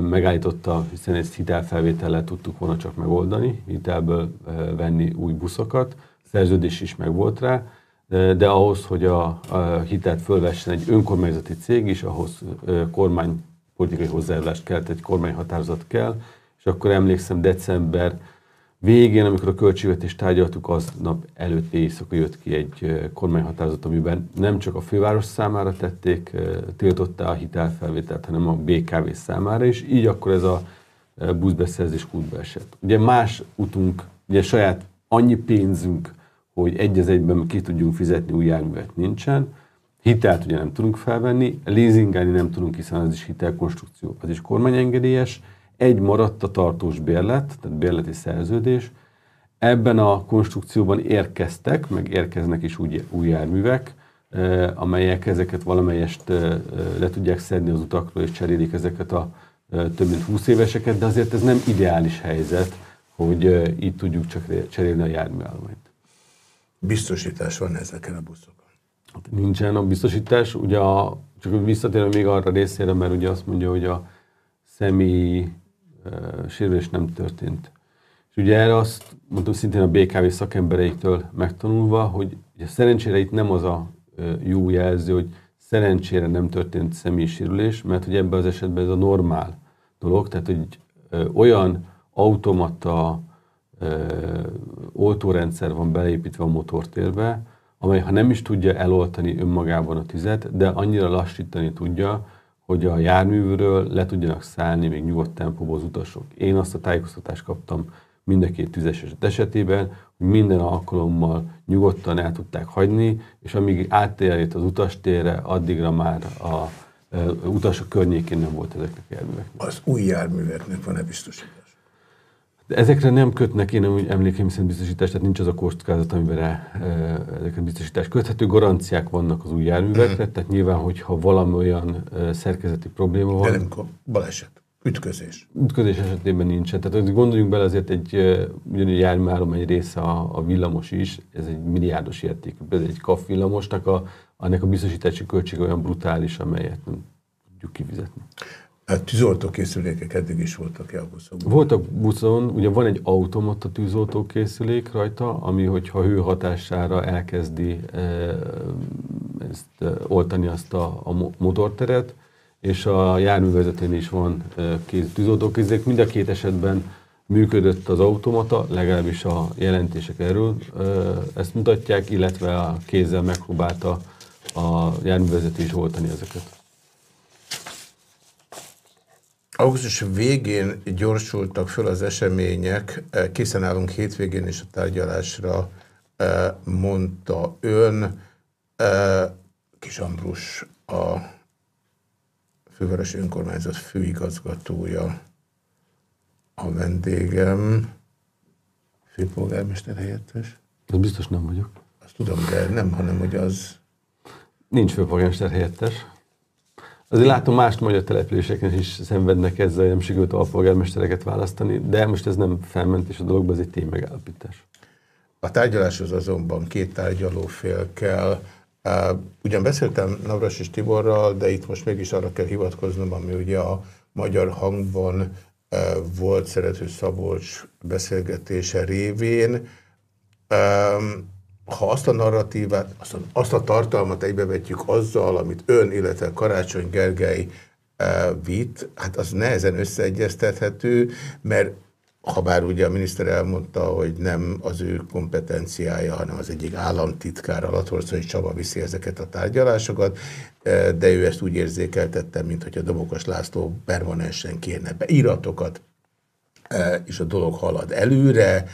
megállította, hiszen ezt hitelfelvétellel tudtuk volna csak megoldani, hitelből venni új buszokat, szerződés is megvolt rá, de ahhoz, hogy a, a hitelt fölvessen egy önkormányzati cég is, ahhoz kormány politikai hozzájárulást kellett, egy kormányhatározat kell, és akkor emlékszem december végén, amikor a költségvetést tárgyaltuk, az nap előtti éjszaka jött ki egy kormányhatározat, amiben nem csak a főváros számára tették, tiltotta a hitelfelvételt, hanem a BKV számára is, így akkor ez a buszbeszerzés kútba esett. Ugye más utunk, ugye saját annyi pénzünk hogy egy az egyben ki tudjunk fizetni új járművet nincsen, hitelt ugye nem tudunk felvenni, leasingelni nem tudunk, hiszen az is hitelkonstrukció, az is kormányengedélyes, egy maradt a tartós bérlet, tehát bérleti szerződés, Ebben a konstrukcióban érkeztek, meg érkeznek is új, új járművek, eh, amelyek ezeket valamelyest eh, le tudják szedni az utakról, és cserélik ezeket a eh, több mint 20 éveseket, de azért ez nem ideális helyzet, hogy így tudjuk csak cserélni a járműállományt biztosítás van ezeken a buszokon? Hát nincsen a biztosítás, ugye a, csak visszatérve még arra részére, mert ugye azt mondja, hogy a személyi uh, sérülés nem történt. És ugye erre azt mondtam szintén a BKV szakembereiktől megtanulva, hogy ugye szerencsére itt nem az a uh, jó jelző, hogy szerencsére nem történt személyi sérülés, mert hogy ebben az esetben ez a normál dolog, tehát hogy uh, olyan automata oltórendszer van beépítve a motortérbe, amely ha nem is tudja eloltani önmagában a tüzet, de annyira lassítani tudja, hogy a járművről le tudjanak szállni még nyugodt tempóból az utasok. Én azt a tájékoztatást kaptam mind a két tüzes eset esetében, hogy minden alkalommal nyugodtan el tudták hagyni, és amíg áttérít az utastérre, addigra már a utasok környékén nem volt ezeknek a járműveknek. Az új járműveknek van-e biztosítás? De ezekre nem kötnek, én úgy emlékeim szerint biztosítás, tehát nincs az a kockázat, amiben ezekre biztosítás köthető. Garanciák vannak az új járművekre, mm. tehát nyilván, hogyha valami olyan szerkezeti probléma van. De nem baleset, ütközés. Ütközés esetében nincsen. Tehát gondoljunk bele azért egy ugyanúgy járműállomány része a, a villamos is, ez egy milliárdos értékű. Ez egy KAF villamosnak, a, annak a biztosítási költsége olyan brutális, amelyet nem tudjuk kifizetni. Hát tűzoltókészülékek eddig is voltak-e a buszokban? Voltak buszon, ugye van egy automata tűzoltókészülék rajta, ami hogyha hő hatására elkezdi e, ezt e, oltani azt a, a motorteret, és a járművezetőn is van e, tűzoltókészülék. Mind a két esetben működött az automata, legalábbis a jelentések erről ezt mutatják, illetve a kézzel megpróbálta a járművezető is oltani ezeket. Augusztus végén gyorsultak föl az események, eh, készen állunk hétvégén is a tárgyalásra, eh, mondta ön. Eh, Kis Ambrus, a fővárosi önkormányzat főigazgatója a vendégem. Főpolgármester helyettes? Ez biztos nem vagyok. Azt tudom, de nem, hanem hogy az... Nincs főpolgármester helyettes. Azért látom, más magyar településeken is szenvednek ezzel, nem sikerült alpolgármestereket választani, de most ez nem felmentés a dologba, ez egy tény megállapítás. A tárgyaláshoz azonban két tárgyalófél kell. Ugyan beszéltem Navras és Tiborral, de itt most mégis arra kell hivatkoznom, ami ugye a magyar hangban volt Szerető Szabolcs beszélgetése révén ha azt a narratívát, azt a, azt a tartalmat egybevetjük azzal, amit ön, illetve Karácsony Gergely e, vitt, hát az nehezen összeegyeztethető, mert ha bár ugye a miniszter elmondta, hogy nem az ő kompetenciája, hanem az egyik államtitkár, Alatorcai Csaba viszi ezeket a tárgyalásokat, e, de ő ezt úgy érzékeltette, mint hogy a Domokos László permanensen kérne be iratokat, e, és a dolog halad előre,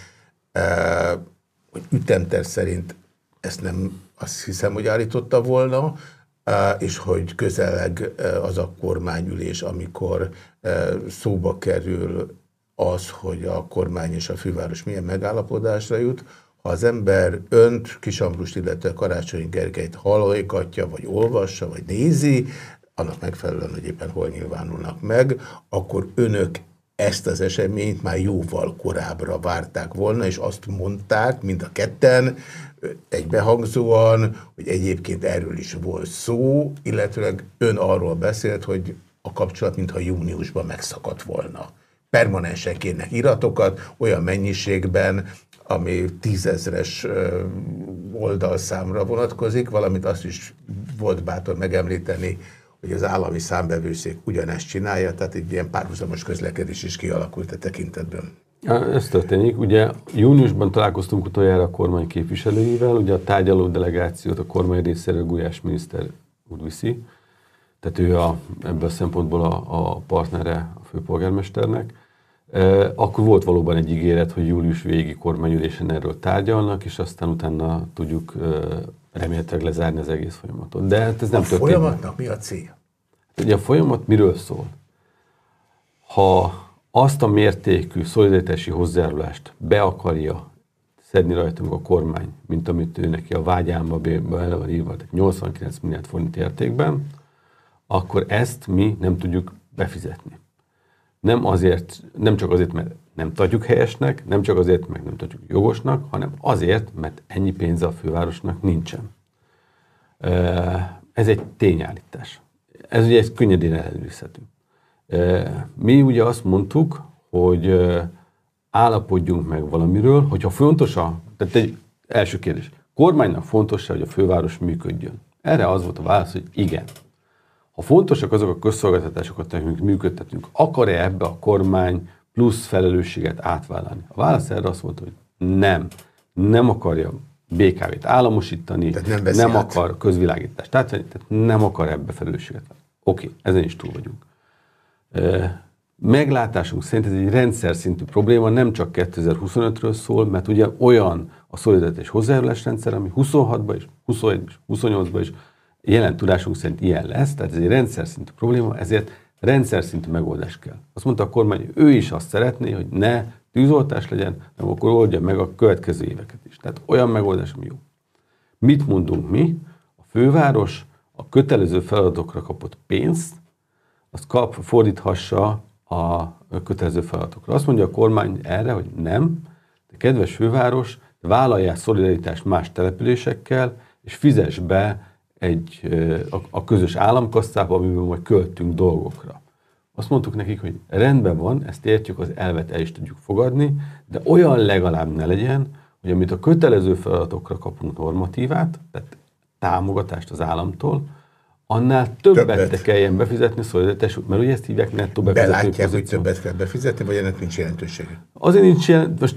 hogy ütemter szerint ezt nem azt hiszem, hogy állította volna, és hogy közeleg az a kormányülés, amikor szóba kerül az, hogy a kormány és a főváros milyen megállapodásra jut, ha az ember önt, Kisambrust, illetve Karácsony Gergelyt hallgatja, vagy olvassa, vagy nézi, annak megfelelően, hogy éppen hol nyilvánulnak meg, akkor önök ezt az eseményt már jóval korábbra várták volna, és azt mondták, mind a ketten, egybehangzóan, hogy egyébként erről is volt szó, illetőleg ön arról beszélt, hogy a kapcsolat mintha júniusban megszakadt volna. Permanensen kérnek iratokat, olyan mennyiségben, ami tízezres oldalszámra vonatkozik, valamint azt is volt bátor megemlíteni, hogy az állami számbevőszék ugyanezt csinálja, tehát egy ilyen párhuzamos közlekedés is kialakult a tekintetben. Ez történik. Ugye júniusban találkoztunk utoljára a kormány képviselőivel, ugye a tárgyaló delegációt a kormány részéről Gulyás miniszter úr viszi, tehát ő a, ebből a szempontból a, a partnere a főpolgármesternek. E, akkor volt valóban egy ígéret, hogy július végi kormányülésen erről tárgyalnak, és aztán utána tudjuk e, remélhetőleg lezárni az egész folyamatot. De hát ez nem a történt. A folyamatnak mi a cél? Ugye a folyamat miről szól? Ha azt a mértékű szolidaritási hozzájárulást be akarja szedni rajtunk a kormány, mint amit ő neki a vágyámba bele van írva, tehát 89 milliárd forint értékben, akkor ezt mi nem tudjuk befizetni. Nem azért, nem csak azért, mert nem tartjuk helyesnek, nem csak azért, mert nem tartjuk jogosnak, hanem azért, mert ennyi pénze a fővárosnak nincsen. Ez egy tényállítás. Ez ugye egy könnyedén ellenőrizhető. Mi ugye azt mondtuk, hogy állapodjunk meg valamiről, hogyha fontos a, tehát egy első kérdés, kormánynak fontos hogy a főváros működjön? Erre az volt a válasz, hogy igen. Ha fontosak azok a közszolgáltatásokat, amiket működtetünk, akar-e ebbe a kormány plusz felelősséget átvállalni. A válasz erre azt mondta, hogy nem, nem akarja BKV-t államosítani, nem, nem akar közvilágítást tehát, tehát nem akar ebbe felelősséget. Oké, okay, ezen is túl vagyunk. Meglátásunk szerint ez egy rendszer szintű probléma, nem csak 2025-ről szól, mert ugye olyan a szolidaritás hozzájárulás rendszer, ami 26-ban is, 21-ban is, 28-ban is jelen tudásunk szerint ilyen lesz, tehát ez egy rendszer szintű probléma, ezért rendszer szintű megoldás kell. Azt mondta a kormány, ő is azt szeretné, hogy ne tűzoltás legyen, hanem akkor oldja meg a következő éveket is. Tehát olyan megoldás, ami jó. Mit mondunk mi? A főváros a kötelező feladatokra kapott pénzt, azt kap, fordíthassa a kötelező feladatokra. Azt mondja a kormány erre, hogy nem, de kedves főváros, vállalják szolidaritást más településekkel, és fizes be egy, a, a közös államkasszába, amiben majd költünk dolgokra. Azt mondtuk nekik, hogy rendben van, ezt értjük, az elvet el is tudjuk fogadni, de olyan legalább ne legyen, hogy amit a kötelező feladatokra kapunk normatívát, tehát támogatást az államtól, annál többet, többet. kelljen befizetni szolidaritás, mert ugye ezt hívják nettó befizető Belátják, hogy többet kell befizetni, vagy ennek nincs jelentősége? Azért nincs jelentősége. Most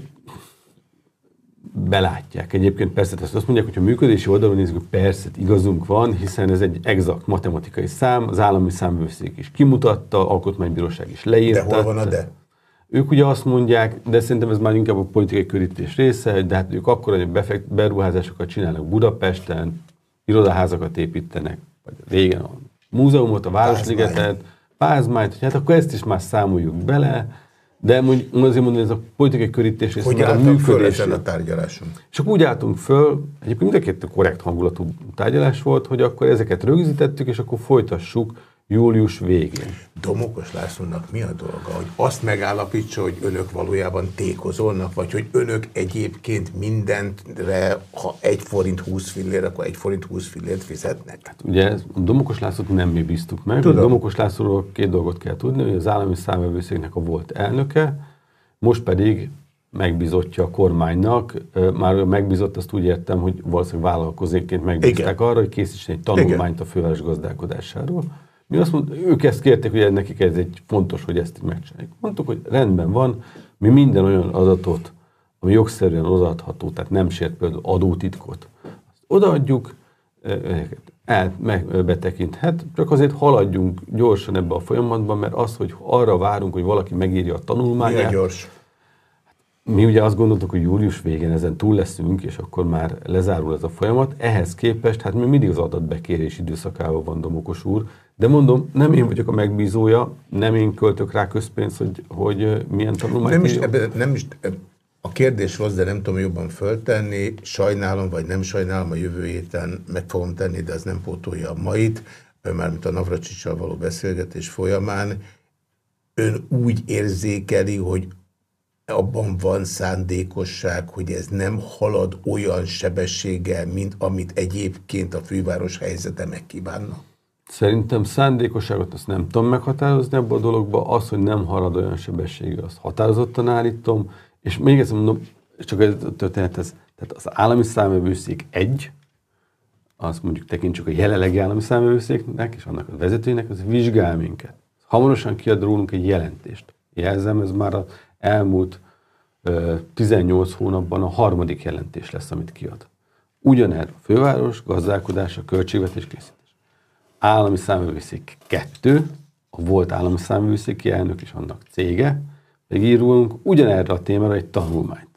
belátják. Egyébként persze azt mondják, hogy a működési oldalon nézzük, persze igazunk van, hiszen ez egy exakt matematikai szám, az állami számvőszék is kimutatta, alkotmánybíróság is leírta. De hol van a de? Ők ugye azt mondják, de szerintem ez már inkább a politikai körítés része, de hát ők akkor, hogy befekt, beruházásokat csinálnak Budapesten, irodaházakat építenek, vagy régen a múzeumot, a Városligetet, Pázmányt, hát akkor ezt is már számoljuk bele, de mondjuk, azért mondani, ez a politikai körítés része, hogy a működés. a tárgyaláson? És akkor úgy álltunk föl, egyébként mind a két korrekt hangulatú tárgyalás volt, hogy akkor ezeket rögzítettük, és akkor folytassuk július végén. Domokos Lászlónak mi a dolga, hogy azt megállapítsa, hogy önök valójában tékozolnak, vagy hogy önök egyébként mindentre, ha egy forint 20 fillér, akkor egy forint 20 fillért fizetnek? Hát ugye a Domokos Lászlót nem mi bíztuk meg. Tudom. A Domokos Lászlóról két dolgot kell tudni, hogy az állami számvevőszéknek a volt elnöke, most pedig megbizotja a kormánynak, már megbízott, azt úgy értem, hogy valószínűleg vállalkozóként megbízták arra, hogy készítsen egy tanulmányt Igen. a főváros gazdálkodásáról. Mi azt mondtuk, ők ezt kérték, hogy nekik ez egy fontos, hogy ezt megcsináljuk. Mondtuk, hogy rendben van, mi minden olyan adatot, ami jogszerűen odaadható, tehát nem sért például adótitkot, azt odaadjuk, el, meg, betekinthet, csak azért haladjunk gyorsan ebbe a folyamatban, mert az, hogy arra várunk, hogy valaki megírja a tanulmányát. Mi gyors? Mi ugye azt gondoltuk, hogy július végén ezen túl leszünk, és akkor már lezárul ez a folyamat. Ehhez képest, hát mi mindig az adatbekérés időszakában van Domokos úr, de mondom, nem én vagyok a megbízója, nem én költök rá közpénzt, hogy, hogy milyen tanulmányt nem is, ebbe, nem is, A kérdés rossz, de nem tudom jobban föltenni. Sajnálom, vagy nem sajnálom, a jövő héten meg fogom tenni, de az nem pótolja a mait, mármint a Navracsicsal való beszélgetés folyamán. Ön úgy érzékeli, hogy abban van szándékosság, hogy ez nem halad olyan sebességgel, mint amit egyébként a főváros helyzete megkívánna? Szerintem szándékosságot azt nem tudom meghatározni ebbe a dologba, az, hogy nem halad olyan sebességű, azt határozottan állítom, és még egyszer mondom, csak ez a történet, ez, tehát az állami számövőszék egy, azt mondjuk tekintsük a jelenlegi állami számövőszéknek és annak a vezetőjének, az vizsgál minket. Hamarosan kiad rólunk egy jelentést. Jelzem, ez már az elmúlt 18 hónapban a harmadik jelentés lesz, amit kiad. Ugyanerre a főváros, gazdálkodása, költségvetés készít állami számövőszék kettő, a volt állami számövőszéki elnök és annak cége, megírulunk ugyanerre a témára egy tanulmányt.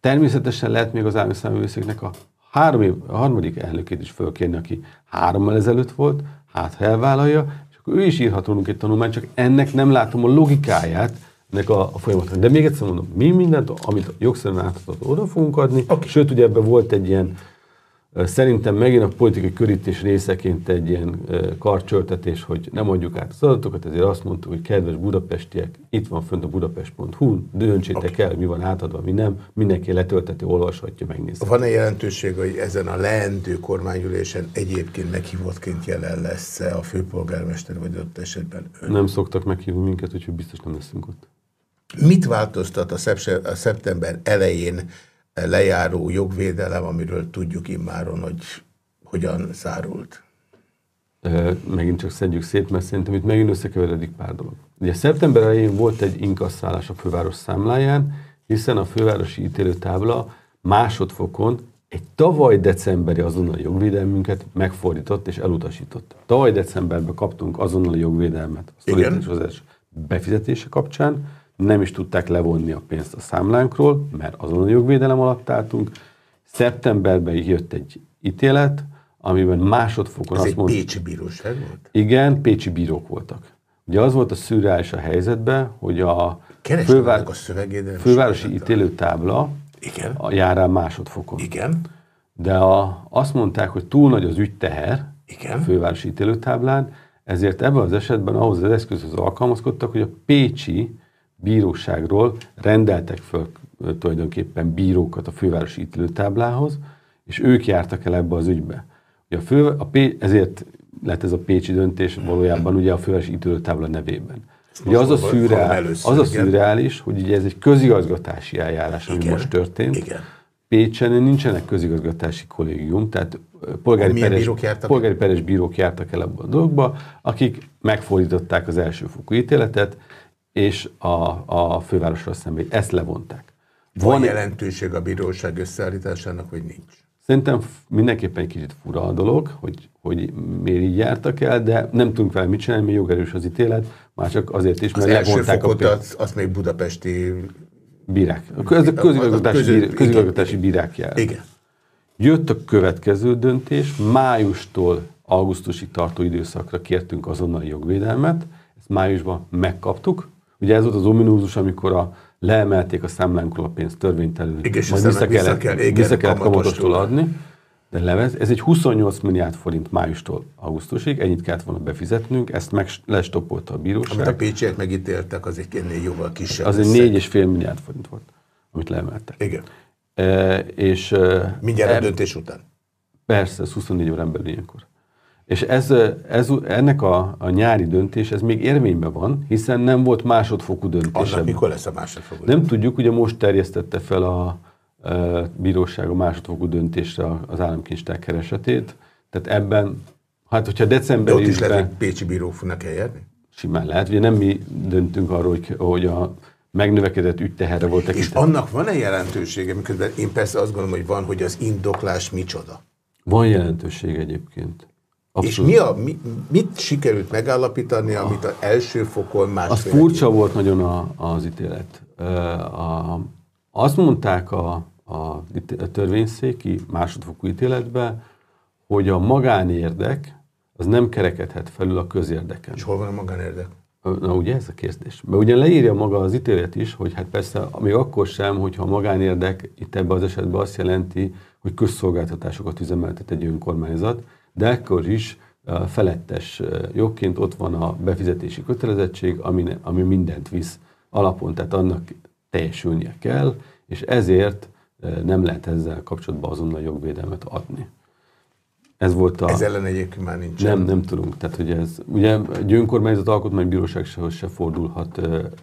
Természetesen lehet még az állami számövőszéknek a, három év, a harmadik elnökét is fölkérni, aki hárommal ezelőtt volt, hát ha elvállalja, és akkor ő is írhat rólunk egy tanulmányt, csak ennek nem látom a logikáját, ennek a, a folyamatnak. De még egyszer mondom, mi mindent, amit jogszerűen átadott, oda fogunk adni, okay. sőt, ugye ebben volt egy ilyen Szerintem megint a politikai körítés részeként egy ilyen karcsöltetés, hogy nem adjuk át az adatokat, ezért azt mondtuk, hogy kedves budapestiek, itt van fönt a budapest.hu, döntsétek okay. el, mi van átadva, mi nem, mindenki letölteti, olvashatja, megnézi. Van-e jelentőség, hogy ezen a leendő kormányülésen egyébként meghívottként jelen lesz -e a főpolgármester, vagy ott esetben ön? Nem szoktak meghívni minket, úgyhogy biztos nem leszünk ott. Mit változtat a szeptember elején lejáró jogvédelem, amiről tudjuk immáron, hogy hogyan zárult? megint csak szedjük szét, mert szerintem itt megint összekeveredik pár dolog. Ugye szeptember elején volt egy inkasszálás a főváros számláján, hiszen a fővárosi ítélőtábla másodfokon egy tavaly decemberi azonnali jogvédelmünket megfordított és elutasított. Tavaly decemberben kaptunk azonnali jogvédelmet a szolidaritásozás befizetése kapcsán, nem is tudták levonni a pénzt a számlánkról, mert azonnali jogvédelem alatt álltunk. Szeptemberben jött egy ítélet, amiben másodfokon Ez azt mondta... Pécsi bíróság volt? Igen, pécsi bírók voltak. Ugye az volt a szürreális a helyzetben, hogy a, fővár... a fővárosi ítélőtábla Igen. a jár el másodfokon. Igen. De a, azt mondták, hogy túl nagy az ügyteher Igen. a fővárosi ítélőtáblán, ezért ebben az esetben ahhoz az eszközhöz alkalmazkodtak, hogy a Pécsi bíróságról rendeltek föl tulajdonképpen bírókat a fővárosi ítélőtáblához, és ők jártak el ebbe az ügybe. Ugye a fő, a P, ezért lett ez a pécsi döntés valójában ugye a fővárosi ítélőtábla nevében. Ugye az a, szürreál, az a szürreális, hogy ugye ez egy közigazgatási eljárás, ami igen, most történt. Igen. Pécsen nincsenek közigazgatási kollégium, tehát polgári peres, bírók polgári peres bírók jártak el ebbe a dologba, akik megfordították az elsőfokú ítéletet, és a, a fővárosra szemben ezt levonták. Van, Van jelentőség a bíróság összeállításának, vagy nincs? Szerintem mindenképpen egy kicsit fura a dolog, hogy, hogy miért így jártak el, de nem tudunk vele mit csinálni, mert jogerős az ítélet, már csak azért is, mert az levonták a pénzt. Az, azt még budapesti bírák. Közigazgatási, bírák, közigazgatási bírák jár. Igen. Jött a következő döntés, májustól augusztusig tartó időszakra kértünk azonnali jogvédelmet, ezt májusban megkaptuk. Ugye ez volt az ominózus, amikor a leemelték a számlánkról a pénzt törvénytelenül, majd vissza kellett, kell, igen, vissza kellett kamatostól adni, de levez, ez egy 28 milliárd forint májustól augusztusig, ennyit kellett volna befizetnünk, ezt meg lestoppolta a bíróság. Amit a pécsiek megítéltek, az egy ennél jóval kisebb. Az egy 4,5 milliárd forint volt, amit leemeltek. Igen. E, és, e, Mindjárt a döntés után. Persze, ez 24 órán belül ilyenkor. És ez, ez, ennek a, a nyári döntés, ez még érvényben van, hiszen nem volt másodfokú döntés. Annak mikor lesz a másodfokú Nem tudjuk, ugye most terjesztette fel a, a bíróság a másodfokú döntésre az államkincstár keresetét. Tehát ebben, hát hogyha december De ott is lehet, hogy Pécsi bíró fognak eljárni? Simán lehet, ugye nem mi döntünk arról, hogy, hogy a megnövekedett ügyteherre volt tekintet. És annak van-e jelentősége, miközben én persze azt gondolom, hogy van, hogy az indoklás micsoda? Van jelentőség egyébként. Abszolút. És mi a, mi, mit sikerült megállapítani, amit az első fokon más? Az furcsa volt nagyon a, az ítélet. A, azt mondták a, a, a törvényszéki másodfokú ítéletbe, hogy a magánérdek az nem kerekedhet felül a közérdeken. És hol van a magánérdek? Na ugye ez a kérdés. Mert ugye leírja maga az ítélet is, hogy hát persze még akkor sem, hogyha a magánérdek itt ebben az esetben azt jelenti, hogy közszolgáltatásokat üzemeltet egy önkormányzat, de ekkor is felettes jogként ott van a befizetési kötelezettség, ami, ami mindent visz alapon, tehát annak teljesülnie kell, és ezért nem lehet ezzel kapcsolatban azonnal jogvédelmet adni. Ez volt a... Ez ellen egyébként már nincs. Nem, nem tudunk. Tehát, hogy ez, ugye egy önkormányzat alkotmánybíróság se, se fordulhat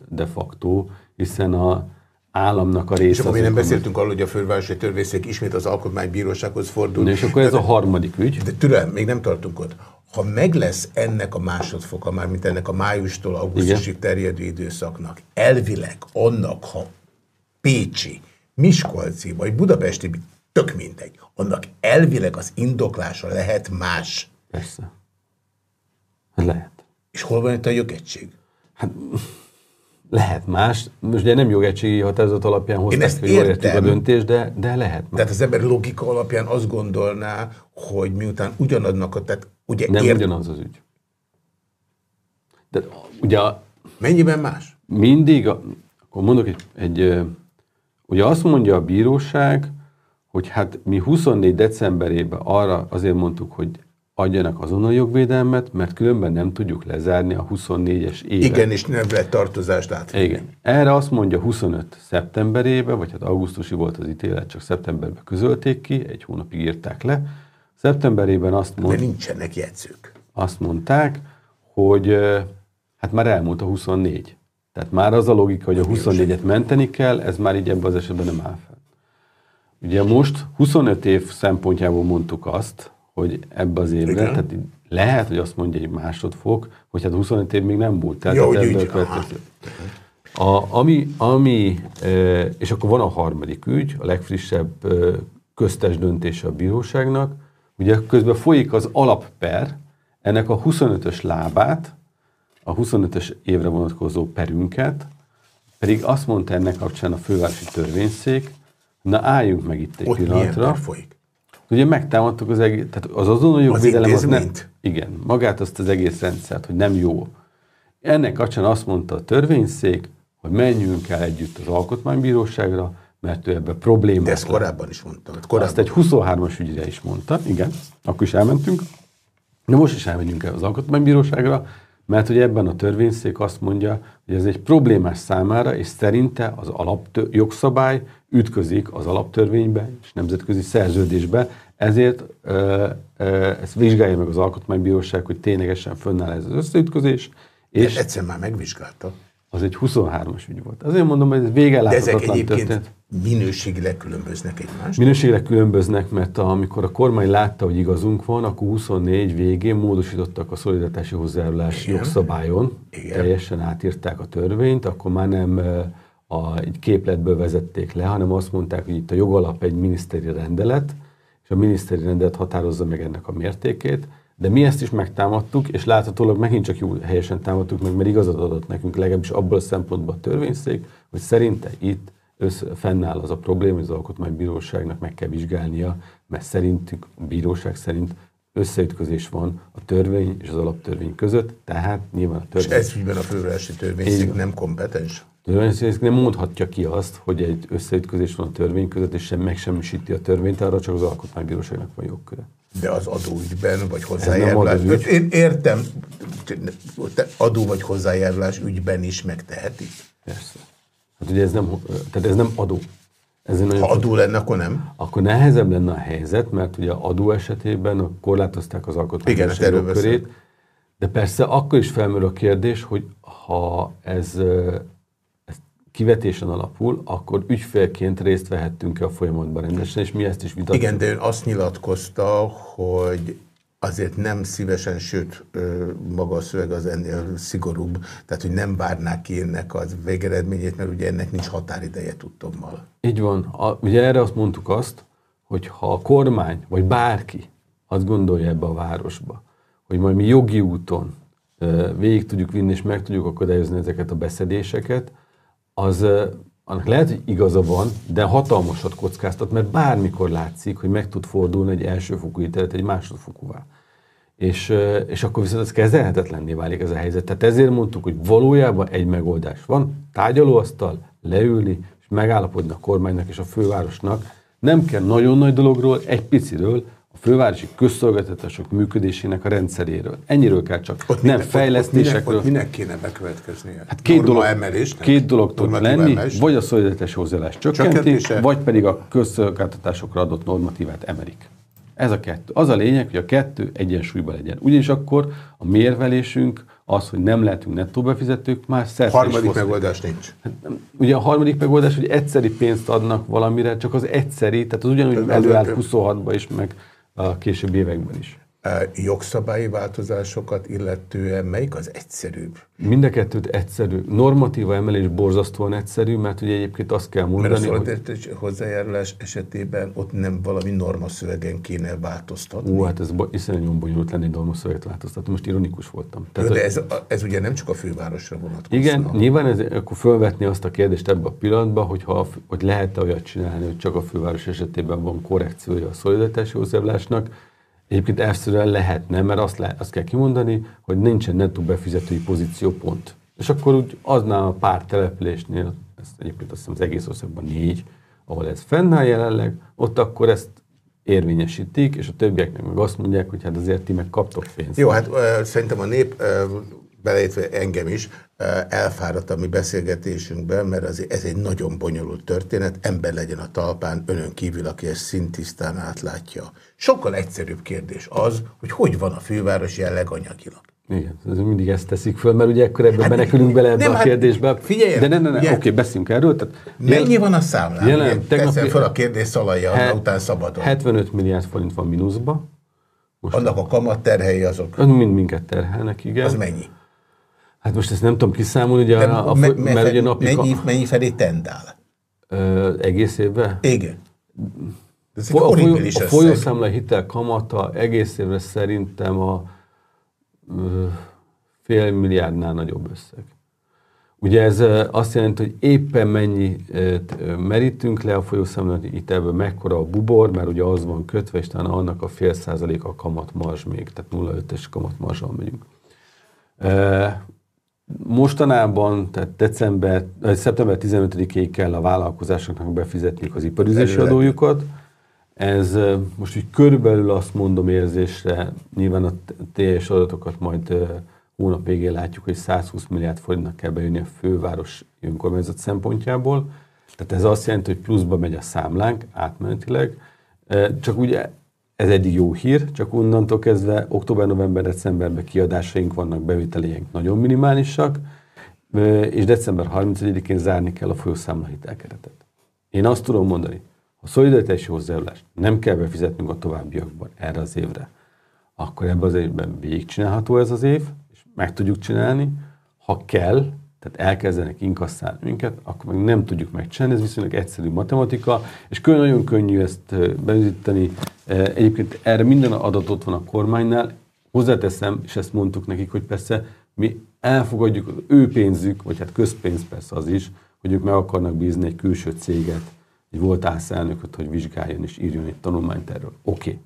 de facto, hiszen a államnak a része. És akkor mi nem beszéltünk arról, hogy a fővárosi törvényszék ismét az alkotmánybírósághoz fordul. De és akkor ez a harmadik ügy. De türelem, még nem tartunk ott. Ha meg lesz ennek a másodfoka, már mint ennek a májustól augusztusig terjedő időszaknak, elvileg annak, ha Pécsi, Miskolci vagy Budapesti, tök mindegy, annak elvileg az indoklása lehet más. Persze. Lehet. És hol van itt a jogegység? Hát lehet más. Most ugye nem jogegységi határozat alapján hozták, hogy jól értjük a döntést, de, de lehet más. Tehát az ember logika alapján azt gondolná, hogy miután ugyanadnak a... Tehát ugye nem ért... ugyanaz az ügy. De ugye... Mennyiben más? Mindig, akkor mondok egy, egy... Ugye azt mondja a bíróság, hogy hát mi 24 decemberében arra azért mondtuk, hogy adjanak azonnal jogvédelmet, mert különben nem tudjuk lezárni a 24-es évet. Igen, és nem lehet tartozást átvenni. Igen. Erre azt mondja 25 szeptemberében, vagy hát augusztusi volt az ítélet, csak szeptemberben közölték ki, egy hónapig írták le. Szeptemberében azt mondták... De nincsenek jegyzők. Azt mondták, hogy hát már elmúlt a 24. Tehát már az a logika, hogy a 24-et menteni kell, ez már így ebben az esetben nem áll fel. Ugye most 25 év szempontjából mondtuk azt, hogy ebbe az évre, Igen. tehát lehet, hogy azt mondja egy másodfok, hogy hát 25 év még nem múlt. Tehát Jó, úgy, úgy, a, ami, ami, és akkor van a harmadik ügy, a legfrissebb köztes döntése a bíróságnak, ugye közben folyik az alapper, ennek a 25-ös lábát, a 25-ös évre vonatkozó perünket, pedig azt mondta ennek kapcsán a fővárosi törvényszék, na álljunk meg itt egy Ott pillanatra. folyik? Ugye megtámadtuk az egész, tehát az azonnal jogvédelem az nem, igen, magát azt az egész rendszert, hogy nem jó. Ennek kapcsán azt mondta a törvényszék, hogy menjünk el együtt az alkotmánybíróságra, mert ő ebben problémát De ezt korábban is mondta. Korábban. Azt egy 23-as ügyre is mondta, igen, akkor is elmentünk. De most is elmegyünk el az alkotmánybíróságra, mert hogy ebben a törvényszék azt mondja, hogy ez egy problémás számára, és szerinte az alapjogszabály ütközik az alaptörvénybe és nemzetközi szerződésbe, ezért ö, ö, ezt vizsgálja meg az alkotmánybíróság, hogy ténylegesen fönnáll ez az összeütközés. És De egyszer már megvizsgálta az egy 23-as ügy volt. Azért mondom, hogy ez vége De ezek egyébként történt. minőségileg különböznek egymást? Minőségileg különböznek, mert amikor a kormány látta, hogy igazunk van, akkor 24 végén módosítottak a szolidaritási hozzájárulás Igen. jogszabályon, Igen. teljesen átírták a törvényt, akkor már nem a, egy képletből vezették le, hanem azt mondták, hogy itt a jogalap egy miniszteri rendelet, és a miniszteri rendelet határozza meg ennek a mértékét, de mi ezt is megtámadtuk, és láthatólag megint csak jó helyesen támadtuk meg, mert igazat adott nekünk legalábbis abból a szempontból a törvényszék, hogy szerinte itt össze, fennáll az a probléma, hogy az alkotmánybíróságnak meg kell vizsgálnia, mert szerintük, a bíróság szerint összeütközés van a törvény és az alaptörvény között, tehát nyilván a törvény... És ez ügyben a fővárosi törvényszék nem kompetens? A törvényszék nem mondhatja ki azt, hogy egy összeütközés van a törvény között, és sem megsemmisíti a törvényt, arra csak az alkotmánybíróságnak van jogköre. De az adóügyben, vagy hozzájárulás. Én értem, adó vagy hozzájárulás ügyben is megteheti. Persze. Hát ugye ez nem, tehát ez nem adó. Ez ha adó lenne, akkor nem? Akkor nehezebb lenne a helyzet, mert ugye adó esetében korlátozták az alkotmányos körét. De persze akkor is felmerül a kérdés, hogy ha ez kivetésen alapul, akkor ügyfélként részt vehettünk-e a folyamatban rendesen, és mi ezt is vitatjuk. Igen, de ön azt nyilatkozta, hogy azért nem szívesen, sőt, maga a szöveg az ennél szigorúbb, tehát hogy nem várnák ki ennek az végeredményét, mert ugye ennek nincs határideje tudtommal. Így van. A, ugye erre azt mondtuk azt, hogy ha a kormány, vagy bárki azt gondolja ebbe a városba, hogy majd mi jogi úton végig tudjuk vinni, és meg tudjuk akadályozni ezeket a beszedéseket, az annak lehet, hogy igaza van, de hatalmasat kockáztat, mert bármikor látszik, hogy meg tud fordulni egy elsőfokú ítélet egy másodfokúvá. És, és akkor viszont ez kezelhetetlenné válik ez a helyzet. Tehát ezért mondtuk, hogy valójában egy megoldás van, tárgyalóasztal, leülni, és megállapodni a kormánynak és a fővárosnak. Nem kell nagyon nagy dologról, egy piciről, fővárosi közszolgáltatások működésének a rendszeréről. Ennyiről kell csak, ott nem minek, fejlesztésekről. Ott minek, ott minek kéne bekövetkeznie? Hát két dolog, emelés, két dolog tud lenni, emelés. vagy a szolidaritási hozzáállás csökkenti, vagy pedig a közszolgáltatásokra adott normatívát emelik. Ez a kettő. Az a lényeg, hogy a kettő egyensúlyban legyen. Ugyanis akkor a mérvelésünk az, hogy nem lehetünk nettó befizetők, már szerte Harmadik megoldás nincs. Hát, ugye a harmadik megoldás, hogy egyszeri pénzt adnak valamire, csak az egyszeri, tehát az ugyanúgy előállt 26-ba is, meg a későbbi években is. Jogszabályi változásokat illetően melyik az egyszerűbb? Mind a kettőt egyszerű. Normatíva emelés borzasztóan egyszerű, mert ugye egyébként azt kell mondani, Mert a hogy... hozzájárulás esetében ott nem valami normaszövegen kéne változtatni? Ó, hát ez iszonyúan bonyolult lenni normaszöveget változtatni. Most ironikus voltam. Tehát, de ez, ez ugye nem csak a fővárosra vonatkozik. Igen, nyilván ez, akkor felvetni azt a kérdést ebbe a pillanatban, hogy, ha, hogy lehet-e olyat csinálni, hogy csak a főváros esetében van korrekciója a szolidaritási hozzájárulásnak, Egyébként elszerűen lehetne, mert azt, le, azt kell kimondani, hogy nincsen nettó befizetői pozíció pont. És akkor úgy aznál a pár településnél, ez egyébként azt hiszem az egész országban négy, ahol ez fennáll jelenleg, ott akkor ezt érvényesítik, és a többieknek meg azt mondják, hogy hát azért ti meg kaptok pénzt. Jó, hát uh, szerintem a nép uh, beleértve engem is, elfáradt a mi beszélgetésünkben, mert azért ez egy nagyon bonyolult történet, ember legyen a talpán, önön kívül, aki ezt szintisztán átlátja. Sokkal egyszerűbb kérdés az, hogy hogy van a főváros jelleg anyagilag. Igen, ez mindig ezt teszik föl, mert ugye ekkor ebben hát, menekülünk bele ebbe nem, a hát kérdésbe. Hát, figyelj, de ne, ne, ne, oké, okay, beszéljünk erről. Tehát Mennyi jel, van a számlán? Jelen, tegnap, fel a kérdés szalajja, he, után szabadon. 75 milliárd forint van mínuszba, Most Annak a kamat terhei azok? Mind minket terhelnek, igen. Az mennyi? Hát most ezt nem tudom kiszámolni, ugye a, a, me, me, mert ugye napi... Mennyi, mennyi felé tendál? Ö, egész évben? Igen. Ez a, folyó, a folyószámla hitel kamata egész évre szerintem a ö, fél milliárdnál nagyobb összeg. Ugye ez azt jelenti, hogy éppen mennyi merítünk le a folyószámlálati hitelből, mekkora a bubor, mert ugye az van kötve, és talán annak a fél százalék a kamatmarzs még, tehát 0,5-es kamatmarzsal megyünk. Mostanában, tehát december, szeptember 15-ig kell a vállalkozásoknak befizetniük az iparüzési adójukat. Ez most úgy körülbelül azt mondom érzésre, nyilván a teljes adatokat majd hónap végén látjuk, hogy 120 milliárd forintnak kell bejönni a főváros önkormányzat szempontjából. Tehát ez azt jelenti, hogy pluszba megy a számlánk átmenetileg. Csak ugye ez egy jó hír, csak onnantól kezdve október, november, decemberben kiadásaink vannak, bevételeink nagyon minimálisak, és december 31-én zárni kell a folyószámla hitelkeretet. Én azt tudom mondani, a szolidaritási hozzájárulást nem kell befizetnünk a továbbiakban erre az évre, akkor ebben az évben végigcsinálható ez az év, meg tudjuk csinálni, ha kell, tehát elkezdenek inkasszálni minket, akkor meg nem tudjuk megcsinálni, ez viszonylag egyszerű matematika, és nagyon könnyű ezt beüzíteni. Egyébként erre minden adat ott van a kormánynál, hozzáteszem, és ezt mondtuk nekik, hogy persze mi elfogadjuk az ő pénzük, vagy hát közpénz persze az is, hogy ők meg akarnak bízni egy külső céget, egy volt elnököt, hogy vizsgáljon és írjon egy tanulmányt erről. Oké. Okay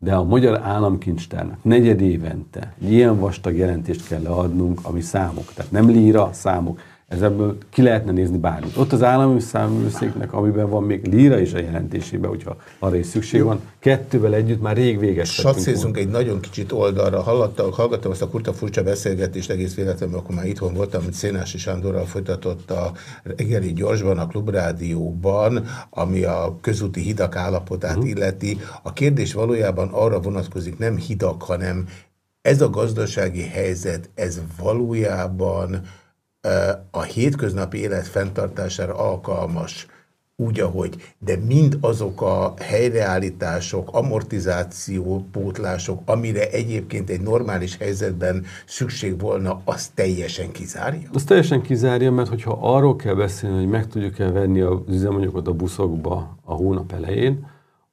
de a magyar államkincstárnak negyed évente ilyen vastag jelentést kell leadnunk, ami számok, tehát nem líra, számok. Ez ebből ki lehetne nézni bármit. Ott az állami száműszéknek, amiben van még líra is a jelentésében, hogyha arra is szükség van, kettővel együtt már rég véges. Satszézzunk egy nagyon kicsit oldalra. Hallottam, hallgattam azt a kurta furcsa beszélgetést egész véletlenül, akkor már itthon voltam, amit Szénási Sándorral folytatott a reggeli gyorsban, a klubrádióban, ami a közúti hidak állapotát uh mhm. -huh. illeti. A kérdés valójában arra vonatkozik, nem hidak, hanem ez a gazdasági helyzet, ez valójában a hétköznapi élet fenntartására alkalmas, úgy, ahogy, de mind azok a helyreállítások, amortizáció, pótlások, amire egyébként egy normális helyzetben szükség volna, az teljesen kizárja? Az teljesen kizárja, mert hogyha arról kell beszélni, hogy meg tudjuk-e venni az üzemanyagot a buszokba a hónap elején,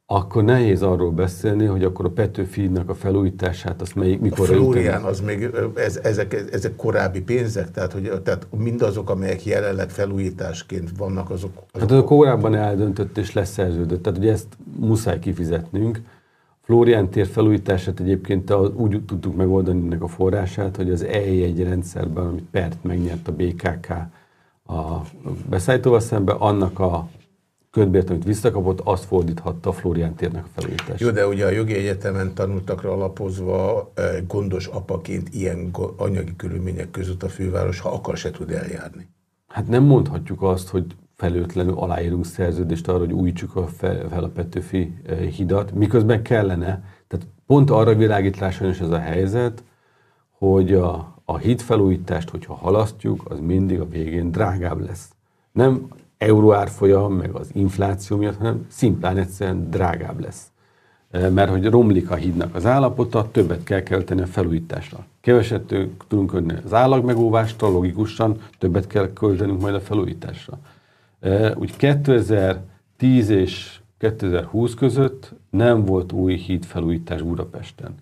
akkor nehéz arról beszélni, hogy akkor a Petőfi-nak a felújítását, azt melyik, mikor... A Flórián, az még, ez, ezek, ezek korábbi pénzek, tehát, hogy, tehát mindazok, amelyek jelenleg felújításként vannak, azok... azok hát azok korábban eldöntött és leszerződött, tehát ugye ezt muszáj kifizetnünk. Flórián tér felújítását egyébként úgy tudtuk megoldani ennek a forrását, hogy az E1 rendszerben, amit PERT megnyert a BKK a beszállítóval szemben, annak a ködbért, amit visszakapott, azt fordíthatta Florián térnek a felújítás. Jó, de ugye a jogi egyetemen tanultakra alapozva eh, gondos apaként ilyen anyagi körülmények között a főváros, ha akar, se tud eljárni. Hát nem mondhatjuk azt, hogy felőtlenül aláírunk szerződést arra, hogy újítsuk a fel, fel a Petőfi eh, hidat, miközben kellene. Tehát pont arra világít rá ez a helyzet, hogy a, a híd felújítást, hogyha halasztjuk, az mindig a végén drágább lesz. Nem euró árfolyam, meg az infláció miatt, hanem szimplán egyszerűen drágább lesz. Mert hogy romlik a hídnak az állapota, többet kell költeni a felújításra. Keveset tudunk költeni az állag logikusan többet kell költenünk majd a felújításra. Úgy 2010 és 2020 között nem volt új híd felújítás Budapesten.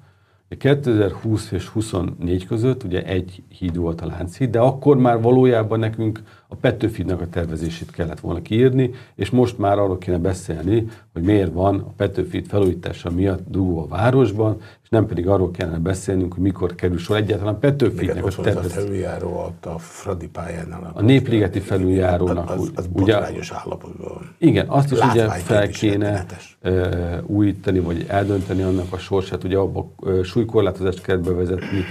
2020 és 24 között ugye egy híd volt a Lánchíd, de akkor már valójában nekünk a Petőfidnak a tervezését kellett volna kiírni, és most már arról kéne beszélni, hogy miért van a Petőfid felújítása miatt dugó a városban, és nem pedig arról kellene beszélnünk, hogy mikor kerül sor egyáltalán a Petőfidnek a tervezését. a felüljáró a Fradi pályánál. A népligeti felüljárónak. Az, az ugye, állapotban Igen, azt is ugye fel kéne újítani, vagy eldönteni annak a sorsát, ugye abba súlykorlátozást kell bevezetni,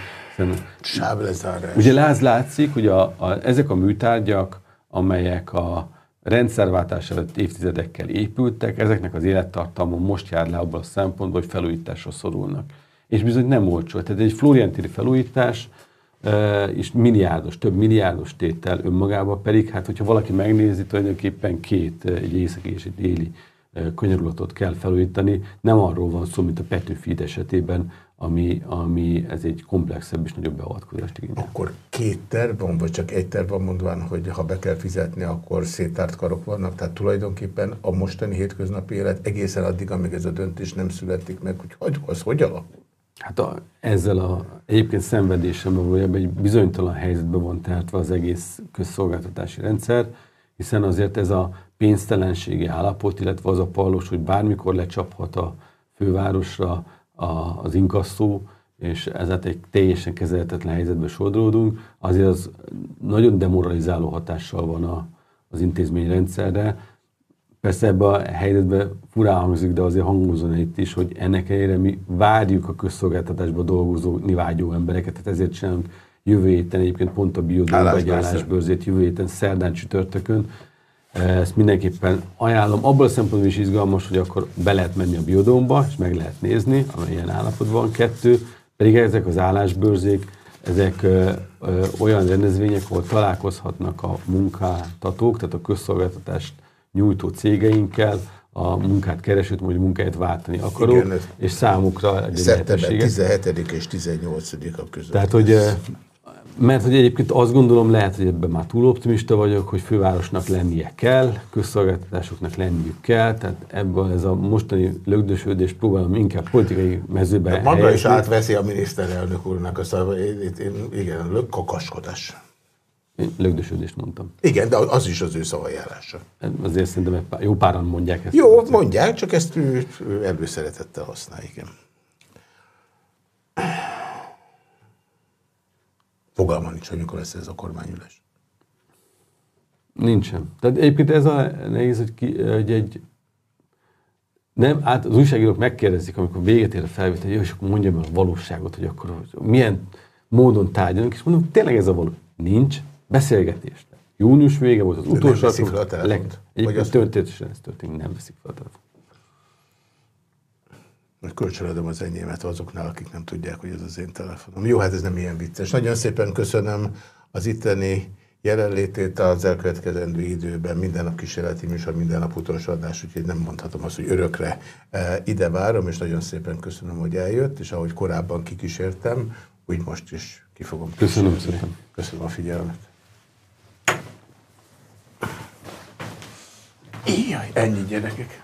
Sávlezárás. Ugye láz látszik, hogy a, a, ezek a műtárgyak, amelyek a rendszerváltás előtt évtizedekkel épültek, ezeknek az élettartalma most jár le abban a szempontból, hogy felújításra szorulnak. És bizony nem olcsó. Tehát egy floriantéri felújítás és milliárdos, több milliárdos tétel önmagában pedig, hát hogyha valaki megnézi, tulajdonképpen két, egy északi és egy déli kanyarulatot kell felújítani. Nem arról van szó, mint a Petőfi esetében, ami, ami ez egy komplexebb és nagyobb beavatkozást igényel. Akkor két terv van, vagy csak egy terv van mondván, hogy ha be kell fizetni, akkor széttárt karok vannak, tehát tulajdonképpen a mostani hétköznapi élet egészen addig, amíg ez a döntés nem születik meg, hogy hogy az hogy alakul? Hát a, ezzel a egyébként szenvedésemmel valójában egy bizonytalan helyzetbe van tehetve az egész közszolgáltatási rendszer, hiszen azért ez a pénztelenségi állapot, illetve az a pallos, hogy bármikor lecsaphat a fővárosra a, az inkasszó, és ezért egy teljesen kezelhetetlen helyzetbe sodródunk, azért az nagyon demoralizáló hatással van a, az intézményrendszerre. Persze ebbe a helyzetbe furán hangzik, de azért hangozon itt is, hogy ennek ellenére mi várjuk a közszolgáltatásban dolgozó, vágyó embereket, tehát ezért csinálunk jövő héten egyébként pont a biodóm egy állásbőrzét, jövő héten szerdán csütörtökön, ezt mindenképpen ajánlom. Abból a szempontból is izgalmas, hogy akkor be lehet menni a biodómba, és meg lehet nézni, amilyen állapotban van. Kettő, pedig ezek az állásbőrzék, ezek ö, ö, olyan rendezvények, ahol találkozhatnak a munkáltatók, tehát a közszolgáltatást nyújtó cégeinkkel, a munkát keresőt, vagy munkáját váltani Igen, és számukra egy Szeptember 17 és 18 a között. Tehát, hogy mert hogy egyébként azt gondolom, lehet, hogy ebben már túl optimista vagyok, hogy fővárosnak lennie kell, közszolgáltatásoknak lenniük kell, tehát ebből ez a mostani lögdösödés próbálom inkább politikai mezőbe Maga helyezni. is átveszi a miniszterelnök úrnak azt a, én, én, igen, lökkakaskodás. Én lögdösödést mondtam. Igen, de az is az ő szavajárása. Azért szerintem jó páran mondják ezt. Jó, mondják, csak ezt ő, ő előszeretettel használ, igen. Fogalma nincs, hogy mikor lesz ez a kormányülés. Nincsen. Tehát egyébként ez a nehéz, hogy, ki, hogy egy nem, hát az újságírók megkérdezik, amikor véget ér a felvétel, és akkor mondjam el a valóságot, hogy akkor hogy milyen módon tárgyalunk, és mondom, tényleg ez a való. Nincs beszélgetés. Június vége volt az utolsó. Nem fel a telefont? Egyébként történetesen ez történik, nem veszik fel a telefont. Mert kölcsönadom az enyémet azoknál, akik nem tudják, hogy ez az én telefonom. Jó, hát ez nem ilyen vicces. Nagyon szépen köszönöm az itteni jelenlétét az elkövetkezendő időben. Minden nap kísérleti műsor, minden nap utolsó adás, úgyhogy nem mondhatom azt, hogy örökre e, ide várom, és nagyon szépen köszönöm, hogy eljött, és ahogy korábban kikísértem, úgy most is ki fogom Köszönöm szépen. Köszönöm a figyelmet. Ijaj, ennyi gyerekek.